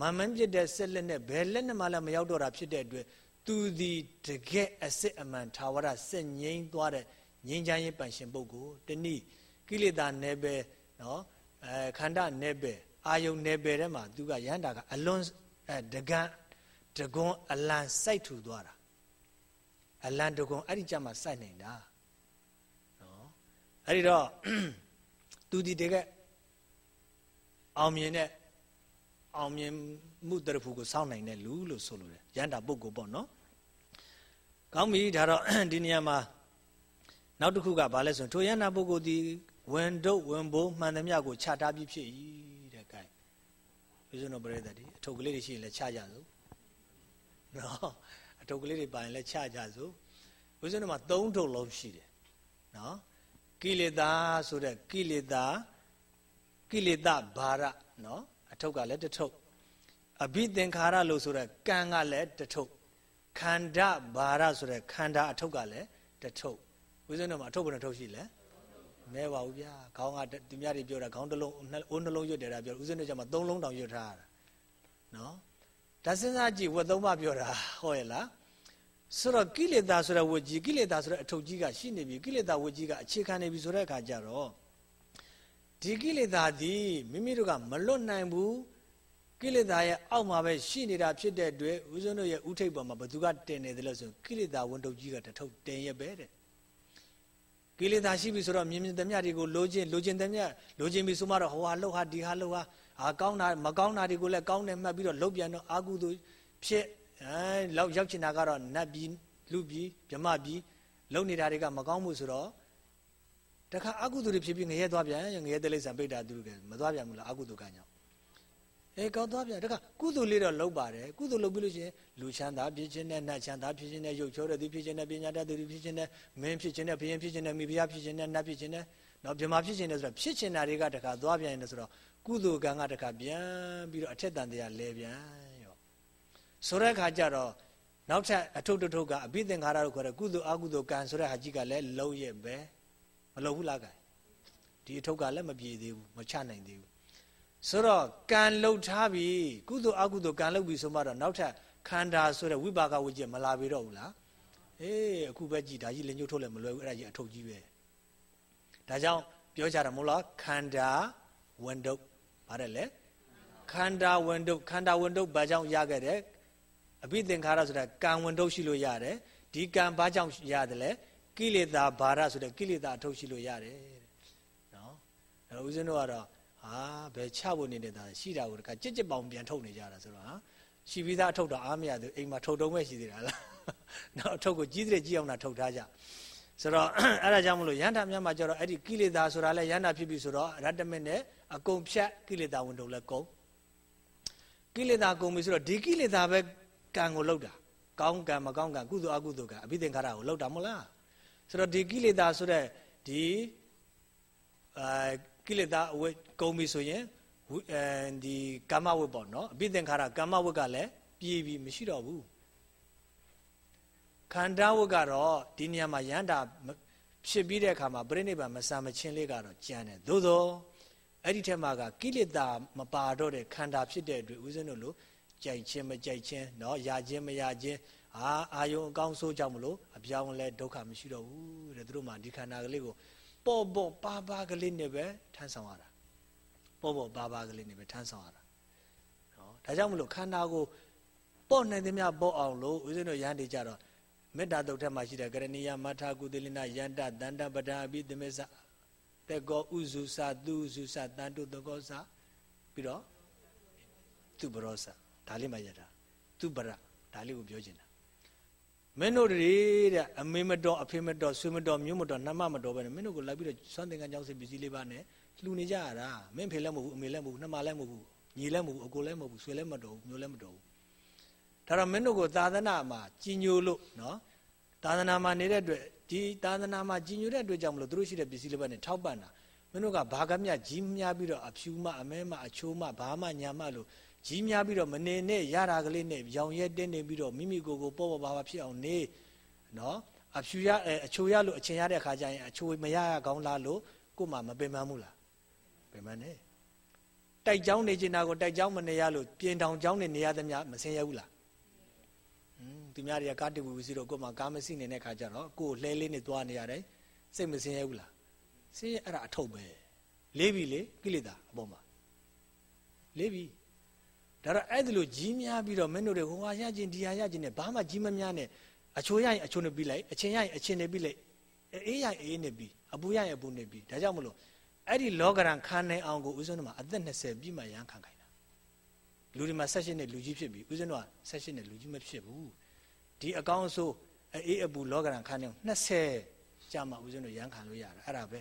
မန်မင်းပြစ်တဲ့စစ်လက်နဲ့ဘယ်လက်နဲ့မှလည်းမရောက်တော့တာဖြစ်တဲ့အတွက်သူသည်တကယ်အစစ်အမှန်သာဝရစစ်ငြိမ်းသွားတဲ့ ငြိမ်းချမ်းရေးပန်ရှင်ပုဂ္ဂိုလ်တနည်းကိလေသာနယ်ပယ်နော်အဲခန္ဓာနယ်ပယ်အာယုန်နယ်ပယ်ထဲမှာသူကရဟန္တာကအလွန်အဲတကံတကွန်အလံစိုက်ထူသွားတာအလံတကွန်အဲ့ဒီကြမှာစိုက်နိုင်တာနော်အဲ့ဒီတော့သူဒီတကယ်အောင်မြင်တဲ့အောင်မြင်မှုတရဖူကိုစောင့်နိုင်တဲ့လူလို့ဆိုလိုတယ်ရန်တာပုဂ္ဂိုလ်ပေါ့နော်ကောင်းပြီဒါတော့ဒီနေရာမှာ နောက်တစ်ခုကဘာလဲဆိုရင်ထိုရန်တာပုဂ္ဂိုလ်ဒီဝင်ဒုတ်ဝင်ဘိုးမှန်သမျှကိုခြားထားပြီးဖြစ်၏တဲ့ကဲဘုရားတော်ပြည့်တဲ့ဒီအထုပ်ကလေးတွေရှိရင်လည်းခြားကြစို့နော်အထုပ်ကလေးတွေပိုင်လည်းခြားကြစို့ဘုရားတော်မှာ၃ထုပ်လုံးရှိတယ်နော်ကိလေသာဆိုတဲ့ကိလေသာကိလေသာဘာရနော်အထုပ်ကလည်းတစ်ထုပ်အဘိသင်္ခါရလို့ဆိုတဲ့ကံကလည်းတစ်ထုပ်ခန္ဓာဘာရဆိုတဲ့ခန္ဓာအထုပ်ကလည်းတစ်ထုပ် ဘုရားတော်မှာအထုပ်ဘယ်နှထုပ်ရှိလဲမဲပါဘူးဗျာခေါင်းကသူများတွေပြောတာခေါင်းတစ်လုံးအိုးနှလုံးရွတ်တယ်တာပြောဦးဇင်းတို့ကျမှသုံးလုံးတောင်ရွတ်ထားတာနော်ဒါစဉ်းစားကြည့်ဝတ်သုံးပါပြောတာဟုတ်ရဲ့လားဆိုတော့ကိလေသာဆိုတဲ့ဝတ်ကြီးကိလေသာဆိုတဲ့အထုပ်ကြီးကရှိနေပြီကိလေသာဝတ်ကြီးကအခြေခံနေပြီဆိုတဲ့အခါကျတော့ဒီကိလေသာဒီမိမိတို့ကမလွတ်နိုင်ဘူးကိလေသာရဲ့အောက်မှာပဲရှိနေတာဖြစ်တဲ့အတွက်ဦးဇင်းတို့ရဲ့ဥထိပ်ပေါ်မှာဘသူကတင်နေတယ်လို့ဆိုကိလေသာဝန်တုပ်ကြီးကတထုပ်တင်ရပဲတဲ့ ကိလေသာရှိပြီဆိုတော့မြင်မြင်သမျှတွေကိုလိုချင်လိုချင်သမျှလိုချင်ပြီဆိုမှတော့ဟိုဟာလှုပ်ဟာဒီဟာလှုပ်ဟာအာကောင်းတာမကောင်းတာတွေကိုလည်းကောင်းတယ်မှတ်ပြီးတော့လှုပ်ပြန်တော့အာကုသို့ဖြစ်အဲလောက်ရောက်ချင်တာကတော့နတ်ပြည်လူပြည်ဗြမပြည်လုံနေတာတွေကမကောင်းမှုဆိုတော့တခါအကုသိုလ်တွေဖြစ်ပြီးငရဲသွားပြန်ငရဲတိလိစ္ဆာပိဋ္ဌာသူကမသွားပြန်ဘူးလားအကုသိုလ်ကကြောင့် အေးကောင်းသွားပြန်တခါကုသိုလ်လေးတော့လုပ်ပါတယ်ကုသိုလ်လုပ်ပြီးလို့ရှိရင်လူချမ်းသာဖြစ်ခြင်းနဲ့နတ်ချမ်းသာဖြစ်ခြင်းနဲ့ရုပ်ချောတဲ့သူဖြစ်ခြင်းနဲ့ပညာတတ်သူဖြစ်ခြင်းနဲ့မင်းဖြစ်ခြင်းနဲ့ဘုရင်ဖြစ်ခြင်းနဲ့မိဖုရားဖြစ်ခြင်းနဲ့နတ်ဖြစ်ခြင်းနဲ့နော်ဗြဟ္မာဖြစ်ခြင်းနဲ့ဆိုတော့ဖြစ်ခြင်းနာတွေကတခါသွားပြန်နေဆိုတော့ကုသိုလ်ကံကတခါပြန်ပြီးတော့အထက်တန်တရားလဲပြန်ရောဆိုတဲ့အခါကျတော့နောက်ထပ်အထုပ်ထုပ်ကအဘိသင်္ခါရလို့ခေါ်တဲ့ကုသိုလ်အကုသိုလ်ကံဆိုတဲ့ဟာကြီးကလည်းလုံးရဲ့ပဲမလုံးဘူးလားကဲဒီအထုပ်ကလည်းမပြေသေးဘူးမချနိုင်သေးဘူး ဆိုတော့ကံလှုပ်ထားပြီကုသိုလ်အကုသိုလ်ကံလှုပ်ပြီဆိုမှတော့နောက်ထပ်ခန္ဓာဆိုတဲ့ဝိပါကဝိကျမလာပြီတော့ဘူးလားအေးအခုပဲကြည်ဒါကြီးလက်ညှိုးထုတ်လည်းမလွယ်ဘူးအဲ့ဒါကြီးအထုပ်ကြီးပဲဒါကြောင့်ပြောကြတာမဟုတ်လားခန္ဓာဝန်တုပ်ဗါတယ်လေခန္ဓာဝန်တုပ်ခန္ဓာဝန်တုပ်ဘာကြောင့်ရခဲ့တယ်အဘိသင်္ခါရဆိုတာကံဝန်တုပ်ရှိလို့ရတယ်ဒီကံဘာကြောင့်ရတယ်လဲကိလေသာဘာရဆိုတဲ့ကိလေသာအထုတ်ရှိလို့ရတယ်နော်အဲဦးဇင်းတို့ကတော့ ဟာဘယ်ချဖို့နေနေတာရှိတာကိုတခါကြစ်ကြစ်ပေါင်ပြန်ထုတ်နေကြတာဆိုတော့ဟာရှိပြီးသားအထုတ်တော့အားမရသေးအိမ်မှာထုတ်တုံးပဲရှိသေးတာလားနော်အထုတ်ကိုကြီးတဲ့ကြီးအောင်တာထုတ်ထားကြဆိုတော့အဲ့ဒါကြောင့်မလို့ရန်တာမြတ်မှာကျတော့အဲ့ဒီကိလေသာဆိုတာလဲရန်တာဖြစ်ပြီဆိုတော့ရတ္တမစ်နဲ့အကုန်ဖြတ်ကိလေသာဝင်တုံလဲကုန်ကိလေသာကုန်ပြီဆိုတော့ဒီကိလေသာပဲကံကိုလောက်တာကောင်းကံမကောင်းကံကုသိုလ်အကုသိုလ်ကံအဘိသင်္ခါရကိုလောက်တာမဟုတ်လားဆိုတော့ဒီကိလေသာဆိုတဲ့ဒီအဲ ကိလေသာအဝတ်ကုန်ပြီဆိုရင်အဲဒီကာမဝတ်ပေါ့နော်အဘိသင်္ခါရကာမဝတ်ကလည်းပြေးပြီးမရှိတော့ဘူးခန္ဓာဝတ်ကတော့ဒီနေရာမှာရန်တာဖြစ်ပြီးတဲ့အခါမှာပြိဋိဘံမဆံမချင်းလေးကတော့ကြမ်းတယ်သို့သော အဲ့ဒီထက်မှကကိလေသာမပါတော့တဲ့ခန္ဓာဖြစ်တဲ့အတွက်ဦးဇင်းတို့လို့ကြိုက်ခြင်းမကြိုက်ခြင်းเนาะရခြင်းမရခြင်းအာအာယုံအကောင်းဆိုးကြောင့်မလို့အပြောင်းလဲဒုက္ခမရှိတော့ဘူးတဲ့သူတို့မှဒီခန္ဓာကလေးကို ပေါ်ပေါ်ပါပါကလေးနဲ့ပဲထမ်းဆောင်ရတာပေါ်ပေါ်ပါပါကလေးနဲ့ပဲထမ်းဆောင်ရတာနော်ဒါကြောင့်မလို့ခန္ဓာကိုပေါ်နိုင်သမျှပေါ်အောင်လို့ဦးဇင်းတို့ရန်နေကြတော့မေတ္တာတုတ်ထက်မှာရှိတဲ့ကရဏီယမထာကုသလနာယန္တတန္တပဒအပိသမေသတကောဥဇုသသူဇုသတန်တုတကောသပြီးတော့သူပရောသဒါလေးမှရတာသူပရဒါလေးကိုပြောချင်တာ မင်းတို့တွေတဲ့အမေမတော်အဖေမတော်ဆွေမတော်မျိုးမတော်နှမမတော်ပဲမင်းတို့ကိုလိုက်ပြီးတော့စွမ်းသင်္ကန်းကြောင်းစပစ္စည်းလေးပါနဲ့လှူနေကြရတာမင်းဖေလည်းမဟုတ်ဘူးအမေလည်းမဟုတ်ဘူးနှမလည်းမဟုတ်ဘူးညီလည်းမဟုတ်ဘူးအကိုလည်းမဟုတ်ဘူးဆွေလည်းမတော်ဘူးမျိုးလည်းမတော်ဘူးဒါတော့မင်းတို့ကိုသာသနာမှာကြီးညိုလို့နော်သာသနာမှာနေတဲ့အတွက်ဒီသာသနာမှာကြီးညိုတဲ့အတွက်ကြောင့်မလို့သူတို့ရှိတဲ့ပစ္စည်းလေးပါနဲ့ထောက်ပံ့တာမင်းတို့ကဘာကမြကြီးများပြီးတော့အဖြူမအမဲမအချိုးမဘာမှညာမလို့ ကြီးများပြီးတော့မနေနဲ့ရတာကလေးနဲ့ရောင်ရဲတင်းနေပြီးတော့မိမိကိုယ်ကိုပေါ့ပေါ့ပါပါဖြစ်အောင်နေနော်အဖြူရအချိုးရလို့အချင်းရတဲ့အခါကျရင်အချိုးမရရကောင်းလားလို့ကို့မှာမပင်ပန်းဘူးလားပင်ပန်းနေတိုက်ကြောင်းနေချင်တာကိုတိုက်ကြောင်းမနေရလို့ပြင်တောင်ကြောင်းနေနေရသမျှမဆင်းရဘူးလားอืมသူများတွေကကားတူဝီစီတော့ကို့မှာကားမရှိနေတဲ့ခါကျတော့ကို့လှဲလေးနေသွားနေရတယ်စိတ်မဆင်းရဘူးလားဆင်းရအဲ့ဒါအထုပ်ပဲလေးပြီလေကိလေသာအပေါ်မှာလေးပြီ ဒါတော့အဲ့ဒီလိုကြီးများပြီးတော့မင်းတို့တွေဟိုဟာရခြင်းဒီဟာရခြင်းနဲ့ဘာမှကြီးမများနဲ့အချိုးရရင်အချိုးနဲ့ပြီးလိုက်အချင်းရရင်အချင်းနဲ့ပြီးလိုက်အေးရရင်အေးနဲ့ပြီးအပူရရင်အပူနဲ့ပြီးဒါကြောင့်မလို့အဲ့ဒီလောကရန်ခံနိုင်အောင်ကိုဦးဇင်းတို့မှာအသက်20ပြည့်မှရန်ခံခိုင်းတာလူတွေမှာ16နဲ့လူကြီးဖြစ်ပြီဦးဇင်းတို့က16နဲ့လူကြီးမဖြစ်ဘူးဒီအကောင်းအဆိုးအေးအပူလောကရန်ခံနိုင်20ကြာမှဦးဇင်းတို့ရန်ခံလို့ရတာအဲ့ဒါပဲ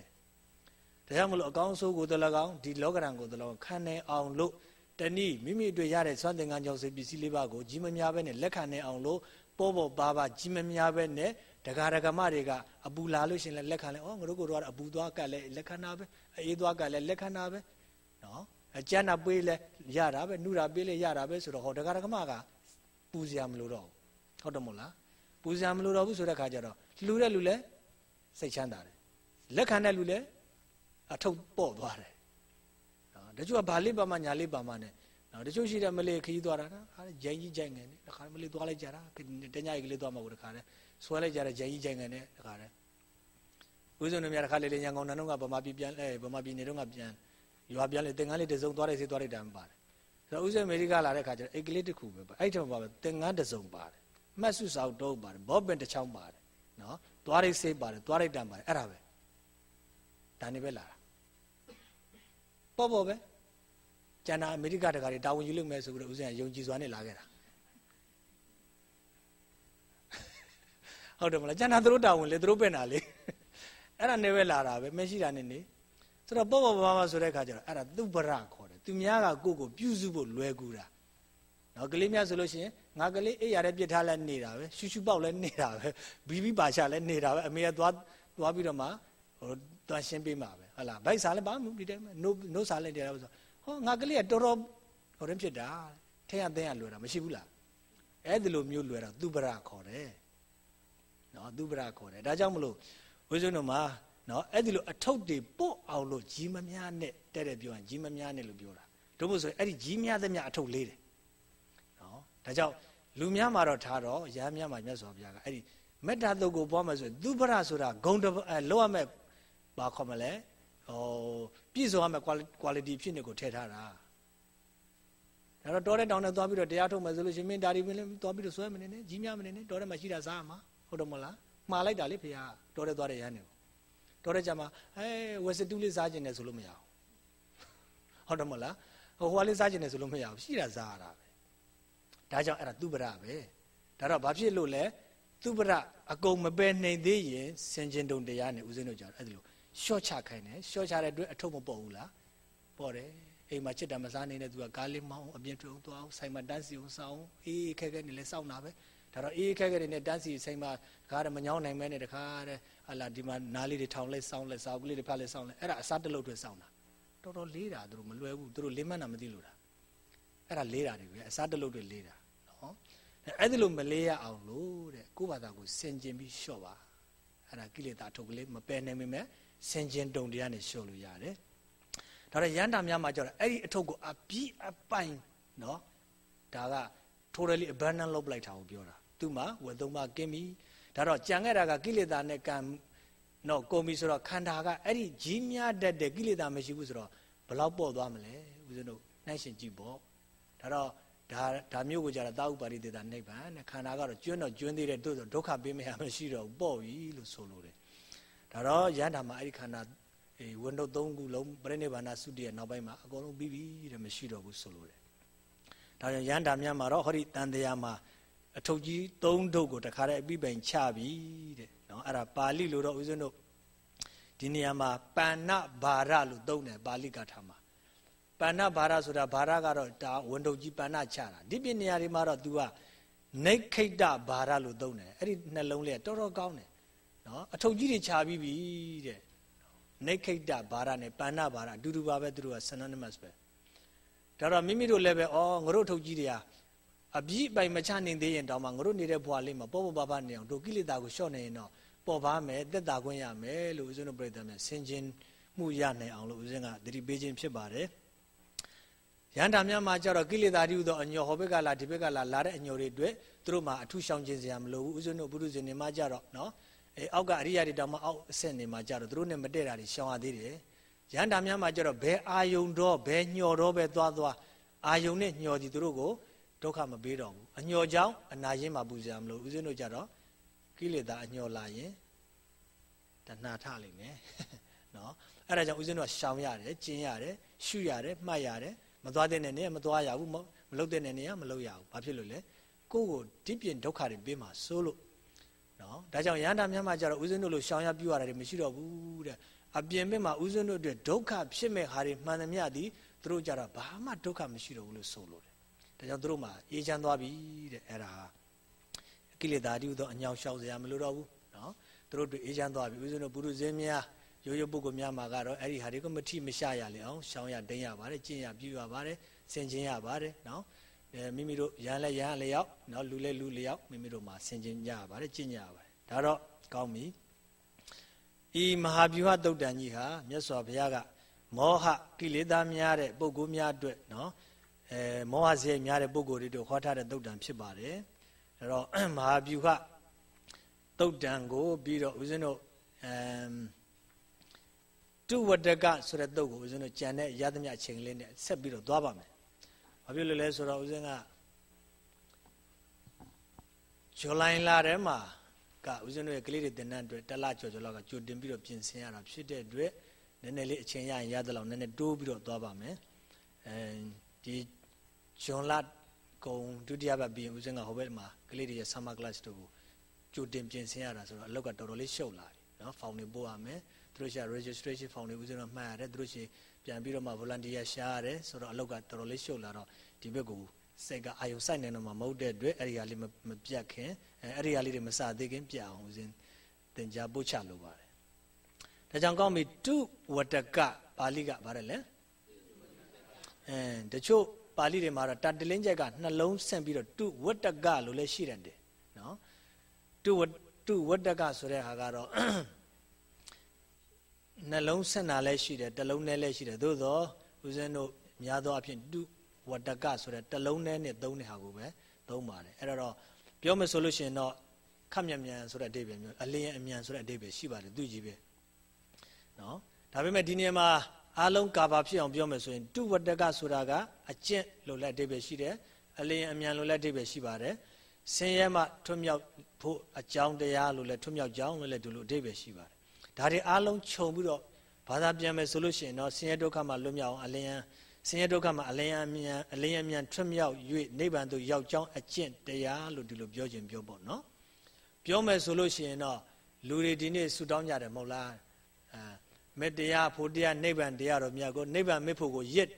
ဒါကြောင့်မလို့အကောင်းအဆိုးကိုတလကောင်ဒီလောကရန်ကိုတလကောင်ခံနိုင်အောင်လို့ တနည်းမိမိအတွက်ရတဲ့စွမ်းသင်္ကန်းကြောင့်စေပစ္စည်းလေးပါးကိုကြီးမများပဲနဲ့လက်ခံနိုင်အောင်လို့ပေါ်ပေါ်ပါပါကြီးမများပဲနဲ့ဒကာဒကမတွေကအပူလာလို့ရှင်လဲလက်ခံလဲဩငါတို့ကိုတော့အပူသွားကတ်လဲလက်ခံတာပဲအေးသွားကတ်လဲလက်ခံတာပဲနော်အကျန်းနာပေးလဲရတာပဲနှုတာပေးလဲရတာပဲဆိုတော့ဟောဒကာဒကမကပူစရာမလိုတော့ဟုတ်တယ်မို့လားပူစရာမလိုတော့ဘူးဆိုတဲ့ခါကျတော့လှူတဲ့လူလဲစိတ်ချမ်းသာတယ်လက်ခံတဲ့လူလဲအထုပ်ပေါ့သွားတယ် တချို့ကဘာလေးပါမှညာလေးပါမှနဲ့နော်တချို့ရှိတယ်မလေးခီးသွားတာခါဂျိုင်းကြီးဂျိုင်းငယ်နဲ့တခါမလေးသွားလိုက်ကြတာတညကြီးကလေးသွားမှကိုတခါနဲ့ဆွဲလိုက်ကြတယ်ဂျိုင်းကြီးဂျိုင်းငယ်နဲ့တခါနဲ့ဦးဇုံတို့များတခါလေးလေးရန်ကုန်နန်းတော့ကဗမာပြည်ပြန်အဲဗမာပြည်နေတော့ကပြန်ရွာပြန်လေတင်ငန်းလေးတစ်စုံသွားလိုက်စေးသွားလိုက်တာမပါတယ်ဆိုတော့ဦးဇုံအမေရိကလာတဲ့ခါကျတော့အိတ်ကလေးတစ်ခုပဲပါအဲ့ထက်ပါပဲတင်ငန်းတစ်စုံပါတယ်မှတ်စုစောက်တော့ပါတယ်ဘောပင်တစ်ချောင်းပါတယ်နော်သွားလိုက်စေးပါတယ်သွားလိုက်တန်ပါတယ်အဲ့ဒါပဲဒါနေပဲလာတာပေါ့ပေါ့ပဲ ကျန်တာအမေရိကတကာတွေတာဝန်ယူလို့မယ်ဆိုပြီးတော့ဦးဇင်းကယုံကြည်စွာနဲ့လာခဲ့တာဟုတ်တယ်မလားကျန်တာသူတို့တာဝန်လေသူတို့ပဲ့နာလေအဲ့ဒါနဲ့ပဲလာတာပဲမရှိတာနဲ့နေဆိုတော့ပေါ့ပေါ့ပါပါဆိုတဲ့ခါကျတော့အဲ့ဒါသူပရခေါ်တယ်သူများကကိုယ့်ကိုပြုစုဖို့လွယ်ကူတာနော်ကလေးများဆိုလို့ရှိရင်ငါကလေးအိပ်ရတဲ့ပြစ်ထားလဲနေတာပဲရှူရှူပေါက်လဲနေတာပဲဘီဘီပါချလဲနေတာပဲအမေကသွားသွားပြီးတော့မှဟိုသွားရှင်းပေးမှာပဲဟုတ်လားဗိုက်စားလဲပါမှုဒီတိုင်းနိုးနိုးစားလဲတယ်ဆို ဟောငါကလေးကတော်တော်ဟိုရင်ဖြစ်တာထဲရသင်းရလွယ်တာမရှိဘူးလားအဲ့ဒီလိုမျိုးလွယ်တာသူပရခေါ်တယ်နော်သူပရခေါ်တယ်ဒါကြောင့်မလို့ဝိဇ္ဇုတို့မှာနော်အဲ့ဒီလိုအထုပ်တွေပို့အောင်လို့ကြီးမများနဲ့တဲ့တဲ့ပြောရင်ကြီးမများနဲ့လို့ပြောတာတို့မို့ဆိုအဲ့ဒီကြီးများသမျှအထုပ်လေးတယ်နော်ဒါကြောင့်လူများမှာတော့ထားတော့ရဟန်းများမှာမြတ်စွာဘုရားကအဲ့ဒီမေတ္တာတုတ်ကိုပွားမယ်ဆိုရင်သူပရဆိုတာဂုံတအဲလောက်ရမယ်ဘာခေါ်မလဲ ဟိုပြည့်စုံရမယ့် quality ဖြစ်နေကိုထည့်ထားတာဒါတော့တောတဲ့တောင်နဲ့သွားပြီးတော့တရားထုတ်မယ်ဆိုလို့ရှင်မင်းဒါဒီမင်းလည်းသွားပြီးတော့ဆွဲမနေနဲ့ကြီးများမနေနဲ့တောတဲ့မှာရှိတာစားမှာဟုတ်တယ်မလားမှားလိုက်တာလေဖေဟာတောတဲ့သွားတဲ့ရဟန်းနေတောတဲ့ကြမှာအဲဝက်စတူးလေးစားခြင်းနဲ့ဆိုလို့မရဘူးဟုတ်တယ်မလားဟိုဟွာလေးစားခြင်းနဲ့ဆိုလို့မရဘူးရှိတာစားရတာပဲဒါကြောင့်အဲ့ဒါသူပရပဲဒါတော့ဘာဖြစ်လို့လဲသူပရအကုန်မပယ်နိုင်သေးရင်စင်ကျင်တုံတရားနဲ့ဦးဇင်းတို့ကြောင့်အဲ့ဒါလို့ ရှော့ချခိုင်းတယ်ရှော့ချတဲ့အတွက်အထုပ်မပေါ်ဘူးလားပေါ်တယ်အိမ်မှာချစ်တာမစားနေတဲ့သူကကားလေးမောင်းအပြင်ထုံသွားအောင်ဆိုင်မှာတန်းစီအောင်စောင်းအေးခက်ခဲနေလဲစောင့်တာပဲဒါတော့အေးခက်ခဲနေတန်းစီဆိုင်မှာကားရမညောင်းနိုင်မဲနဲ့တခါတဲ့ဟာလာဒီမှာနားလေးတွေထောင်လဲစောင်းလဲစောက်ကလေးတွေဖတ်လဲစောင်းလဲအဲ့ဒါအစားတလုပ်တွေစောင်းတာတော်တော်လေးတာသူတို့မလွယ်ဘူးသူတို့လေးမှန်းတာမသိလို့တာအဲ့ဒါလေးတာတွေပဲအစားတလုပ်တွေလေးတာနော်အဲ့ဒီလိုမလေးရအောင်လို့တဲ့ကိုယ့်ဘာသာကိုစင်ကျင်ပြီးလျှော့ပါအဲ့ဒါကိလေသာထုတ်ကလေးမပယ်နိုင်မိမဲ့ စင်ကျင်တုံတရားနဲ့လျှော့လို့ရတယ်ဒါဒါတော့ရန်တာများမှာကြတော့အဲ့ဒီအထုပ်ကိုအပြည့်အပိုင်နော်ဒါက totally abandon လုပ်လိုက်တာကိုပြောတာသူ့မှာဝတ်သုံးပါကင်းပြီဒါတော့ကြံခဲ့တာကကိလေသာနဲ့ကံနော်ကုန်ပြီဆိုတော့ခန္ဓာကအဲ့ဒီကြီးများတတ်တဲ့ကိလေသာမရှိဘူးဆိုတော့ဘလောက်ပေါ့သွားမလဲဦးဇင်းတို့နှိုင်းရှင်ကြည့်ပေါ့ဒါတော့ဒါဒါမျိုးကိုကြတာသာဥပါရိတေတာနိဗ္ဗာန်နဲ့ခန္ဓာကတော့ကျွန်းတော့ကျွန်းသေးတယ်တို့ဆိုဒုက္ခပေးမရမရှိတော့ဘူးပေါ့ပြီလို့ဆိုလိုတယ် ဒါတော့ယန္တာမှာအဲ့ဒီခန္ဓာအေးဝန်တော့၃ခုလုံးပြိဋိဘာနာသုတိရဲ့နောက်ပိုင်းမှာအကုန်လုံးပြီးပြီတဲ့မရှိတော့ဘူးဆိုလိုတယ်ဒါကြောင့်ယန္တာများမှာတော့ဟောဒီတန်တရားမှာအထုပ်ကြီး၃ထုပ်ကိုတခါတည်းအပိပိုင်ချပြီတဲ့နော်အဲ့ဒါပါဠိလိုတော့ဦးဇင်းတို့ဒီနေရာမှာပဏ္ဏဘာရလို့သုံးတယ်ပါဠိကထာမှာပဏ္ဏဘာရဆိုတာဘာရကတော့ဒါဝန်တုပ်ကြီးပဏ္ဏချတာဒီပြနေရာတွေမှာတော့ तू ကနိခိတဘာရလို့သုံးတယ်အဲ့ဒီနှလုံးလေးကတော်တော်ကောင်းတယ် နော်အထုပ်ကြီးတွေခြာပြီးပြီတဲ့နိခိတဘာရနဲ့ပဏ္ဏဘာရအတူတူပါပဲသူတို့က synonymous ပဲဒါတော့မိမိတို့လည်းပဲဩငါတို့အထုပ်ကြီးတွေကအပြည့်အပိုင်မချနိုင်သေးရင်တောင်မှငါတို့နေတဲ့ဘဝလေးမှာပေါ့ပေါ့ပါပါနေအောင်တို့ကိလေသာကိုလျှော့နေရင်တော့ပေါ်ပါမယ်တက်တာခွင့်ရမယ်လို့ဦးဇင်းတို့ပြည့်တယ်မယ်ဆင်ခြင်မှုရနိုင်အောင်လို့ဦးဇင်းကသတိပေးခြင်းဖြစ်ပါတယ်ရန်တာများမှာကြတော့ကိလေသာတိဟုသောအညောဟောဘက်ကလာဒီဘက်ကလာလာတဲ့အညောတွေအတွက်သူတို့မှာအထုရှောင်ခြင်းစရာမလိုဘူးဦးဇင်းတို့ပုရုဇဉ်တွေမှာကြတော့နော် အဲအောက်ကအရိယာတွေတောင်မှအောက်အဆင့်တွေမှာကြတော့သူတို့နဲ့မတည့်တာတွေရှောင်ရသေးတယ်ရန်တာများမှာကြတော့ဘယ်အာယုံတော့ဘယ်ညော်တော့ပဲသွားသွားအာယုံနဲ့ညော်ဒီသူတို့ကိုဒုက္ခမပေးတော့ဘူးအညော်ကြောင့်အနာရင်မှာပူစရာမလိုဦးဇင်းတို့ကြတော့ကိလေသာအညော်လာရင်တဏှာထလိမ့်မယ်နော်အဲ့ဒါကြောင့်ဦးဇင်းတို့ကရှောင်ရတယ်ကျင်းရတယ်ရှုရတယ်မှတ်ရတယ်မသွားတဲ့နေရာမသွားရဘူးမလုပ်တဲ့နေရာမလုပ်ရဘူးဘာဖြစ်လို့လဲကိုယ့်ကိုဒီပြင်ဒုက္ခတွေပေးမှာစိုးလို့ နော်ဒါကြောင့်ရဟန္တာများမှကြတော့ဦးဇင်းတို့လိုရှောင်ရပြုရတာတွေမရှိတော့ဘူးတဲ့အပြင်ဘက်မှာဦးဇင်းတို့အတွက်ဒုက္ခဖြစ်မဲ့ဟာတွေမှန်သမျှသည်သူတို့ကြတော့ဘာမှဒုက္ခမရှိတော့ဘူးလို့ဆိုလို့တယ်ဒါကြောင့်သူတို့မှာအေးချမ်းသွားပြီတဲ့အဲ့ဒါကိလေသာတိဟုသောအညောင်ရှောင်စရာမလိုတော့ဘူးနော်သူတို့တွေအေးချမ်းသွားပြီဦးဇင်းတို့ပုရုဇင်းများရိုးရိုးပုဂ္ဂိုလ်များမှာကတော့အဲ့ဒီဟာတွေကိုမထိမရှာရလေအောင်ရှောင်ရတိန်ရပါတယ်ကျင့်ရပြုရပါတယ်ဆင်ခြင်ရပါတယ်နော် အဲမိမိတို့ရန်လဲရန်လျောက်နော်လူလဲလူလျောက်မိမိတို့မှာဆင်ခြင်ကြရပါတယ်ကျင့်ကြရပါတယ်ဒါတော့ကောင်းပြီဤမဟာဗျူဟတုတ်တန်ကြီးဟာမြတ်စွာဘုရားကမောဟကိလေသာများတဲ့ပုဂ္ဂိုလ်များအတွက်နော်အဲမောဟစိတ်များတဲ့ပုဂ္ဂိုလ်တွေတို့ခေါ်ထားတဲ့တုတ်တန်ဖြစ်ပါတယ်ဒါတော့မဟာဗျူဟတုတ်တန်ကိုပြီးတော့ဦးဇင်းတို့အမ်တုဝတ္တကဆိုတဲ့တုတ်ကိုဦးဇင်းတို့ကြံတဲ့ရသမျှအချိန်လေးနဲ့ဆက်ပြီးတော့သွားပါမယ်။ ဘာဖြစ်လို့လဲဆိုတော့ဦးဇင်းကဇူလိုင်လထဲမှာကဦးဇင်းတို့ရဲ့ကလေးတွေတင်တဲ့အတွက်တလကျော်ကျော်လောက်ကကြိုတင်ပြီးတော့ပြင်ဆင်ရတာဖြစ်တဲ့အတွက်နည်းနည်းလေးအချိန်ရရင်ရသလောက်နည်းနည်းတိုးပြီးတော့သွားပါမယ်။အဲဒီဂျွန်လကုံဒုတိယပတ်ပြီးရင်ဦးဇင်းကဟိုဘက်မှာကလေးတွေရဲ့ summer class တို့ကိုကြိုတင်ပြင်ဆင်ရတာဆိုတော့အလောက်ကတော်တော်လေးရှုပ်လာပြီနော်ဖောင်တွေပို့ရမယ်။သူတို့ရှာ registration form တွေဦးဇင်းတော့မှတ်ရတယ်သူတို့ရှိ ပြန်ပြီးတော့မှ volunteer ရှာရတယ်ဆိုတော့အလုပ်ကတော်တော်လေးရှုပ်လာတော့ဒီဘက်ကိုစိတ်ကအာယုံစိုက်နေတော့မှမဟုတ်တဲ့အတွက်အဲ့ဒီဟာလေးမပြတ်ခင်အဲ့ဒီဟာလေးတွေမစသေးခင်ပြအောင်ဦးဇင်းသင်ကြားပို့ချလိုပါတယ်ဒါကြောင့်ကောင်းပြီတုဝတကပါဠိကဗါတယ်လေအဲတချို့ပါဠိတွေမှာတော့တတလင်းချက်ကနှလုံးဆင့်ပြီးတော့တုဝတကလို့လည်းရှိတယ်နော်တုဝတုဝတကဆိုတဲ့ဟာကတော့ နှလုံးဆက်နာလည်းရှိတယ်တလုံးနဲ့လည်းရှိတယ်သို့သောဦးဇင်းတို့များသောအားဖြင့်တုဝတ္တကဆိုတဲ့တလုံးနဲ့နဲ့သုံးတဲ့ဟာကိုပဲသုံးပါတယ်အဲ့တော့ပြောမယ်ဆိုလို့ရှိရင်တော့ခက်မြန်မြန်ဆိုတဲ့အဓိပ္ပာယ်မျိုးအလင်းအမြန်ဆိုတဲ့အဓိပ္ပာယ်ရှိပါတယ်သူကြီးပဲနော်ဒါပေမဲ့ဒီနေရာမှာအားလုံးကာဘာဖြစ်အောင်ပြောမယ်ဆိုရင်တုဝတ္တကဆိုတာကအကျင့်လို့လည်းအဓိပ္ပာယ်ရှိတယ်အလင်းအမြန်လို့လည်းအဓိပ္ပာယ်ရှိပါတယ်ဆင်းရဲမှထွတ်မြောက်ဖို့အကြောင်းတရားလို့လည်းထွတ်မြောက်ကြောင်းလို့လည်းဒီလိုအဓိပ္ပာယ်ရှိပါတယ် ဒါတွေအားလုံးခြုံပြီးတော့ဘာသာပြန်မယ်ဆိုလို့ရှိရင်တော့ဆင်းရဲဒုက္ခမှာလွတ်မြောက်အောင်အလင်းဆင်းရဲဒုက္ခမှာအလင်းအမြန်အလင်းအမြန်ထွတ်မြောက်၍နိဗ္ဗာန်သို့ရောက်ကြောင်းအကျင့်တရားလို့ဒီလိုပြောခြင်းပြောပေါ့နော်ပြောမယ်ဆိုလို့ရှိရင်တော့လူတွေဒီနေ့ဆူတောင်းကြတယ်မဟုတ်လားအဲမေတ္တရားဖို့တရားနိဗ္ဗာန်တရားတော်မြတ်ကိုနိဗ္ဗာန်မေဖို့ကိုရစ်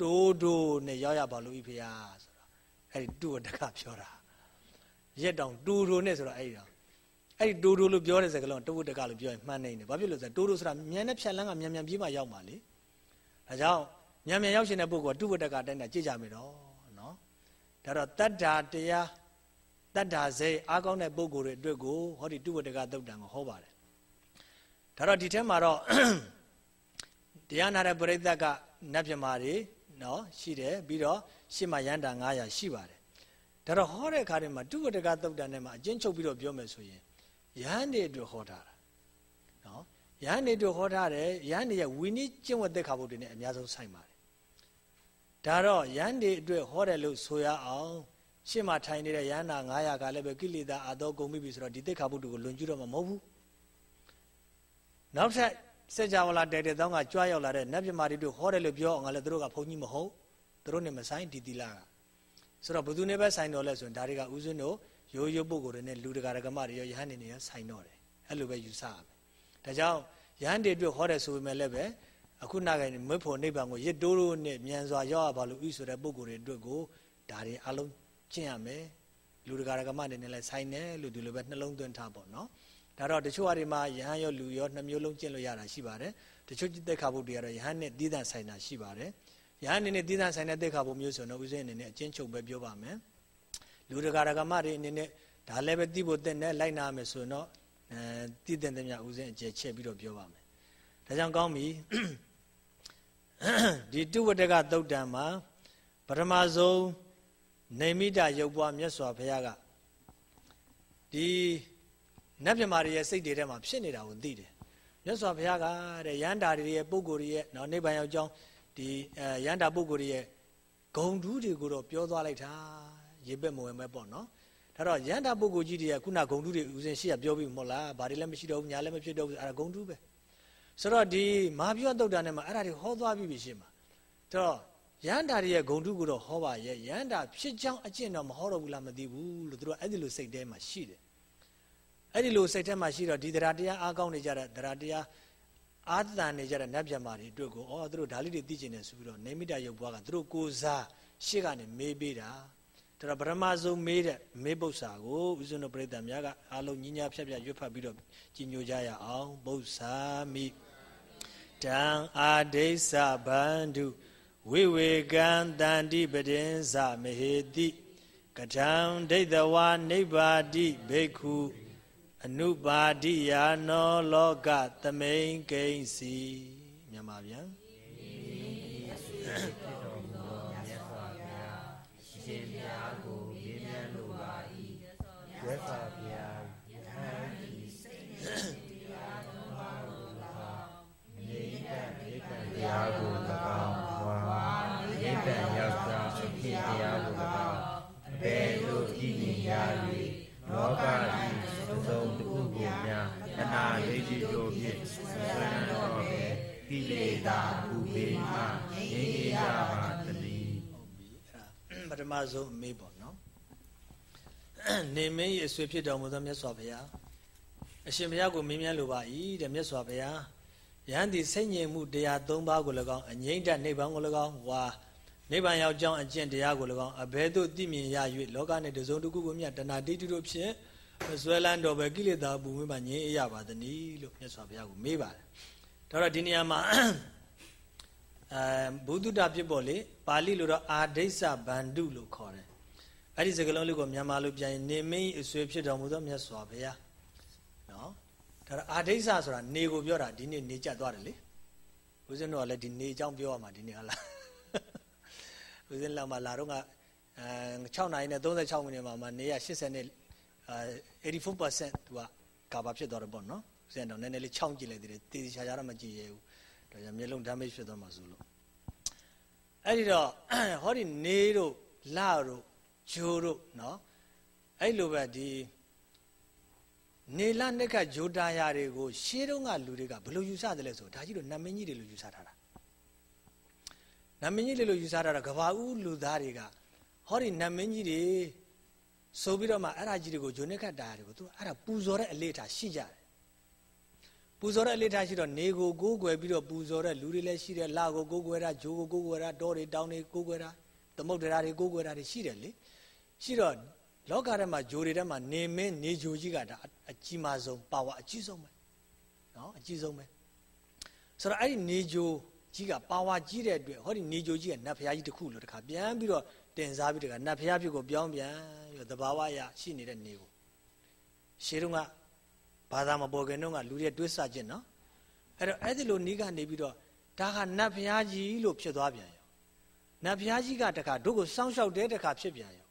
တိုးတိုးနဲ့ရောက်ရပါလို့ဤဖေဟာဆိုတော့အဲ့ဒီတူတကပြောတာရက်တောင်တူတိုးနဲ့ဆိုတော့အဲ့ဒီတော့ အဲ့ဒီတိုးတိုးလို့ပြောတဲ့စကားလုံးတဝုတကလို့ပြောရင်မှန်နေတယ်ဘာဖြစ်လို့လဲဆိုတော့တိုးတိုးဆိုတာမြန်နဲ့ဖြတ်လန်းကမြန်မြန်ပြေးမှရောက်မှာလေဒါကြောင့်မြန်မြန်ရောက်ရှင်တဲ့ပုဂ္ဂိုလ်ကတုဝတကတိုင်းတာကြည့်ကြမယ်တော့နော်ဒါတော့တတ္တာတရားတတ္တာစေအားကောင်းတဲ့ပုဂ္ဂိုလ်တွေအတွက်ကိုဟောဒီတုဝတကသုတ်တံကိုဟောပါတယ်ဒါတော့ဒီထဲမှာတော့တရားနာတဲ့ပရိသတ်ကနတ်ပြမာတွေနော်ရှိတယ်ပြီးတော့ရှေ့မှာရန်တာ900ရှိပါတယ်ဒါတော့ဟောတဲ့အခါတွေမှာတုဝတကသုတ်တန်ထဲမှာအကျဉ်းချုပ်ပြီးတော့ပြောမယ်ဆိုရင် ရဟန်းတွေအတွက်ဟောထားတာနော်ရဟန်းတွေအတွက်ဟောထားတယ်ရဟန်းတွေရဲ့ဝိနည်းကျင့်ဝတ်သက်ခါဖို့တွေနဲ့အများဆုံးဆိုင်ပါတယ်ဒါတော့ရဟန်းတွေအတွက်ဟောတယ်လို့ဆိုရအောင်ရှေ့မှာထိုင်နေတဲ့ရဟန္တာ900ကလည်းပဲကိလေသာအသောကုန်ပြီဆိုတော့ဒီသက်ခါဖို့တွေကိုလွန်ကျူးတော့မှာမဟုတ်ဘူးနောက်ထပ်စကြဝဠာတဲတဲ့တောင်းကကြွားရောက်လာတဲ့နတ်မြမာတွေတို့ဟောတယ်လို့ပြောအောင်ငါလည်းသူတို့ကဘုန်းကြီးမဟုတ်သူတို့နဲ့မဆိုင်ဒီတီလာကဆိုတော့ဘသူနဲ့ပဲဆိုင်တော့လဲဆိုရင်ဒါတွေကဥစဉ်တို့ ရိုးရိုးပုဂ္ဂိုလ်တွေနဲ့လူတကာရကမတွေရောယဟန်နေနေရောဆိုင်တော့တယ်အဲ့လိုပဲယူဆရမယ်ဒါကြောင့်ယဟန်တွေအတွက်ဟောတယ်ဆိုပေမဲ့လည်းပဲအခုနာကမွေးဖို့နိဗ္ဗာန်ကိုရစ်တိုးတိုးနဲ့မြန်စွာရောက်ရပါလို့ဤဆိုတဲ့ပုဂ္ဂိုလ်တွေအတွက်ကိုဒါတွေအလုံးကျင့်ရမယ်လူတကာရကမတွေနဲ့လည်းဆိုင်တယ်လို့ဒီလိုပဲနှလုံးသွင်းထားပေါ့နော်ဒါတော့တချို့အရာတွေမှာယဟန်ရောလူရောနှမျိုးလုံးကျင့်လို့ရတာရှိပါတယ်တချို့တက်ခါဖို့တွေကတော့ယဟန်နဲ့တည်တံ့ဆိုင်တာရှိပါတယ်ယဟန်အနေနဲ့တည်တံ့ဆိုင်တဲ့တက်ခါဖို့မျိုးဆိုတော့ဦးဇင်းအနေနဲ့အချင်းချုပ်ပဲပြောပါမယ် လူတကာရကမတွေအနေနဲ့ဒါလည်းပဲသိဖို့တက်နဲ့လိုက်နာမယ်ဆိုတော့အဲတည်တဲ့တဲ့မြဦးဇင်းအကျယ်ချက်ပြီးတော့ပြောပါမယ်ဒါကြောင့်ကောင်းပြီဒီတုဝတ္တကသုတ်တံမှာပထမဆုံးနေမိတရုပ်ပွားမြတ်စွာဘုရားကဒီနတ်မြမာတွေရဲ့စိတ်တွေထဲမှာဖြစ်နေတာကိုသိတယ်မြတ်စွာဘုရားကတဲ့ရန်တာတွေရဲ့ပုဂ္ဂိုလ်တွေရဲ့နော်နိဗ္ဗာန်ရောက်ကြောင်းဒီအဲရန်တာပုဂ္ဂိုလ်တွေရဲ့ဂုံတူးတွေကိုတော့ပြောသွားလိုက်တာ ရေပက်မဝင်မဲ့ပေါ့နော်ဒါတော့ရန်တာပုဂ္ဂိုလ်ကြီးတွေကခုနဂုံတူးတွေဦးစင်ရှိရပြောပြီးမဟုတ်လားဘာတွေလည်းမရှိတော့ဘူးညာလည်းမဖြစ်တော့ဘူးအဲ့ဒါဂုံတူးပဲဆိုတော့ဒီမဟာပြောတုတ်တာနဲ့မှာအဲ့ဒါတွေဟောသွားပြီးပြီရှင်းမှာတော့ရန်တာတွေရဲ့ဂုံတူးကိုတော့ဟောပါရဲ့ရန်တာဖြစ်ကြောင်းအကျင့်တော့မဟောတော့ဘူးလားမသိဘူးလို့သူတို့အဲ့ဒီလိုစိတ်ထဲမှာရှိတယ်အဲ့ဒီလိုစိတ်ထဲမှာရှိတော့ဒီတရားတရားအားကောင်းနေကြတဲ့တရားတရားအာသန်နေကြတဲ့နတ်ပြမာတွေအတွက်ကိုအော်သူတို့ဒါလေးတွေသိကျင်တယ်ဆိုပြီးတော့နေမိတရုပ်ဘွားကသူတို့ကိုစားရှေ့ကနေမေးပေးတာ ဒါတော့ဗရမဆုံးမေးတဲ့မေးပု္ပ္ပာကိုဥစ္စနပရိသတ်များကအားလုံးညီညာဖြတ်ဖြတ်ရွတ်ဖတ်ပြီးတော့ကြီးညိုကြရအောင်ပု္ပ္ပာမိတံအာဒိသဗန္ဓုဝိဝေကံတန္တိပဒင်းဇမဟေတိကထံဒိဋ္ဌဝါနိဗ္ဗာတိဘိက္ခုအနုပါတိယာနောလောကသမိန်ကိဉ္စီမြန်မာပြန် မဆုံးအမေးပေါ့နော်နေမင်းရဲ့အဆွေဖြစ်တော်မူသောမြတ်စွာဘုရားအရှင်ဘုရားကိုမင်းမြတ်လိုပါ၏တဲ့မြတ်စွာဘုရားယဟန်ဒီစိတ်ငြိမ်မှုတရား၃ပါးကို၎င်းအငြိမ့်တနိဗ္ဗာန်ကို၎င်းဝါနိဗ္ဗာန်ရောက်ကြောင်းအကျင့်တရားကို၎င်းအဘယ်သို့သိမြင်ရ၍လောကနှင့်တစုံတစ်ခုကိုမြတ်တဏှာဒိဋ္ဌိတို့ဖြင့်မဆွဲလန်းတော်ပဲကိလေသာပူမွေးမှငြင်းရပါသနည်းလို့မြတ်စွာဘုရားကိုမေးပါတယ်ဒါတော့ဒီနေရာမှာအဲဘုဒ္ဓတာဖြစ်ပေါ်လေ ပါဠိလိုတော့အာဒိစ္စဗန္ဓုလို့ခေါ်တယ်အဲ့ဒီစကားလုံးလေးကိုမြန်မာလိုပြန်ရင်နေမင်းအဆွေဖြစ်တော်မူသောမြတ်စွာဘုရားနော်ဒါတော့အာဒိစ္စဆိုတာနေကိုပြောတာဒီနေ့နေကြသွားတယ်လေဦးဇင်းတို့ကလည်းဒီနေအကြောင်းပြောရမှာဒီနေ့ဟုတ်လားဦးဇင်းလောက်မှလာတော့ကအဲ6နိုင်နဲ့36မိနစ်မှာမှနေရ80နဲ့အဲ84%သူကကာဘာဖြစ်သွားတယ်ပေါ့နော်ဦးဇင်းတော့နည်းနည်းလေးချောင်းကြည့်လိုက်သေးတယ်တေးချာချာတော့မကြည့်ရဘူးဒါကြောင့်မျိုးလုံး damage ဖြစ်သွားမှာဆိုလို့ အဲ့ဒီတော့ဟောဒီနေတို့လတို့ဂျိုတို့နော်အဲ့လိုပဲဒီနေလနှစ်ခတ်ဂျိုတာယာတွေကိုရှေးတုန်းကလူတွေကဘယ်လိုယူဆတယ်လဲဆိုဒါကြီးတို့နတ်မင်းကြီးတွေလို့ယူဆထားတာနတ်မင်းကြီးတွေလို့ယူဆထားတာကဘာဦးလူသားတွေကဟောဒီနတ်မင်းကြီးတွေဆိုပြီးတော့မှအဲ့ဒါကြီးတွေကိုဂျိုနှစ်ခတ်တာယာတွေကိုသူအဲ့ဒါပူဇော်တဲ့အလေးထားရှိကြတယ် ပူဇော်တဲ့အလေးထားရှိတော့နေကိုကိုးကွယ်ပြီးတော့ပူဇော်တဲ့လူတွေလည်းရှိတယ်လာကိုကိုးကွယ်တာဂျိုကိုကိုးကွယ်တာတောတွေတောင်တွေကိုးကွယ်တာသမုဒ္ဒရာတွေကိုးကွယ်တာတွေရှိတယ်လေရှိတော့လောကထဲမှာဂျိုတွေထဲမှာနေမင်းနေဂျိုကြီးကဒါအကြီးမားဆုံးပါဝါအကြီးဆုံးပဲနော်အကြီးဆုံးပဲဆိုတော့အဲ့ဒီနေဂျိုကြီးကပါဝါကြီးတဲ့အတွက်ဟောဒီနေဂျိုကြီးကနတ်ဖျားကြီးတစ်ခုလို့တခါပြန်ပြီးတော့တင်စားပြီးတခါနတ်ဖျားဖြစ်ကိုပြောင်းပြန်ပြီးတော့သဘာဝအရရှိနေတဲ့နေကိုရှေးတုန်းက ဘာသာမပေါ်ခင်တုန်းကလူတွေတွေးဆခြင်းနော်အဲ့တော့အဲ့ဒီလိုနီးကနေပြီးတော့ဒါကနတ်ဘုရားကြီးလို့ဖြစ်သွားပြန်ရောနတ်ဘုရားကြီးကတခါတို့ကိုစောင့်ရှောက်တဲ့တခါဖြစ်ပြန်ရော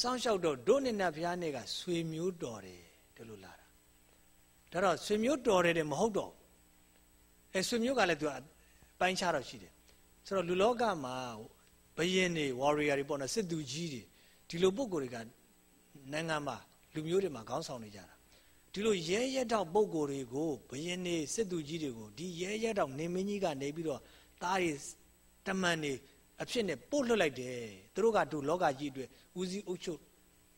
စောင့်ရှောက်တော့တို့နဲ့နတ်ဘုရားနဲ့ကဆွေမျိုးတော်တယ်ဒီလိုလာတာဒါတော့ဆွေမျိုးတော်တယ်မဟုတ်တော့အဲဆွေမျိုးကလည်းသူကပိုင်းခြားတော့ရှိတယ်ဆိုတော့လူလောကမှာဘယင်းတွေ warrior တွေပေါ့နော်စစ်သူကြီးတွေဒီလိုပုံကိုယ်တွေကနိုင်ငံမှာလူမျိုးတွေမှာခေါင်းဆောင်နေကြတာ ဒီလိုရဲရဲတောက်ပုံကိုယ်တွေကိုဘယင်းနေစစ်သူကြီးတွေကိုဒီရဲရဲတောက်နေမင်းကြီးကနေပြီးတော့တားရီတမန်နေအဖြစ်နဲ့ပို့လွှတ်လိုက်တယ်သူတို့ကတို့လောကကြီးအတွက်ဦးစီးအုပ်ချုပ်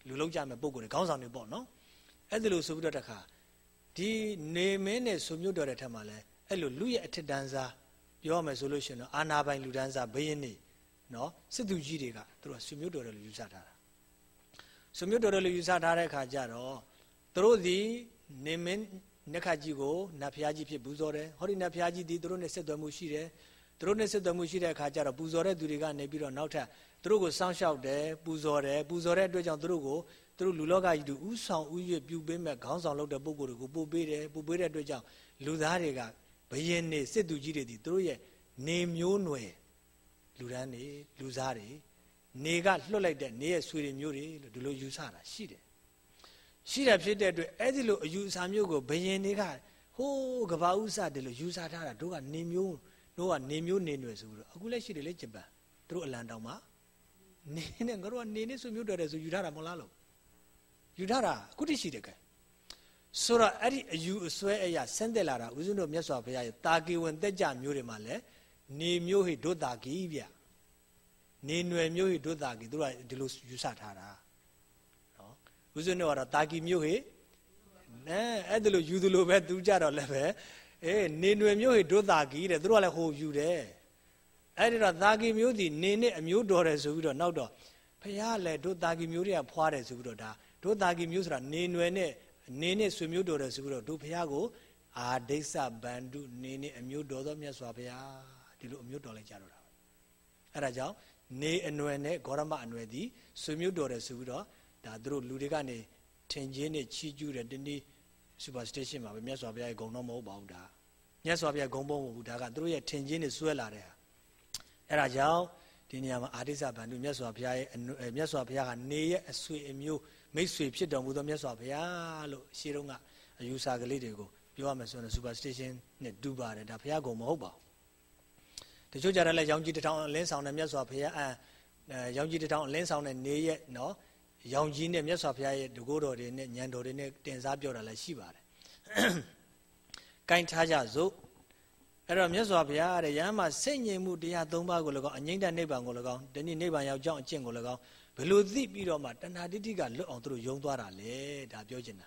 လူလုံးကြမဲ့ပုံကိုယ်တွေခေါင်းဆောင်တွေပေါ့နော်အဲ့ဒါလို့ဆိုပြီးတော့တခါဒီနေမင်းနဲ့ဆွမျိုးတော်တဲ့ထက်မှာလဲအဲ့လိုလူရဲ့အထက်တန်းစားပြောရမယ်ဆိုလို့ရှိရင်တော့အာနာပိုင်လူတန်းစားဘယင်းနေနော်စစ်သူကြီးတွေကသူတို့ဆွမျိုးတော်တယ်လို့ယူဆထားတာဆွမျိုးတော်တယ်လို့ယူဆထားတဲ့အခါကျတော့ သူတို့ဒီနေမင်းနက္ခကြီးကိုနတ်ဖျားကြီးဖြစ်ပူဇော်တယ်ဟောဒီနတ်ဖျားကြီးဒီသူတို့နဲ့ဆက်သွယ်မှုရှိတယ်သူတို့နဲ့ဆက်သွယ်မှုရှိတဲ့အခါကျတော့ပူဇော်တဲ့သူတွေကနေပြီးတော့နောက်ထပ်သူတို့ကိုစောင့်ရှောက်တယ်ပူဇော်တယ်ပူဇော်တဲ့အတွက်ကြောင့်သူတို့ကိုသူတို့လူလောကကြီးတို့ဥဆောင်ဥရွပြုပေးမဲ့ခေါင်းဆောင်လုပ်တဲ့ပုံကိုယ်တွေကိုပို့ပေးတယ်ပို့ပေးတဲ့အတွက်ကြောင့်လူသားတွေကဘယင်းနေစစ်သူကြီးတွေဒီသူတို့ရဲ့နေမျိုးနွယ်လူဒန်းနေလူသားတွေနေကလွတ်လိုက်တဲ့နေရဲ့ဆွေတွေမျိုးတွေလို့ဒီလိုယူဆတာရှိတယ် ရှိတာဖြစ်တဲ့အတွက်အဲ့ဒီလိုအယူအဆမျိုးကိုဘယင်းတွေကဟိုးကဘာဥစတယ်လို့ယူဆထားတာတို့ကနေမျိုးတို့ကနေမျိုးနေနွယ်ဆိုပြီးတော့အခုလည်းရှိတယ်လေဂျပန်တို့အလံတောင်မှာနေနဲ့ငါတို့ကနေနေဆွေမျိုးတော်တယ်ဆိုယူထားတာမဟုတ်လားလို့ယူထားတာအခုတည်းရှိတယ်ကဲဆိုတော့အဲ့ဒီအယူအဆွဲအရာဆင်းသက်လာတာဦးဇင်းတို့မြတ်စွာဘုရားရဲ့တာကီဝင်တက်ကြမျိုးတွေမှာလဲနေမျိုးဟိဒုတာကီဗျနေနွယ်မျိုးဟိဒုတာကီတို့ကဒီလိုယူဆထားတာနော် ဦးဇင်းတို့ကတော့တာကီမျိုးဟိနဲအဲ့ဒါလိုယူသလိုပဲသူကြတော့လည်းပဲအေးနေနွယ်မျိုးဟိဒုတာကီတဲ့တို့ကလည်းဟိုယူတယ်အဲ့ဒီတော့တာကီမျိုးဒီနေနဲ့အမျိုးတော်တယ်ဆိုပြီးတော့နောက်တော့ဘုရားလည်းတို့တာကီမျိုးတွေကဖွားတယ်ဆိုပြီးတော့ဒါတို့တာကီမျိုးဆိုတာနေနွယ်နဲ့နေနဲ့ဆွေမျိုးတော်တယ်ဆိုပြီးတော့တို့ဘုရားကိုအာဒိဋ္ဌဗန္ဓုနေနဲ့အမျိုးတော်သောမြတ်စွာဘုရားဒီလိုအမျိုးတော်လိုက်ကြတော့တာအဲ့ဒါကြောင့်နေအနွယ်နဲ့ဂေါရမအနွယ်ဒီဆွေမျိုးတော်တယ်ဆိုပြီးတော့ ဒါတို့လူတွေကနေထင်ချင်းနဲ့ချီးကျူးတယ်တနည်း superstation မှာပဲမြတ်စွာဘုရားရဲ့ဂုဏ်တော်မဟုတ်ပါဘူးဒါမြတ်စွာဘုရားဂုဏ်ပုံမဟုတ်ဘူးဒါကတို့ရဲ့ထင်ချင်းနဲ့ဆွဲလာတဲ့ဟာအဲ့ဒါကြောင့်ဒီနေရာမှာအာဒိစ္စဗန္ဓုမြတ်စွာဘုရားရဲ့မြတ်စွာဘုရားကနေရဲ့အဆွေအမျိုးမိတ်ဆွေဖြစ်တော်မူသောမြတ်စွာဘုရားလို့ရှင်းတော့ကအယူဆကလေးတွေကိုပြောရမယ်ဆိုရင် superstition နဲ့တူပါတယ်ဒါဘုရားကုံမဟုတ်ပါဘူးတချို့ကြတယ်လဲရောင်ကြီးတထောင်အလင်းဆောင်တဲ့မြတ်စွာဘုရားအဲရောင်ကြီးတထောင်အလင်းဆောင်တဲ့နေရဲ့နော် ရောင်ကြီးနဲ့မြတ်စွာဘုရားရဲ့တကိုးတော်တွေနဲ့ညံတော်တွေနဲ့တင်စားပြောတာလည်းရှိပါတယ်။ကိုင်းထားကြစို့အဲ့တော့မြတ်စွာဘုရားတဲ့ရဟန်းမှာစိတ်ငြိမ်မှုတရား၃ပါးကို၎င်းအငြိမ့်တဲ့နိဗ္ဗာန်ကို၎င်းဒီနေ့နိဗ္ဗာန်ရောက်ကြောင်းအကျင့်ကို၎င်းဘယ်လိုသိပြီးတော့မှတဏှာတိတိကလွတ်အောင်သူတို့ယုံသွားတာလေဒါပြောချင်တာ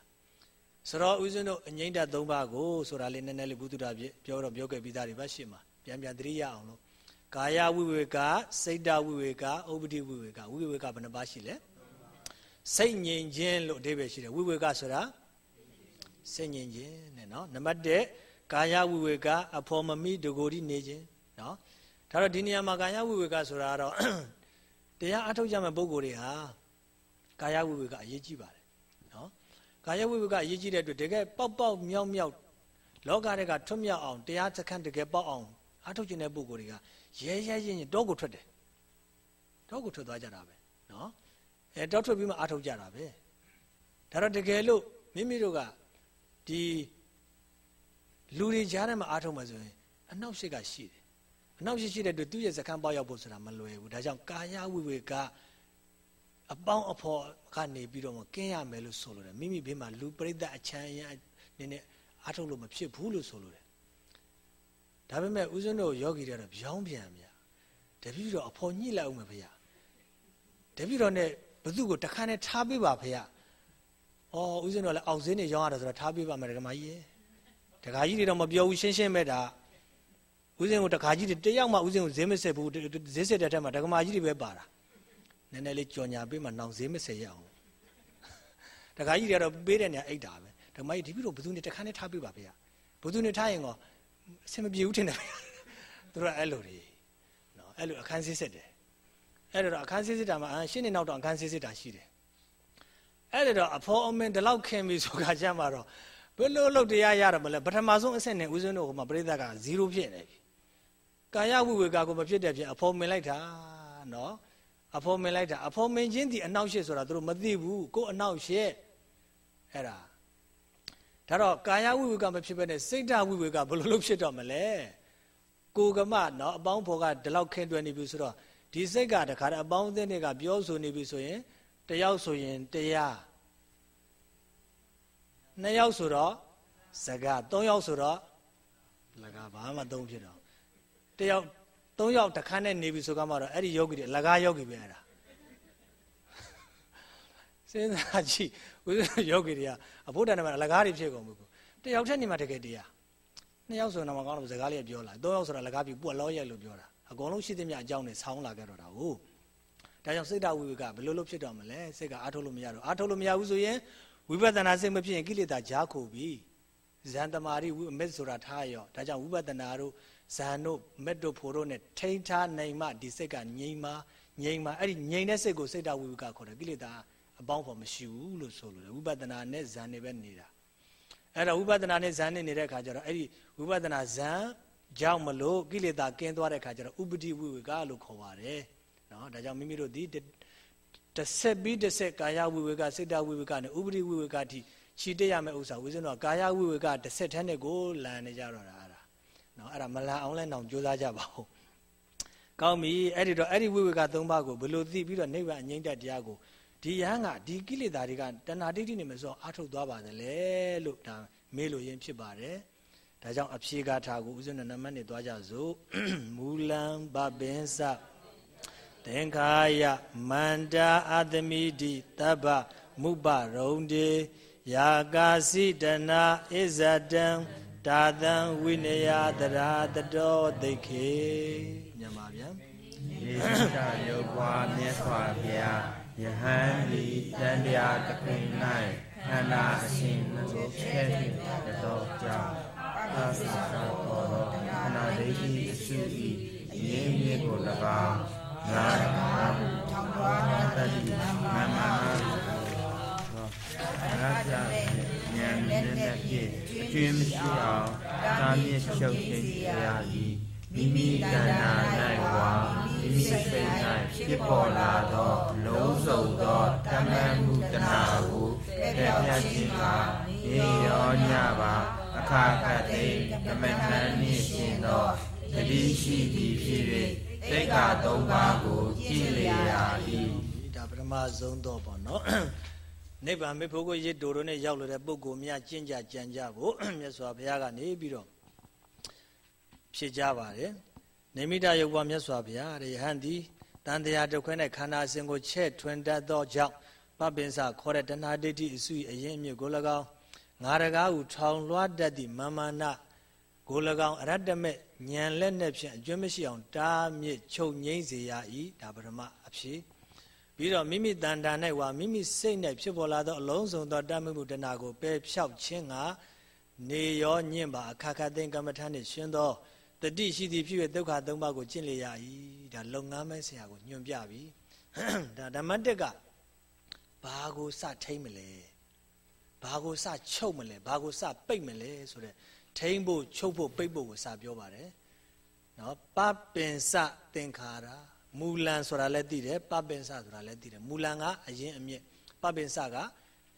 ဆိုတော့ဦးဇင်းတို့အငိမ့်တ၃ပါးကိုဆိုတာလေးနည်းနည်းလေးဘုသူတပြည့်ပြောတော့ပြောခဲ့ပြီးသားတွေပါရှင်းမှာပြန်ပြန်သတိရအောင်လို့ကာယဝိဝေကစိတ်တဝိဝေကဥပတိဝိဝေကဝိဝေကဘယ်နှပါရှိလဲ စိတ်ငြိမ်ခြင်းလို့အဓိပ္ပာယ်ရှိတယ်ဝိဝေကဆိုတာစိတ်ငြိမ်ခြင်းနဲ့နော်နံပါတ်1ကာယဝိဝေကအဖော်မမိတကိုယ်ဒီနေခြင်းနော်ဒါတော့ဒီနေရာမှာကာယဝိဝေကဆိုတာကတော့တရားအထုတ်ကြမဲ့ပုံကိုယ်တွေဟာကာယဝိဝေကအရေးကြီးပါတယ်နော်ကာယဝိဝေကအရေးကြီးတဲ့အတွက်တကယ်ပေါက်ပေါက်မြောက်မြောက်လောကတွေကထွတ်မြောက်အောင်တရားစခန်းတကယ်ပေါက်အောင်အထုတ်ခြင်းတဲ့ပုံကိုယ်တွေကရဲရဲရင်တောကိုထွက်တယ်တောကိုထွက်သွားကြတာပဲနော် အဲတောထွက်ပြီးမှအထုတ်ကြတာပဲဒါတော့တကယ်လို့မိမိတို့ကဒီလူတွေကြားထဲမှာအထုတ်မှဆိုရင်အနောက်ရှိကရှိတယ်အနောက်ရှိရှိတဲ့အတွက်သူ့ရဲ့ဇကံပေါရောက်ဖို့ဆိုတာမလွယ်ဘူးဒါကြောင့်ကာယဝိဝေကအပေါင်းအဖော်ကနေပြီးတော့မကင်းရမယ်လို့ဆိုလိုတယ်မိမိဘေးမှာလူပရိသတ်အချမ်းအရနေနဲ့အားထုတ်လို့မဖြစ်ဘူးလို့ဆိုလိုတယ်ဒါပေမဲ့ဦးဇင်းတို့ယောဂီတွေကတော့ပြောင်းပြန်မြတပည့်တော်အဖော်ညှိလိုက်အောင်မယ်ဖေ။တပည့်တော်နဲ့ ဘသူကိုတခါနဲ့ထားပေးပါဖေ။အော်ဦးဇင်းတော်လည်းအောက်စင်းနေရောင်းရတာဆိုတော့ထားပေးပါမယ်ဒကာမကြီးရေ။ဒကာကြီးတွေတော့မပြောဘူးရှင်းရှင်းပဲဒါ။ဦးစင်းကိုတခါကြီးတယောက်မှဦးစင်းကိုဈေးမဆက်ဘူးဈေးဆက်တဲ့ထက်မှာဒကမာကြီးတွေပဲပါတာနည်းနည်းလေးကြော်ညာပေးမှနောင်ဈေးမဆက်ရအောင်တခါကြီးတွေကတော့ပေးတဲ့နေရာအိတ်တာပဲဒကမာကြီးဒီပြီးတော့ဘသူနဲ့တခါနဲ့ထားပေးပါဗျာဘသူနဲ့ထားရင်ကောအဆင်မပြေဘူးထင်တယ်သူတို့အဲ့လိုတွေနော်အဲ့လိုအခန်းစစ်စစ်တယ် အဲ့တော့အခန်းစစ်စစ်တာမှာရှင်းနေနောက်တော့အခန်းစစ်စစ်တာရှိတယ်အဲ့တော့အဖော်အမင်းဒီလောက်ခင်ပြီဆိုကြကြမှာတော့ဘယ်လိုလုပ်တရားရတော့မလဲပထမဆုံးအဆင့်နဲ့ဦးဇင်းတို့ဟိုမှာပြိဿက0ဖြစ်နေပြီကာယဝိဝေကကိုမဖြစ်တဲ့ဖြစ်အဖော်မင်လိုက်တာနော်အဖော်မင်လိုက်တာအဖော်မင်ခြင်းဒီအနောက်ရှေ့ဆိုတာသူတို့မသိဘူးကိုယ်အနောက်ရှေ့အဲ့ဒါဒါတော့ကာယဝိဝေကမဖြစ်ဘဲနဲ့စိတ်ဓာဝိဝေကဘယ်လိုလုပ်ဖြစ်တော့မလဲကိုကမနော်အပေါင်းဖော်ကဒီလောက်ခင်းတွယ်နေပြီဆိုတော့ ဒီစိတ်ကတခါတည်းအပေါင်းအသင်းတွေကပြောဆိုနေပြီဆိုရင်တယောက်ဆိုရင်တရားနှစ်ယောက်ဆိုတော့စကားသုံးယောက်ဆိုတော့လကားဘာမှသုံးဖြစ်တော့တယောက်သုံးယောက်တခန်းနဲ့နေပြီဆိုကမှတော့အဲ့ဒီယောဂီတွေလကားယောဂီပဲအဲ့ဒါစဉ်းစားကြည့်ဦးဇင်းယောဂီတွေကအဘုဒ္ဓနာမှာလကားတွေဖြစ်ကုန်ဘူးတယောက်ထက်နေမှတကယ်တရားနှစ်ယောက်ဆိုတော့မကောင်းလို့စကားလေးပြောလာသုံးယောက်ဆိုတာလကားပြီးပွက်လောရိုက်လို့ပြောတာ အကုန်လုံးရှိသမျှအကြောင်းနဲ့ဆောင်းလာခဲ့တော့တာဟုတ်ဒါကြောင့်စိတ်တဝိဝေကဘယ်လိုလုပ်ဖြစ်တော့မလဲစိတ်ကအားထုတ်လို့မရတော့အားထုတ်လို့မရဘူးဆိုရင်ဝိပဿနာစိတ်မဖြစ်ရင်ကိလေသာကြားခုပြီဇန်တမာရီဝိမက်ဆိုတာထားရောဒါကြောင့်ဝိပဿနာတို့ဇန်တို့မက်တို့ဖို့တို့ ਨੇ ထိန်းထားနိုင်မှဒီစိတ်ကငြိမ်မှငြိမ်မှအဲ့ဒီငြိမ်တဲ့စိတ်ကိုစိတ်တဝိဝေကခေါ်တယ်ကိလေသာအပေါင်းဖော်မရှိဘူးလို့ဆိုလို့ဝိပဿနာနဲ့ဇန်နေပဲနေတာအဲ့တော့ဝိပဿနာနဲ့ဇန်နေနေတဲ့အခါကျတော့အဲ့ဒီဝိပဿနာဇန် ကြောင့်မလို့ကိလေသာကင်းသွားတဲ့အခါကျတော့ဥပတိဝိဝေကလို့ခေါ်ပါတယ်နော်ဒါကြောင့်မိမိတို့ဒီတစ်ဆက်ပြီးတစ်ဆက်ကာယဝိဝေကစိတ်တဝိဝေကနဲ့ဥပတိဝိဝေကတိခြိတက်ရမယ့်ဥစ္စာဝိဇ္ဇနောကာယဝိဝေကတစ်ဆက်တန်းနဲ့ကိုလန်နေကြတော့တာအဲ့ဒါနော်အဲ့ဒါမလန်အောင်လဲတောင်ကြိုးစားကြပါဦးကောင်းပြီအဲ့ဒီတော့အဲ့ဒီဝိဝေက၃ပါးကိုဘယ်လိုသိပြီးတော့နိဗ္ဗာန်အငြိမ့်တဲ့တရားကိုဒီယဟန်ကဒီကိလေသာတွေကတဏှာဒိဋ္ဌိနေမစောအာထုတ်သွားပါသလဲလို့ဒါမေးလို့ရင်းဖြစ်ပါတယ် ဒါကြောင့်အဖြေကာထာကိုဥစဉ်နံပါတ်နဲ့သွားကြစို့မူလံဗပင်္စသင်္ခာယမန္တာအသမိတိတဗ္ဗမုပရုံတေယာကာစိတနာဣဇတံတာသံဝိနယတရာတတောသိခေမြန်မာဗျာယေရှယုတ်ပွားမြတ်စွာဘုရားယဟန်ဒီတန်တရားတခွင်၌ခန္ဓာအရှင်ကိုဖြဲ့တတော်ကြောင့် သာသနာတော်တော်ခန္ဓာဒိဋ္ဌိအစုဤရင်းမြစ်ကို၎င်းငါထောင်ပွားတတ်သည်မမနာရသဉာဏ်နဲ့နဲ့ဖြင့်ကျွင်းမရှိအောင်တာမြင့်ချုပ်သိရသည်မိမိတဏ္ဍာ၌ဝါမိမိစိတ်၌ဖြစ်ပေါ်လာသောလုံးစုံသောတမန်မှုတဏှာကိုပြည့်ပြည့်ခြင်းကရေရောညပါ အခါခတ်သိဓမ္မထန်နှင့်ရှင်သောတတိရှိသည်ဖြစ်၍သိက္ခာ၃ပါးကိုကြည်လျာ၏ဒါပထမဆုံးတော့ပေါ့နော်နိဗ္ဗာန်မေဖို့ကိုရစ်တိုတို့နဲ့ရောက်လာတဲ့ပုဂ္ဂိုလ်များကျင့်ကြကြံကြဖို့မြတ်စွာဘုရားကနေပြီးတော့ဖြစ်ကြပါတယ်နေမိတယုတ်ဘွားမြတ်စွာဘုရားတဲ့ယဟန်သည်တန်တရားတစ်ခွဲနဲ့ခန္ဓာစဉ်ကိုချဲ့ထွင်တတ်သောကြောင့်ပပင်စခေါ်တဲ့တဏှာဒိဋ္ဌိအစုအရင်အမြစ်ကို၎င်း ငါရကားဟုထောင်လွှတ်တတ်သည့်မမနာကို၎င်းအရတ္တမဲ့ညံလက်နဲ့ဖြင့်အကျွမ်းမရှိအောင်တားမြစ်ချုပ်ငိမ့်စေရ၏ဒါပရမအဖြစ်ပြီးတော့မိမိတန်တာ၌ဝါမိမိစိတ်၌ဖြစ်ပေါ်လာသောအလုံးစုံသောတတ်မှုတဏကိုပယ်ဖြောက်ခြင်းကနေရောညင့်ပါအခါခါသိင်ကမ္မထာနှင့်ရှင်သောတတိရှိသည်ဖြစ်၍ဒုက္ခသုံးပါးကိုကျင့်လေရ၏ဒါလုပ်ငန်းမဲဆရာကိုညွှန်ပြပြီဒါဓမ္မတက်ကဘာကိုစထိမ့်မလဲ ဘာကိုစချုပ်မလဲဘာကိုစပိတ်မလဲဆိုတဲ့ထိမ့်ဖို့ချုပ်ဖို့ပိတ်ဖို့ကိုစပြောပါတယ်နော်ပပင်စသင်္ခါရမူလံဆိုတာလည်းသိတယ်ပပင်စဆိုတာလည်းသိတယ်မူလံကအရင်အမြင့်ပပင်စက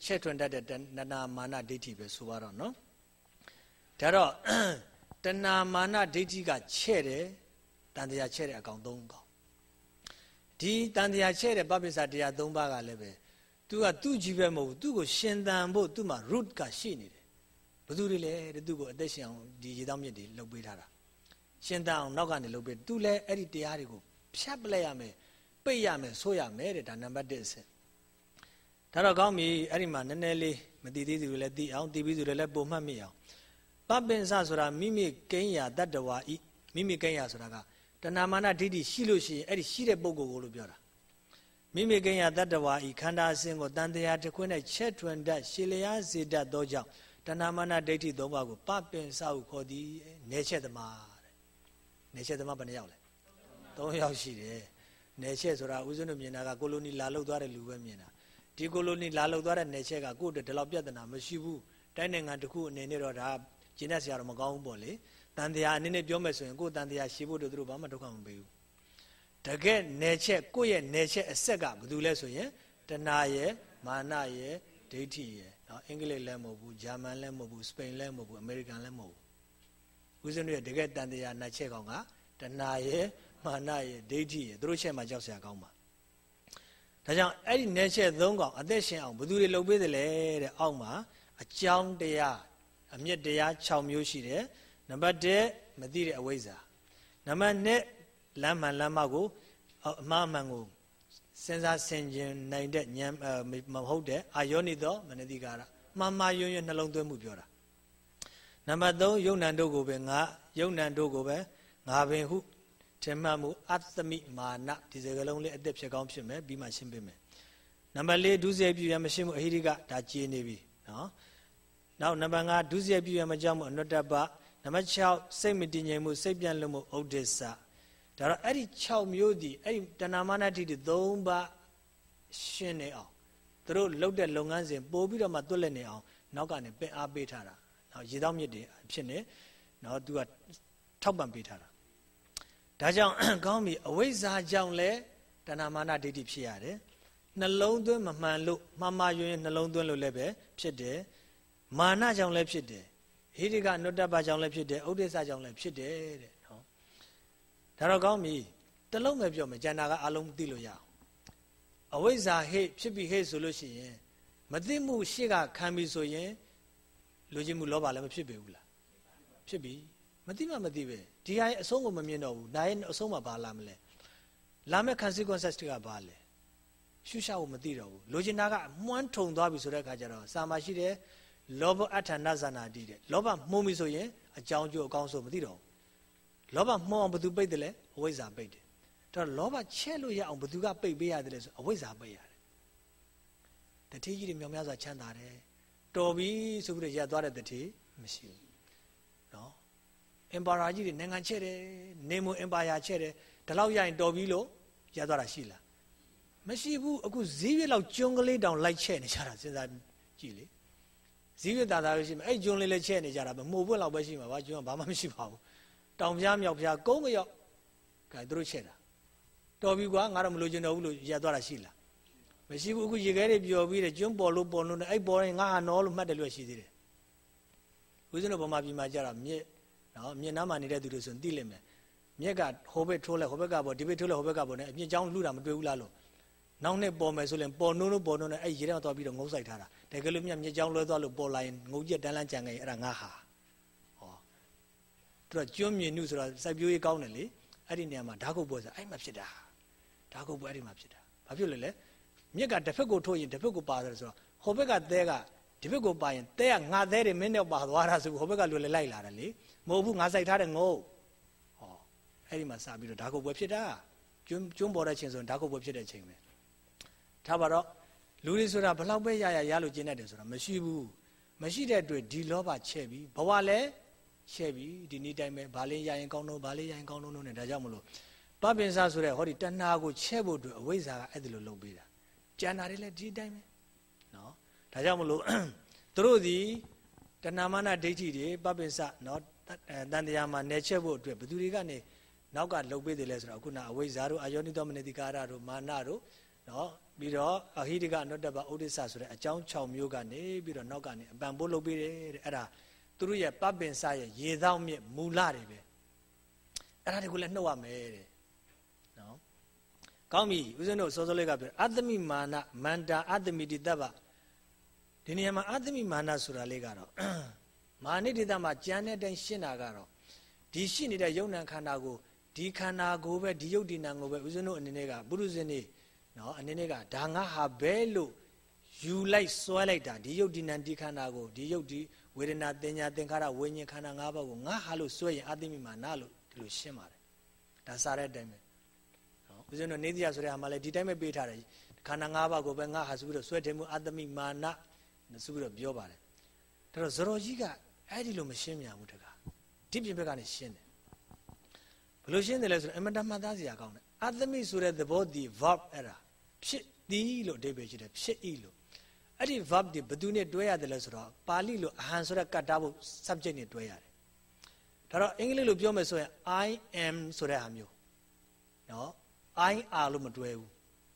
ချက်ထွန်တတ်တဲ့တဏမာနဒိဋ္ဌိပဲဆိုပါတော့နော်ဒါတော့တဏမာနဒိဋ္ဌိကချဲ့တယ်တန်တရားချဲ့တဲ့အကောင်၃ကောင်ဒီတန်တရားချဲ့တဲ့ပပိစတရား၃ပါးကလည်းပဲ သူကသူ့ကြီးပဲမဟုတ်ဘူးသူ့ကိုရှင်သန်ဖို့သူ့မှာ root ကရှိနေတယ်ဘသူတွေလဲတဲ့သူ့ကိုအသက်ရှင်အောင်ဒီရေတောင်းမြစ်တွေလှုပ်ပေးထားတာရှင်သန်အောင်နောက်ကနေလှုပ်ပေးသူလည်းအဲ့ဒီတရားတွေကိုဖြတ်ပလိုက်ရမယ်ပိတ်ရမယ်ဆိုရမယ်တဲ့ဒါနံပါတ်1အဆင့်ဒါတော့ကောင်းပြီအဲ့ဒီမှာနည်းနည်းလေးမသိသေးသူတွေလည်းသိအောင်သိပြီးသူတွေလည်းပုံမှတ်မိအောင်ပပင်စဆိုတာမိမိကိန်းရာတတ္တဝါဤမိမိကိန်းရာဆိုတာကတဏမာနဒိဋ္ဌိရှိလို့ရှိရင်အဲ့ဒီရှိတဲ့ပုဂ္ဂိုလ်ကိုလို့ပြောတာ မိမိကိန်းရာတတ္တဝါဤခန္ဓာအစဉ်ကိုတန်တရားတစ်ခွင်းနဲ့ချက်ထွင်တတ်ရှည်လျားစေတတ်သောကြောင့်တဏမာနဒိဋ္ဌိသုံးပါးကိုပပင်စဟုခေါ်သည်နေချက်သမားတဲ့နေချက်သမားဘယ်နှယောက်လဲ၃ယောက်ရှိတယ်နယ်ချက်ဆိုတာဦးဇင်းတို့မြင်တာကကိုလိုနီလာလောက်သွားတဲ့လူပဲမြင်တာဒီကိုလိုနီလာလောက်သွားတဲ့နယ်ချက်ကကိုယ့်အတွက်ဒီလောက်ပြဿနာမရှိဘူးတိုင်းနိုင်ငံတစ်ခုအနေနဲ့တော့ဒါကျင်းတဲ့ဆရာတော့မကောင်းဘူးပေါ့လေတန်တရားအနေနဲ့ပြောမယ်ဆိုရင်ကိုယ်တန်တရားရှိဖို့တို့သူတို့ဘာမှဒုက္ခမပေးဘူး တကယ်နယ်ချက်ကိုယ့်ရဲ့နယ်ချက်အဆက်ကဘာလို့လဲဆိုရင်တဏှာရဲ့မာနရဲ့ဒိဋ္ဌိရဲ့နော်အင်္ဂလိပ်လည်းမဟုတ်ဘူးဂျာမန်လည်းမဟုတ်ဘူးစပိန်လည်းမဟုတ်ဘူးအမေရိကန်လည်းမဟုတ်ဘူးဦးဇင်းတို့ရဲ့တကယ်တန်တရားနှချက်ကောင်ကတဏှာရဲ့မာနရဲ့ဒိဋ္ဌိရဲ့သူတို့ချက်မှကြောက်စရာကောင်းပါဒါကြောင့်အဲ့ဒီနယ်ချက်သုံးကောင်အသက်ရှင်အောင်ဘယ်သူတွေလုပ်ပေးသလဲတဲ့အောက်မှာအကြောင်းတရားအမြင့်တရား6မျိုးရှိတယ်နံပါတ်1မသိတဲ့အဝိဇ္ဇာနံပါတ်2 လမ်းမှန်လမ်းမကိုအမှားမှန်ကိုစဉ်းစားဆင်ခြင်နိုင်တဲ့ဉာဏ်မဟုတ်တဲ့အာယောနိသောမနတိကာရမှန်မှန်ယွန်းယွန်းနှလုံးသွင်းမှုပြောတာနံပါတ်3ယုံ nant တို့ကိုပဲငါယုံ nant တို့ကိုပဲငါပင်ဟုထင်မှတ်မှုအသမိမာနဒီစကလုံးလေးအသက်ဖြစ်ကောင်းဖြစ်မယ်ပြီးမှရှင်းပေးမယ်နံပါတ်4ဒုစရိုက်ပြုရမရှိမှုအဟိရိကဒါကြေနေပြီနော်နောက်နံပါတ်5ဒုစရိုက်ပြုရမကြောက်မှုအနုတ္တပနံပါတ်6စိတ်မတည်ငြိမ်မှုစိတ်ပြန့်လွတ်မှုဥဒိစ္စ ဒါတော့အဲ့ဒီ6မျိုးဒီအဲ့ဒီတဏမာနတိတွေ3ပါးရှင်းနေအောင်သူတို့လုပ်တဲ့လုပ်ငန်းစဉ်ပို့ပြီးတော့မှတွက်လက်နေအောင်နောက်ကနေပင်အားပေးထားတာနော်ရေတောက်မြစ်တွေဖြစ်နေနော်သူကထောက်ပံ့ပေးထားတာဒါကြောင့်ကောင်းပြီအဝိဇ္ဇာကြောင့်လဲတဏမာနဒိဋ္ဌိဖြစ်ရတယ်နှလုံးသွင်းမမှန်လို့မှားမှားယွင်းနှလုံးသွင်းလို့လည်းပဲဖြစ်တယ်မာနကြောင့်လည်းဖြစ်တယ်ဟိတိကနုတ္တပကြောင့်လည်းဖြစ်တယ်ဥဒိစ္စကြောင့်လည်းဖြစ်တယ်တဲ့နော် ဒါတော့ကောင်းပြီတလုံးပဲပြောမယ်ကျန်တာကအလုံးသိလို့ရအောင်အဝိဇ္ဇာဟိဖြစ်ပြီဟိဆိုလို့ရှိရင်မသိမှုရှေ့ကခံပြီဆိုရင်လူချင်းမှုလောဘလည်းမဖြစ်ပေဘူးလားဖြစ်ပြီမသိမှမသိပဲဒီဟာရဲ့အဆုံးကိုမမြင်တော့ဘူးဒါရဲ့အဆုံးမှာဘာလာမလဲလာမဲ့ consequences တွေကဘာလဲရှုရှားဖို့မသိတော့ဘူးလူချင်းနာကမွန်းထုံသွားပြီဆိုတဲ့အခါကျတော့စာမရှိတဲ့လောဘအဋ္ဌဏဇာနာတိတဲ့လောဘမှုံပြီဆိုရင်အကြောင်းကျိုးအကောင်းဆုံးမသိတော့ဘူး လောဘမှုံအောင်ဘယ်သူပိတ်တယ်လဲအဝိဇ္ဇာပိတ်တယ်ဒါတော့လောဘချဲ့လို့ရအောင်ဘယ်သူကပိတ်ပေးရတယ်လဲဆိုအဝိဇ္ဇာပိတ်ရတယ်တတိကြီးတွေမြောင်များစွာချမ်းသာတယ်တော်ပြီဆိုပြီးတော့ရသွားတဲ့တတိမရှိဘူးနော်အင်ပါယာကြီးတွေနိုင်ငံချဲ့တယ်နေမွန်အင်ပါယာချဲ့တယ်ဒီလောက်ရရင်တော်ပြီလို့ရသွားတာရှိလားမရှိဘူးအခုဈေးရွက်လောက်ကျွန်းကလေးတောင်လိုက်ချဲ့နေကြတာစဉ်းစားကြည့်လေဈေးရွက်သားသားလို့ရှိမှအဲ့ကျွန်းလေးလည်းချဲ့နေကြတာပဲမှုပွင့်လောက်ပဲရှိမှာပါကျွန်းကဘာမှမရှိပါဘူး တောင်ပြားမြောက်ပြားကုန်းမရောက်ကဲသူတို့ချဲ့တာတော်ပြီကွာငါတော့မလို့ကျင်တော့ဘူးလို့ရသွားတာရှိလားမရှိဘူးအခုရေခဲတွေပျော်ပြီးတယ်ကျွန်းပေါ်လို့ပေါ်လို့အဲ့ပေါ်ရင်ငါဟာနော်လို့မှတ်တယ်လို့ရှိသေးတယ်ဦးဇင်းတို့ဗမာပြည်မှာကြတာမြစ်နော်မြစ်နားမှာနေတဲ့သူတွေဆိုရင်သိလိမ့်မယ်မြက်ကဟိုဘက်ထိုးလိုက်ဟိုဘက်ကပေါ်ဒီဘက်ထိုးလိုက်ဟိုဘက်ကပေါ်နဲ့အမြင့်ကြောင်းလှူတာမတွေ့ဘူးလားလို့နောက်နှစ်ပေါ်မယ်ဆိုရင်ပေါ်နှုံးလို့ပေါ်နှုံးနဲ့အဲ့ရေထဲမှာသွားပြီးတော့ငုံဆိုင်ထားတာတကယ်လို့မြက်မြစ်ကြောင်းလွဲသွားလို့ပေါ်လာရင်ငုံကျက်တန်းလန်းကြံခဲ့အဲ့ဒါငါဟာဟော သူကကျွန်းမြင်နုဆိုတာစိုက်ပျိုးရေးကောင်းတယ်လေအဲ့ဒီနေရာမှာဓာတ်ကုတ်ပွဲဆိုအဲ့မှာဖြစ်တာဓာတ်ကုတ်ပွဲအဲ့ဒီမှာဖြစ်တာဘာဖြစ်လို့လဲမြက်ကတစ်ဖက်ကိုထိုးရင်တစ်ဖက်ကိုပါတယ်ဆိုတော့ဟိုဘက်ကသဲကဒီဘက်ကိုပါရင်သဲကငါသဲတွေမင်းနဲ့ပါသွားတာဆိုဟိုဘက်ကလူလည်းလိုက်လာတယ်လေမဟုတ်ဘူးငါစိုက်ထားတဲ့ငုံဟောအဲ့ဒီမှာစပြီးတော့ဓာတ်ကုတ်ပွဲဖြစ်တာကျွန်းကျွန်းပေါ်တဲ့ချိန်ဆိုရင်ဓာတ်ကုတ်ပွဲဖြစ်တဲ့ချိန်ပဲထားပါတော့လူတွေဆိုတာဘလောက်ပဲရရရလို့ကျင့်တတ်တယ်ဆိုတာမရှိဘူးမရှိတဲ့အတွက်ဒီလောဘချဲ့ပြီးဘဝလည်း ချဲ့ပြီးဒီနေ့တိုင်းပဲဘာလေးရရင်ကောင်းတော့ဘာလေးရရင်ကောင်းတော့နဲ့ဒါကြောင့်မလို့ပပင်စားဆိုတဲ့ဟောဒီတဏှာကိုချဲ့ဖို့အတွက်အဝိဇ္ဇာကအဲ့ဒါလိုလုပ်ပေးတာကျန်တာတွေလည်းဒီတိုင်းပဲနော်ဒါကြောင့်မလို့သူတို့ဒီတဏှာမာနဒိဋ္ဌိတွေပပင်စနော်တန်တရားမှာနယ်ချက်ဖို့အတွက်ဘယ်သူတွေကနေနောက်ကလှုပ်ပေးတယ်လဲဆိုတော့အခုနအဝိဇ္ဇာတို့အာယောနိသောမနတိကာရတို့မာနတို့နော်ပြီးတော့အဟိတကအနုတ္တပဥဒိစ္စဆိုတဲ့အကြောင်း6မျိုးကနေပြီးတော့နောက်ကနေအပံပိုးလုပ်ပေးတယ်တဲ့အဲ့ဒါ သူတို့ရဲ့ပပင်စရဲ့ရေသောမြစ်မူလတွေပဲအဲ့ဒါတွေကိုလည်းနှုတ်ရမယ်တဲ့နော်ကောင်းပြီဦးဇင်းတို့စောစောလေးကပြောအတ္တမိမာနမန္တာအတ္တမိတိတ္တပဒီနေရာမှာအတ္တမိမာနဆိုတာလေးကတော့မာနိတိတ္တမှာကြံတဲ့အတိုင်းရှင်းတာကတော့ဒီရှိနေတဲ့ယုံ nant ခန္ဓာကိုဒီခန္ဓာကိုပဲဒီယုတ်ဒီနံကိုပဲဦးဇင်းတို့အနေနဲ့ကပုရုဇဉ်နေနော်အနေနဲ့ကဒါငါဟာဘဲလို့ယူလိုက်စွဲလိုက်တာဒီယုတ်ဒီနံဒီခန္ဓာကိုဒီယုတ်ဒီ ဝေဒနာတင်ညာသင်္ခါရဝိညာဉ်ခန္ဓာ၅ပါးကိုငါဟာလို့စွဲရင်အသိမိမာနလို့ဒီလိုရှင်းပါတယ်ဒါစားတဲ့အတိုင်းပဲနော်ဦးဇင်းတို့နေတရားဆိုတဲ့ဟာမှလည်းဒီတိုင်းပဲပေးထားတယ်ခန္ဓာ၅ပါးကိုပဲငါဟာဆိုပြီးတော့စွဲတယ်မှုအတ္တမိမာနဆိုပြီးတော့ပြောပါတယ်ဒါတော့ဇရောကြီးကအဲ့ဒီလိုမရှင်းမြန်ဘူးတကားဒီပြင်ဘက်ကနေရှင်းတယ်ဘယ်လိုရှင်းတယ်လဲဆိုတော့အမတမှတ်သားစရာကောင်းတယ်အတ္တမိဆိုတဲ့သဘောဒီ verb အဲ့ဒါဖြစ်သည်လို့အဓိပ္ပာယ်ရှိတယ်ဖြစ်ဤလို့ အဲ့ဒီ verb ဒီဘယ်သူနဲ့တွဲရတယ်လဲဆိုတော့ပါဠိလိုအဟံဆိုတဲ့ကတ်တာဖို့ subject နဲ့တွဲရတယ်ဒါတော့အင်္ဂလိပ်လိုပြောမယ်ဆိုရင် I am ဆိုတဲ့ဟာမျိုးနော် I are လို့မတွဲဘူး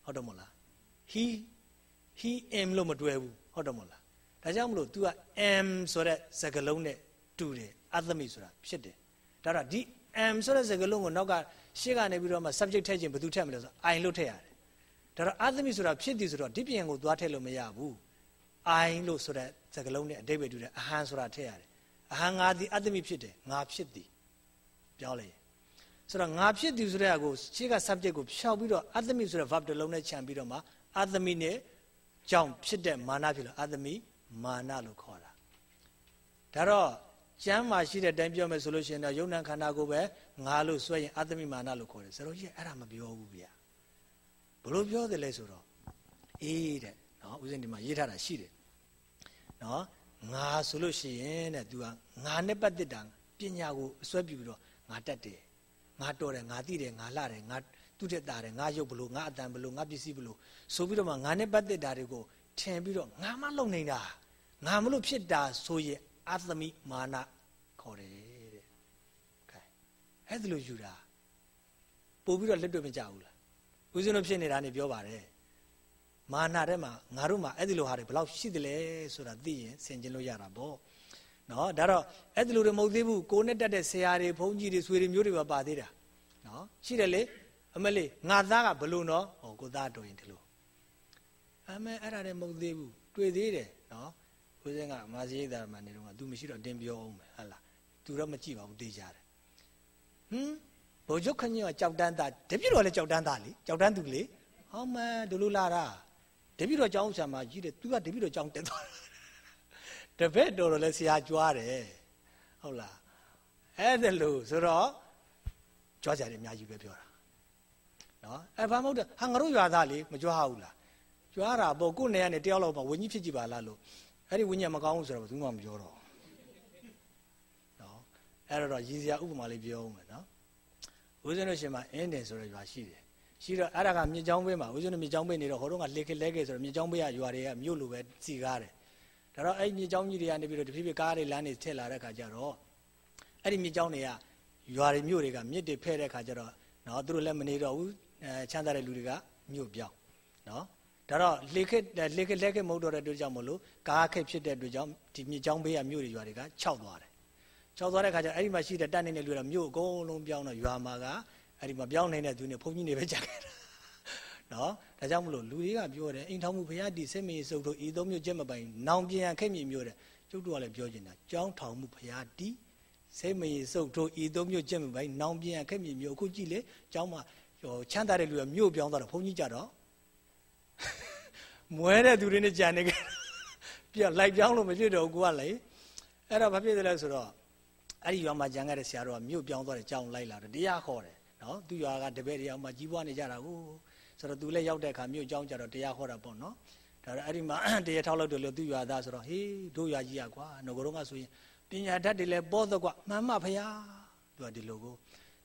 ဟုတ်တယ်မို့လား he he am လို့မတွဲဘူးဟုတ်တယ်မို့လားဒါကြောင့်မလို့ तू က am ဆိုတဲ့စကားလုံးနဲ့တူတယ်အသမိဆိုတာဖြစ်တယ်ဒါတော့ဒီ am ဆိုတဲ့စကားလုံးကိုနောက်ကရှေ့ကနေပြီးတော့မှ subject ထည့်ခြင်းဘယ်သူထည့်မလဲဆို I လို့ထည့်ရတယ်ဒါတော့အသမိဆိုတာဖြစ်သည်ဆိုတော့ဒီပြန်ကိုသွားထည့်လို့မရဘူး I လို့ဆိုတဲ့စကားလုံးနဲ့အတိတ်ပဲတူတယ်အဟံဆိုတာထည့်ရတယ်အဟံငါသည်အသမိဖြစ်တယ်ငါဖြစ်သည်ပြောလိုက်ဆိုတော့ငါဖြစ်သည်ဆိုတဲ့အကိုရှေ့က subject ကိုဖြောက်ပြီးတော့အသမိဆိုတဲ့ verb တစ်လုံးနဲ့ခြံပြီးတော့မှအသမိနဲ့ကြောင့်ဖြစ်တဲ့မာနဖြစ်လို့အသမိမာနလို့ခေါ်တာဒါတော့ကျမ်းမှာရှိတဲ့အတိုင်းပြောမယ်ဆိုလို့ရှိရင်တော့ယုံနာခန္ဓာကိုပဲငါလို့ဆွဲရင်အသမိမာနလို့ခေါ်တယ်ဆိုတော့ကြီးအဲ့ဒါမပြောဘူးဗျာဘလို့ပြောတယ်လဲဆိုတော့အေးတဲ့နော် ဦးဇင်းဒီမှာရေးထားတာရှိတယ်နော်ငါဆိုလို့ရှိရင်တဲ့ तू ကငါနဲ့ပတ်သက်တာပညာကိုအစွဲပြုပြီးတော့ငါတတ်တယ်ငါတော်တယ်ငါသိတယ်ငါလှတယ်ငါသူတက်တာတယ်ငါရုပ်ဘလို့ငါအတန်ဘလို့ငါပစ္စည်းဘလို့ဆိုပြီးတော့မှငါနဲ့ပတ်သက်တာတွေကိုထင်ပြီးတော့ငါမလုံနေတာငါမလို့ဖြစ်တာဆိုရင်အသမိမာနခေါ်တယ်တဲ့။ကဲအဲ့ဒါလို့ယူတာပို့ပြီးတော့လက်တွေ့မကြဘူးလား။ဦးဇင်းတို့ဖြစ်နေတာနေပြောပါတယ်။ မာနတဲ့မှာငါတို့မှာအဲ့ဒီလိုဟာတွေဘယ်လောက်ရှိသလဲဆိုတာသိရင်ဆင်ခြင်လို့ရတာပေါ့။နော်ဒါတော့အဲ့ဒီလိုတွေမဟုတ်သေးဘူးကိုနဲ့တက်တဲ့ဆရာတွေဘုန်းကြီးတွေဆွေတွေမျိုးတွေပါပါသေးတာ။နော်ရှိတယ်လေအမလေးငါသားကဘလို့နော်ဟောကိုသားတော်ရင်ဒီလိုအမေအဲ့ဒါလည်းမဟုတ်သေးဘူးတွေ့သေးတယ်နော်ဦးစင်းကမာစီရိတ်တာမှနေတော့က तू မရှိတော့တင်ပြောအောင်မယ်ဟဟလား तू တော့မကြည့်ပါဘူးတေးကြတယ်ဟမ်ဘိုလ်ချုပ်ခညောကြောက်တန်းသားတပြည့်တော်လည်းကြောက်တန်းသားလေကြောက်တန်းသူလေဟောမဒလိုလာတာ တပြည့်တော်ကြောင်းဆံမှာကြီးတယ် तू ကတပြည့်တော်ကြောင်းတက်သွားတပည့်တော်တော်လည်းဆရာကြွားတယ်ဟုတ်လားအဲ့ဒါလို့ဆိုတော့ကြွားကြတယ်အများကြီးပဲပြောတာနော်အဲ့ဘာမဟုတ်တဲ့ဟာငါတို့ရွာသားလေမကြွားဘူးလားကြွားတာပေါ့ကိုယ်နေရနေတယောက်လောက်ပါဝင်းကြီးဖြစ်ကြည့်ပါလားလို့အဲ့ဒီဝိညာဉ်မကောင်းဘူးဆိုတော့ဘယ်သူမှမပြောတော့နော်အဲ့တော့ရည်စရာဥပမာလေးပြောဦးမယ်နော်ဦးဇင်းတို့ရှင်မှာအင်းတယ်ဆိုတဲ့ရွာရှိတယ် ရှိတော့အဲ့ဒါကမြစ်ချောင်းဘေးမှာဦးဇင်းတို့မြစ်ချောင်းဘေးနေတော့ဟိုတော့ကလေခလဲခဲဆိုတော့မြစ်ချောင်းဘေးကရွာတွေကမြို့လိုပဲစီကားတယ်ဒါတော့အဲ့မြစ်ချောင်းကြီးတွေကနေပြီးတော့တဖြည်းဖြည်းကားတွေလမ်းတွေထည့်လာတဲ့ခါကျတော့အဲ့ဒီမြစ်ချောင်းတွေကရွာတွေမြို့တွေကမြစ်တွေဖဲ့တဲ့ခါကျတော့နော်သူတို့လည်းမနေတော့ဘူးအဲချမ်းသာတဲ့လူတွေကမြို့ပြောင်းနော်ဒါတော့လေခက်လေခက်လက်ခက်မဟုတ်တော့တဲ့အတွက်ကြောင့်မလို့ကားခက်ဖြစ်တဲ့အတွက်ကြောင့်ဒီမြေချောင်းဘေးကမြို့တွေရွာတွေကခြောက်သွားတယ်ခြောက်သွားတဲ့ခါကျအဲ့ဒီမှာရှိတဲ့တက်နေတဲ့လူတွေကမြို့အကုန်လုံးပြောင်းတော့ရွာမှာက အဲ့ဒီမှာပြောင်းနေတဲ့သူတွေဘုန်းကြီးတွေပဲကြာခဲ့တာနော်ဒါကြောင့်မလို့လူတွေကပြောတယ်အိမ်ထောင်မှုဘုရားတည်စိတ်မရေစုပ်တို့ဤသုံးမျိုးချက်မပိုင်နောင်ပြန်ခက်မြေမျိုးတဲ့ကျုပ်တို့ကလည်းပြောနေတာကြောင်းထောင်မှုဘုရားတည်စိတ်မရေစုပ်တို့ဤသုံးမျိုးချက်မပိုင်နောင်ပြန်ခက်မြေမျိုးအခုကြည့်လေကျောင်းမှာဟိုချမ်းသာတဲ့လူကမြို့ပြောင်းသွားတော့ဘုန်းကြီးကြတော့မွဲတဲ့သူတွေနဲ့ကြံနေကြပြလိုက်ပြောင်းလို့မဖြစ်တော့ဘူးကိုကလေအဲ့တော့ဘာဖြစ်တယ်လဲဆိုတော့အဲ့ဒီရွာမှာကြံခဲ့တဲ့ဆရာတော်ကမြို့ပြောင်းသွားတယ်ကြောင်းလိုက်လာတယ်တရားခေါ်တယ် နော်သူရွာကတပည့်တရားမှကြီးပွားနေကြတာကိုဆိုတော့သူလည်းရောက်တဲ့အခါမြို့ကြောင်းကြတော့တရားခေါ်တာပေါ့နော်ဒါတော့အဲ့ဒီမှာတရားထောက်လို့တယ်လို့သူရွာသားဆိုတော့ဟေးတို့ရွာကြီးอ่ะကွာငကိုတော့ကဆိုရင်ပညာတတ်တွေလည်းပေါ်တော့ကွာမှန်မှဖရားသူကဒီလိုကို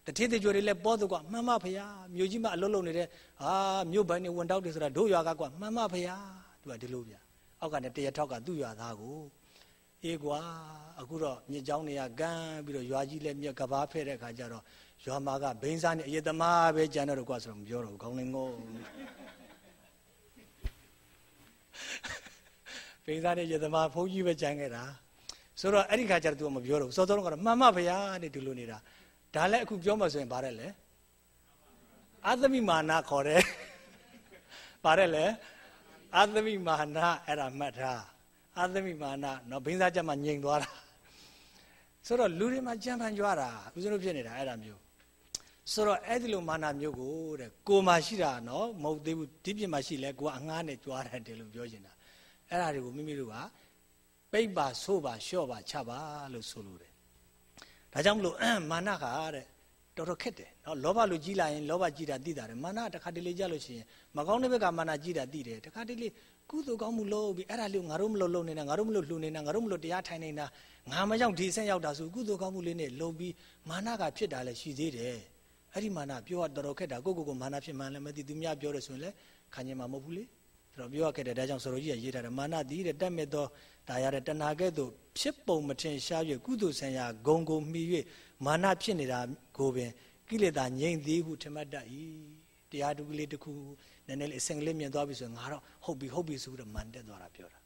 တထေးတကြွတွေလည်းပေါ်တော့ကွာမှန်မှဖရားမြို့ကြီးမှာအလုံးလုံးနေတဲ့ဟာမြို့ပိုင်းနေဝင်တောက်တယ်ဆိုတာတို့ရွာကကွာမှန်မှဖရားသူကဒီလိုဗျအောက်ကနေတရားထောက်ကသူ့ရွာသားကိုအေးကွာအခုတော့မြစ်ကြောင်းတွေကကန်းပြီးတော့ရွာကြီးလည်းမြက်ကဘာဖဲ့တဲ့ခါကျတော့ ရွာမှာကဘိန်းစားနဲ့အယတမပဲကြံတော့ကွာဆိုတော့မပြောတော့ဘူးခေါင်းလင်းငုံဘိန်းစားနဲ့ယတမဘုန်းကြီးပဲကြံခဲ့တာဆိုတော့အဲ့ဒီခါကျတော့ तू မပြောတော့ဘူးစောစောကတော့မှန်မှဗျာတဲ့ဒီလိုနေတာဒါလည်းအခုပြောမှဆိုရင်ဗါတယ်လေအာသမိမာနခေါ်တယ်ဗါတယ်လေအာသမိမာနအဲ့ဒါမှတ်ထားအာသမိမာနနော်ဘိန်းစားချက်မှငြိမ်သွားတာဆိုတော့လူတွေမှာကြံဖန်ကြွားတာဦးဇင်းတို့ဖြစ်နေတာအဲ့ဒါမျိုး ဆိုတော့အဲ့ဒီလိုမာနမျိုးကိုတဲ့ကိုမှရှိတာနော်မဟုတ်သေးဘူးဒီပြင်မှာရှိလဲကိုကအငှားနဲ့ကြွားတယ်လို့ပြောနေတာအဲ့ဒါတွေကိုမိမိတို့ကပိတ်ပါဆိုးပါလျှော့ပါချပါလို့ဆိုလိုတယ်ဒါကြောင့်မလို့မာနကတဲ့တော်တော်ခက်တယ်နော်လောဘလူကြီးလာရင်လောဘကြီးတာသိတာတယ်မာနတခါတလေကြလို့ရှိရင်မကောင်းတဲ့ဘက်ကမာနကြီးတာသိတယ်တခါတလေကုသိုလ်ကောင်းမှုလုပ်ပြီးအဲ့ဒါလေးငါတို့မလုပ်လုပ်နေတာငါတို့မလုပ်လှူနေတာငါတို့မလုပ်တရားထိုင်နေတာငါမရောက်ဒီဆက်ရောက်တာဆိုကုသိုလ်ကောင်းမှုလေးနဲ့လုံပြီးမာနကဖြစ်တာလည်းရှိသေးတယ် အဲ့ဒီမာနပြောရတော်တော်ခက်တာကိုကိုကိုမာနဖြစ်မှန်းလည်းမသိသူများပြောတယ်ဆိုရင်လည်းခံကျင်မှာမဟုတ်ဘူးလေဆိုတော့ပြောရခဲ့တယ်ဒါကြောင့်စတော်ကြီးကရေးထားတယ်မာနသည်တဲ့တက်မဲ့သောဒါရတဲ့တဏှာကဲ့သို့ဖြစ်ပုံမထင်ရှား၍ကုသိုလ်ဆံရဂုံကိုမှီ၍မာနဖြစ်နေတာကိုပင်ကိလေသာငြိမ့်သေးဟုထင်မှတ်တတ်၏တရားတူကလေးတစ်ခုနည်းနည်းလေးအစင်ကလေးမြင်သွားပြီဆိုရင်ငါတော့ဟုတ်ပြီဟုတ်ပြီဆိုတော့မန်တက်သွားတာပြောတာ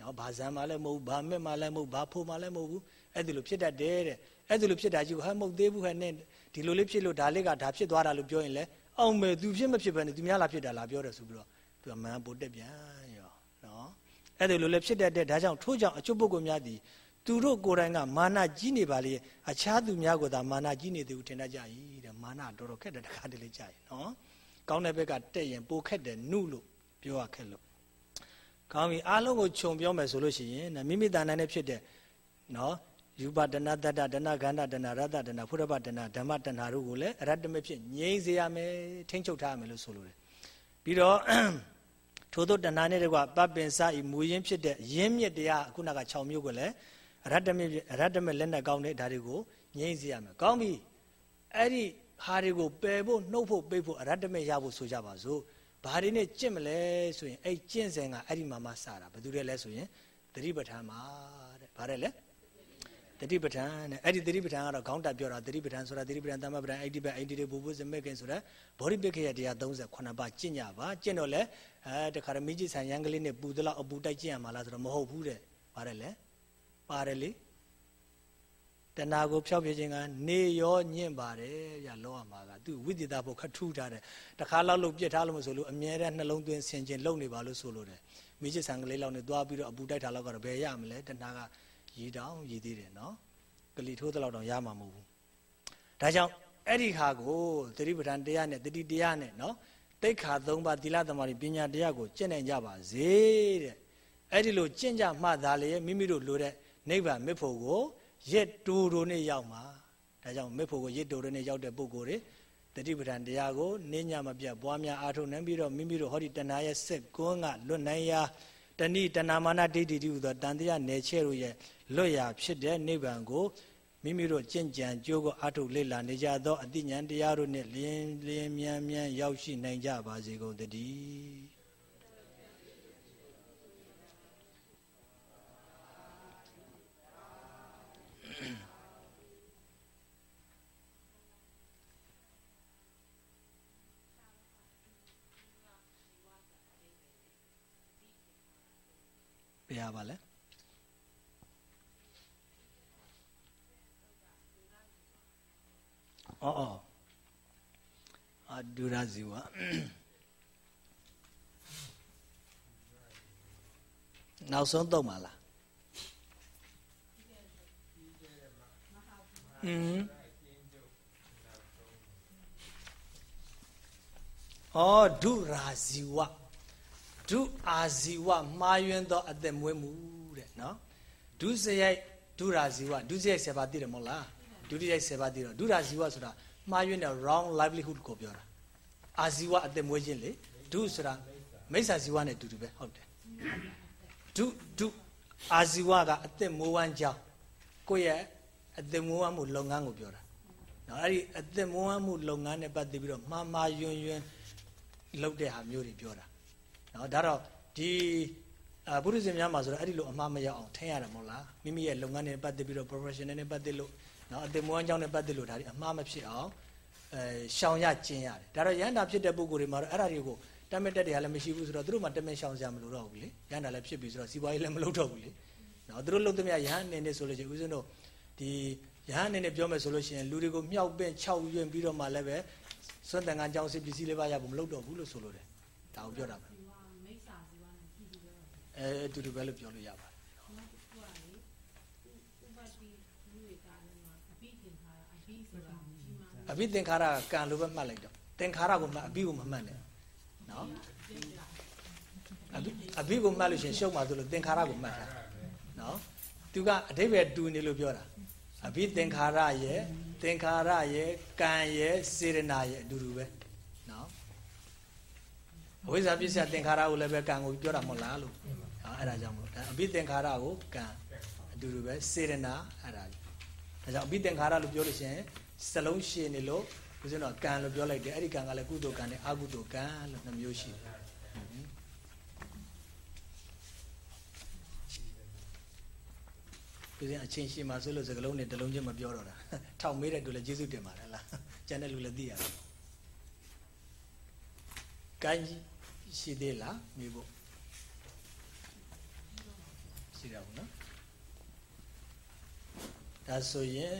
နော်ဘာဇံမှလည်းမဟုတ်ဘူးဘာမဲ့မှလည်းမဟုတ်ဘာဖိုးမှလည်းမဟုတ်ဘူးအဲ့ဒီလိုဖြစ်တတ်တယ်တဲ့အဲ့ဒီလိုဖြစ်တာကြီးဟဲ့မဟုတ်သေးဘူးဟဲ့နဲ့ ဒီလိုလေးဖြစ်လို့ဒါလေးကဒါဖြစ်သွားတာလို့ပြောရင်လေအောင်မယ်သူဖြစ်မဖြစ်ပဲနဲ့သူများလာဖြစ်တာလားပြောတယ်ဆိုပြီးတော့သူကမန်ပိုတက်ပြန်ရောနော်အဲ့ဒီလိုလေးဖြစ်တတ်တဲ့ဒါကြောင့်ထို့ကြောင့်အကျုပ်ပုဂ္ဂိုလ်များသည်သူတို့ကိုယ်တိုင်ကမာနကြီးနေပါလေအခြားသူများကိုသာမာနကြီးနေသူထင်တတ်ကြ၏တဲ့မာနတော်တော်ခက်တဲ့တခါတလေကြာရင်နော်ကောင်းတဲ့ဘက်ကတက်ရင်ပိုခက်တယ်နုလို့ပြောရခက်လို့ကောင်းပြီအားလုံးကိုခြုံပြောမယ်ဆိုလို့ရှိရင်မိမိတဏ္ဍာနဲ့ဖြစ်တဲ့နော် ယူပတဏတတ္တတဏဂန္ဓတဏရတ္တတဏဖုရပတဏဓမ္မတဏတို့ကိုလည်းအရတ္တမဖြစ်ငြိမ့်စေရမယ်ထိမ့်ချုပ်ထားရမယ်လို့ဆိုလိုတယ်ပြီးတော့ထို့သောတဏနဲ့တကွပပင်စဤမူရင်းဖြစ်တဲ့ရင်းမြစ်တရားခုနက6မျိုးကိုလည်းအရတ္တမအရတ္တမလက်နဲ့ကောင်းတဲ့ဒါတွေကိုငြိမ့်စေရမယ်ကောင်းပြီအဲ့ဒီဟာတွေကိုပယ်ဖို့နှုတ်ဖို့ပိတ်ဖို့အရတ္တမရဖို့ဆိုကြပါစို့ဘာတွေနဲ့ကျင့်မလဲဆိုရင်အဲ့ကျင့်စဉ်ကအဲ့ဒီမှာမှစတာဘယ်သူတွေလဲဆိုရင်သတိပဋ္ဌာန်မှာတဲ့ဗါတယ်လေ တတိပဋ္ဌာန်တဲ့အဲ့ဒီတတိပဋ္ဌာန်ကတော့ခေါင်းတက်ပြောတာတတိပဋ္ဌာန်ဆိုတာတတိပဋ္ဌာန်တမ္မပဋ္ဌာန်အိဋ္ဌိပအိဋ္ဌိတွေဘူဘုဇမေခင်ဆိုတဲ့ဘောဓိပက္ခယတရား38ပါးကျင့်ကြပါကျင့်တော့လေအဲတခါရမိကြီးဆန်ရန်ကလေးနဲ့ပူသလောက်အပူတိုက်ကျင့်ရမှာလားဆိုတော့မဟုတ်ဘူးတဲ့ပါတယ်လေပါတယ်လေတဏှာကိုဖျောက်ပြခြင်းကနေရောညင့်ပါတယ်ဗျလောရမှာကသူဝိသေသဖို့ခထူးထားတယ်တခါလောက်လို့ပြစ်ထားလို့မဆိုလို့အမြဲတမ်းနှလုံးသွင်းဆင်ခြင်လုံနေပါလို့ဆိုလို့တယ်မိချစ်ဆန်ကလေးလောက်နဲ့သွားပြီးတော့အပူတိုက်ထားလောက်ကတော့ဘယ်ရမလဲတဏှာက ရည်တောင်ရည်သေးတယ်နော်ကလီထိုးတဲ့လောက်တော့ရမှာမဟုတ်ဘူးဒါကြောင့်အဲ့ဒီခါကိုသတိပဋ္ဌာန်တရားနဲ့တတိတရားနဲ့နော်တိတ်ခါ၃ပါးသီလသမารိပညာတရားကိုကျင့်နိုင်ကြပါစေတဲ့အဲ့ဒီလိုကျင့်ကြမှသာလေမိမိတို့လိုတဲ့နိဗ္ဗာန်မြတ်ဖို့ကိုရစ်တူတူနဲ့ရောက်မှာဒါကြောင့်မြတ်ဖို့ကိုရစ်တူတူနဲ့ရောက်တဲ့ပုဂ္ဂိုလ်တွေတတိပဋ္ဌာန်တရားကိုနင်းညမပြတ်ပွားများအားထုတ်နိုင်ပြီးတော့မိမိတို့ဟောဒီတဏှာရဲ့စက်ကွန်းကလွတ်နိုင်ရာ တဏိတဏမာနဒိဋ္ဌိတိဟူသောတန်တရားနယ်ချဲ့တို့ရဲ့လွတ်ရာဖြစ်တဲ့နိဗ္ဗာန်ကိုမိမိတို့ကျင့်ကြံကြိုးကိုအထုတ်လေ့လာနေကြသောအတိညာတရားတို့နှင့်လင်းလင်းမြန်မြန်ရောက်ရှိနိုင်ကြပါစေကုန်သတည်း ဘယ်ပါလဲအော်အော်အဒုရဇီဝနောက်ဆုံးတော့မလားอืมအော်ဒုရာဇီဝ ဒုအာဇီဝမှားယွင်းသောအသက်မွေးမှုတဲ့နော်ဒုစရိုက်ဒုရာဇီဝဒုစရိုက်7ပါးသိတယ်မဟုတ်လားဒုတိယ7ပါးသိတော့ဒုရာဇီဝဆိုတာမှားယွင်းတဲ့ wrong livelihood ကိုပြောတာအာဇီဝအသက်မွေးခြင်းလေဒုဆိုတာမိစ္ဆာဇီဝနဲ့တူတူပဲဟုတ်တယ်ဒုဒုအာဇီဝကအသက်မွေးဝမ်းကြောင်းကိုယ့်ရဲ့အသက်မွေးဝမ်းမှုလုပ်ငန်းကိုပြောတာနော်အဲ့ဒီအသက်မွေးဝမ်းမှုလုပ်ငန်းနဲ့ပတ်သက်ပြီးတော့မှားမှားယွင်းယွင်းလုပ်တဲ့ဟာမျိုးတွေပြောတာ နော်ဒါတော့ဒီအဘုရားရှင်များမှာဆိုတော့အဲ့ဒီလိုအမှားမရောက်အောင်ထင်ရတယ်မဟုတ်လားမိမိရဲ့လုပ်ငန်းနဲ့ပတ်သက်ပြီးတော့ professional နဲ့ပတ်သက်လို့နော်အတင်မွေးအကြောင်းနဲ့ပတ်သက်လို့ဒါတွေအမှားမဖြစ်အောင်အဲရှောင်ရကျင်ရတယ်ဒါတော့ရန်တာဖြစ်တဲ့ပုဂ္ဂိုလ်တွေမှာတော့အဲ့ဒါတွေကိုတမက်တက်တွေကလည်းမရှိဘူးဆိုတော့သူတို့မှတမက်ရှောင်စရာမလိုတော့ဘူးလေရန်တာလည်းဖြစ်ပြီဆိုတော့စီးပွားရေးလည်းမလုပ်တော့ဘူးလေနော်သူတို့လုပ်သမျှရဟန်းအနေနဲ့ဆိုလို့ရှိရင်ဦးဇင်းတို့ဒီရဟန်းအနေနဲ့ပြောမယ်ဆိုလို့ရှိရင်လူတွေကိုမြောက်ပင့်၆ယွင်ပြီးတော့မှလည်းပဲစွန့်တန်ကန်းကြောင်းစီပစ္စည်းလေးပါရဖို့မလုပ်တော့ဘူးလို့ဆိုလို့တယ်ဒါကိုပြောတာပဲ အဲအတူတူပဲလို့ပြောလို့ရပါတယ်အဘိသင်္ခါရကံလို့ပဲမှတ်လိုက်တော့သင်္ခါရကိုမှတ်အဘိကိုမမှတ်နဲ့နော်အဘိအဘိကိုမှတ်လို့ရှင်ရှုံးပါသလိုသင်္ခါရကိုမှတ်တာနော်သူကအဓိပ္ပာယ်တူနေလို့ပြောတာအဘိသင်္ခါရရဲ့သင်္ခါရရဲ့ကံရဲ့စေရနာရဲ့အတူတူပဲနော်အဝိဇ္ဇာပစ္စယသင်္ခါရကိုလည်းပဲကံကိုပြောတာမဟုတ်လားလို့ အဲ့ဒါကြောင့်မလို့အဘိသင်္ခါရကိုကံအတူတူပဲစေရနာအဲ့ဒါဒါကြောင့်အဘိသင်္ခါရလို့ပြောလို့ရှိရင်စလုံးရှည်နေလို့ဦးဇင်းတော့ကံလို့ပြောလိုက်တယ်အဲ့ဒီကံကလည်းကုသိုလ်ကံနဲ့အကုသိုလ်ကံလို့နှမျိုးရှိတယ်ဦးဇင်းအချင်းရှိမှဆိုလို့စကလုံးနဲ့တလုံးချင်းမပြောတော့တာထောက်မေးတဲ့တူလည်းကျေးဇူးတင်ပါတယ်လားကျန်တဲ့လူလည်းသိရတယ်ကိုင်းရှိသေးလားမေးဖို့ ရှိတယ်ဘူးနော်ဒါဆိုရင်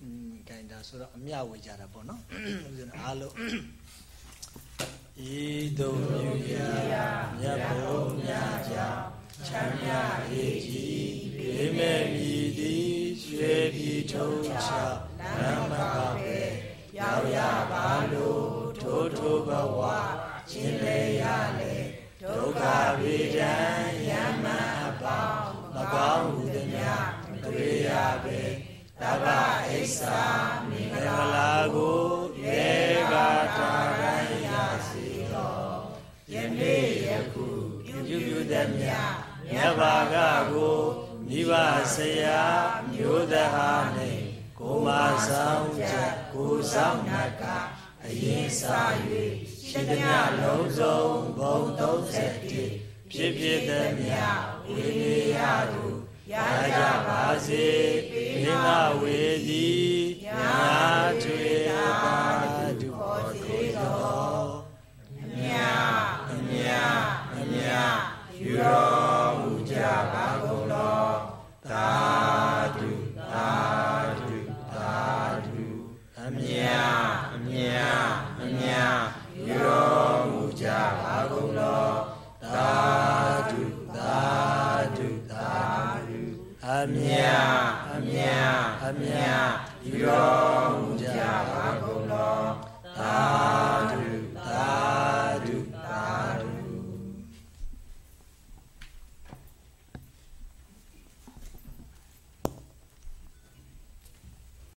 อืมကိုင်းဒါဆိုတော့အမြဝေကြတာပေါ့နော်ဦးဇင်းအားလုံးဤသို့မြူရာမြတ်ဘုံမြတ်ကြောင့်ချမ်းမြရေးကြီးဘေးမဲ့မြည်သည်ရွှေပြည်ထုံးချလမ်းမကပဲရောက်ရပါလို့ထိုးထိုးဘဝခြင်းလေရလေဒုက္ခဝေဒံယမအပေါင်းမ ကောင်းဟုသည်များမတွေ့ရပဲတဗ္ဗအိစ္ဆာမင်္ဂလာကိုရေကတာရန်ရစီတော်ယနေ့ယခုပြုပြုသည်များမြတ်ဘာကကိုမိဘဆရာမျိုးသဟာနှင့်ကိုမဆောင်ချက်ကိုဆောင်နှက်ကအရင်စား၍ရှိသည်များလုံးစုံဘုံ31ဖြစ်ဖြစ်သည်များ ဝိနည်းရသူရကြပါစေမင်းကဝေသည်ညာထွေပါတုဟောသေးတော်အမြအမြအမြယူတော်မူကြပါကုန်လောသာ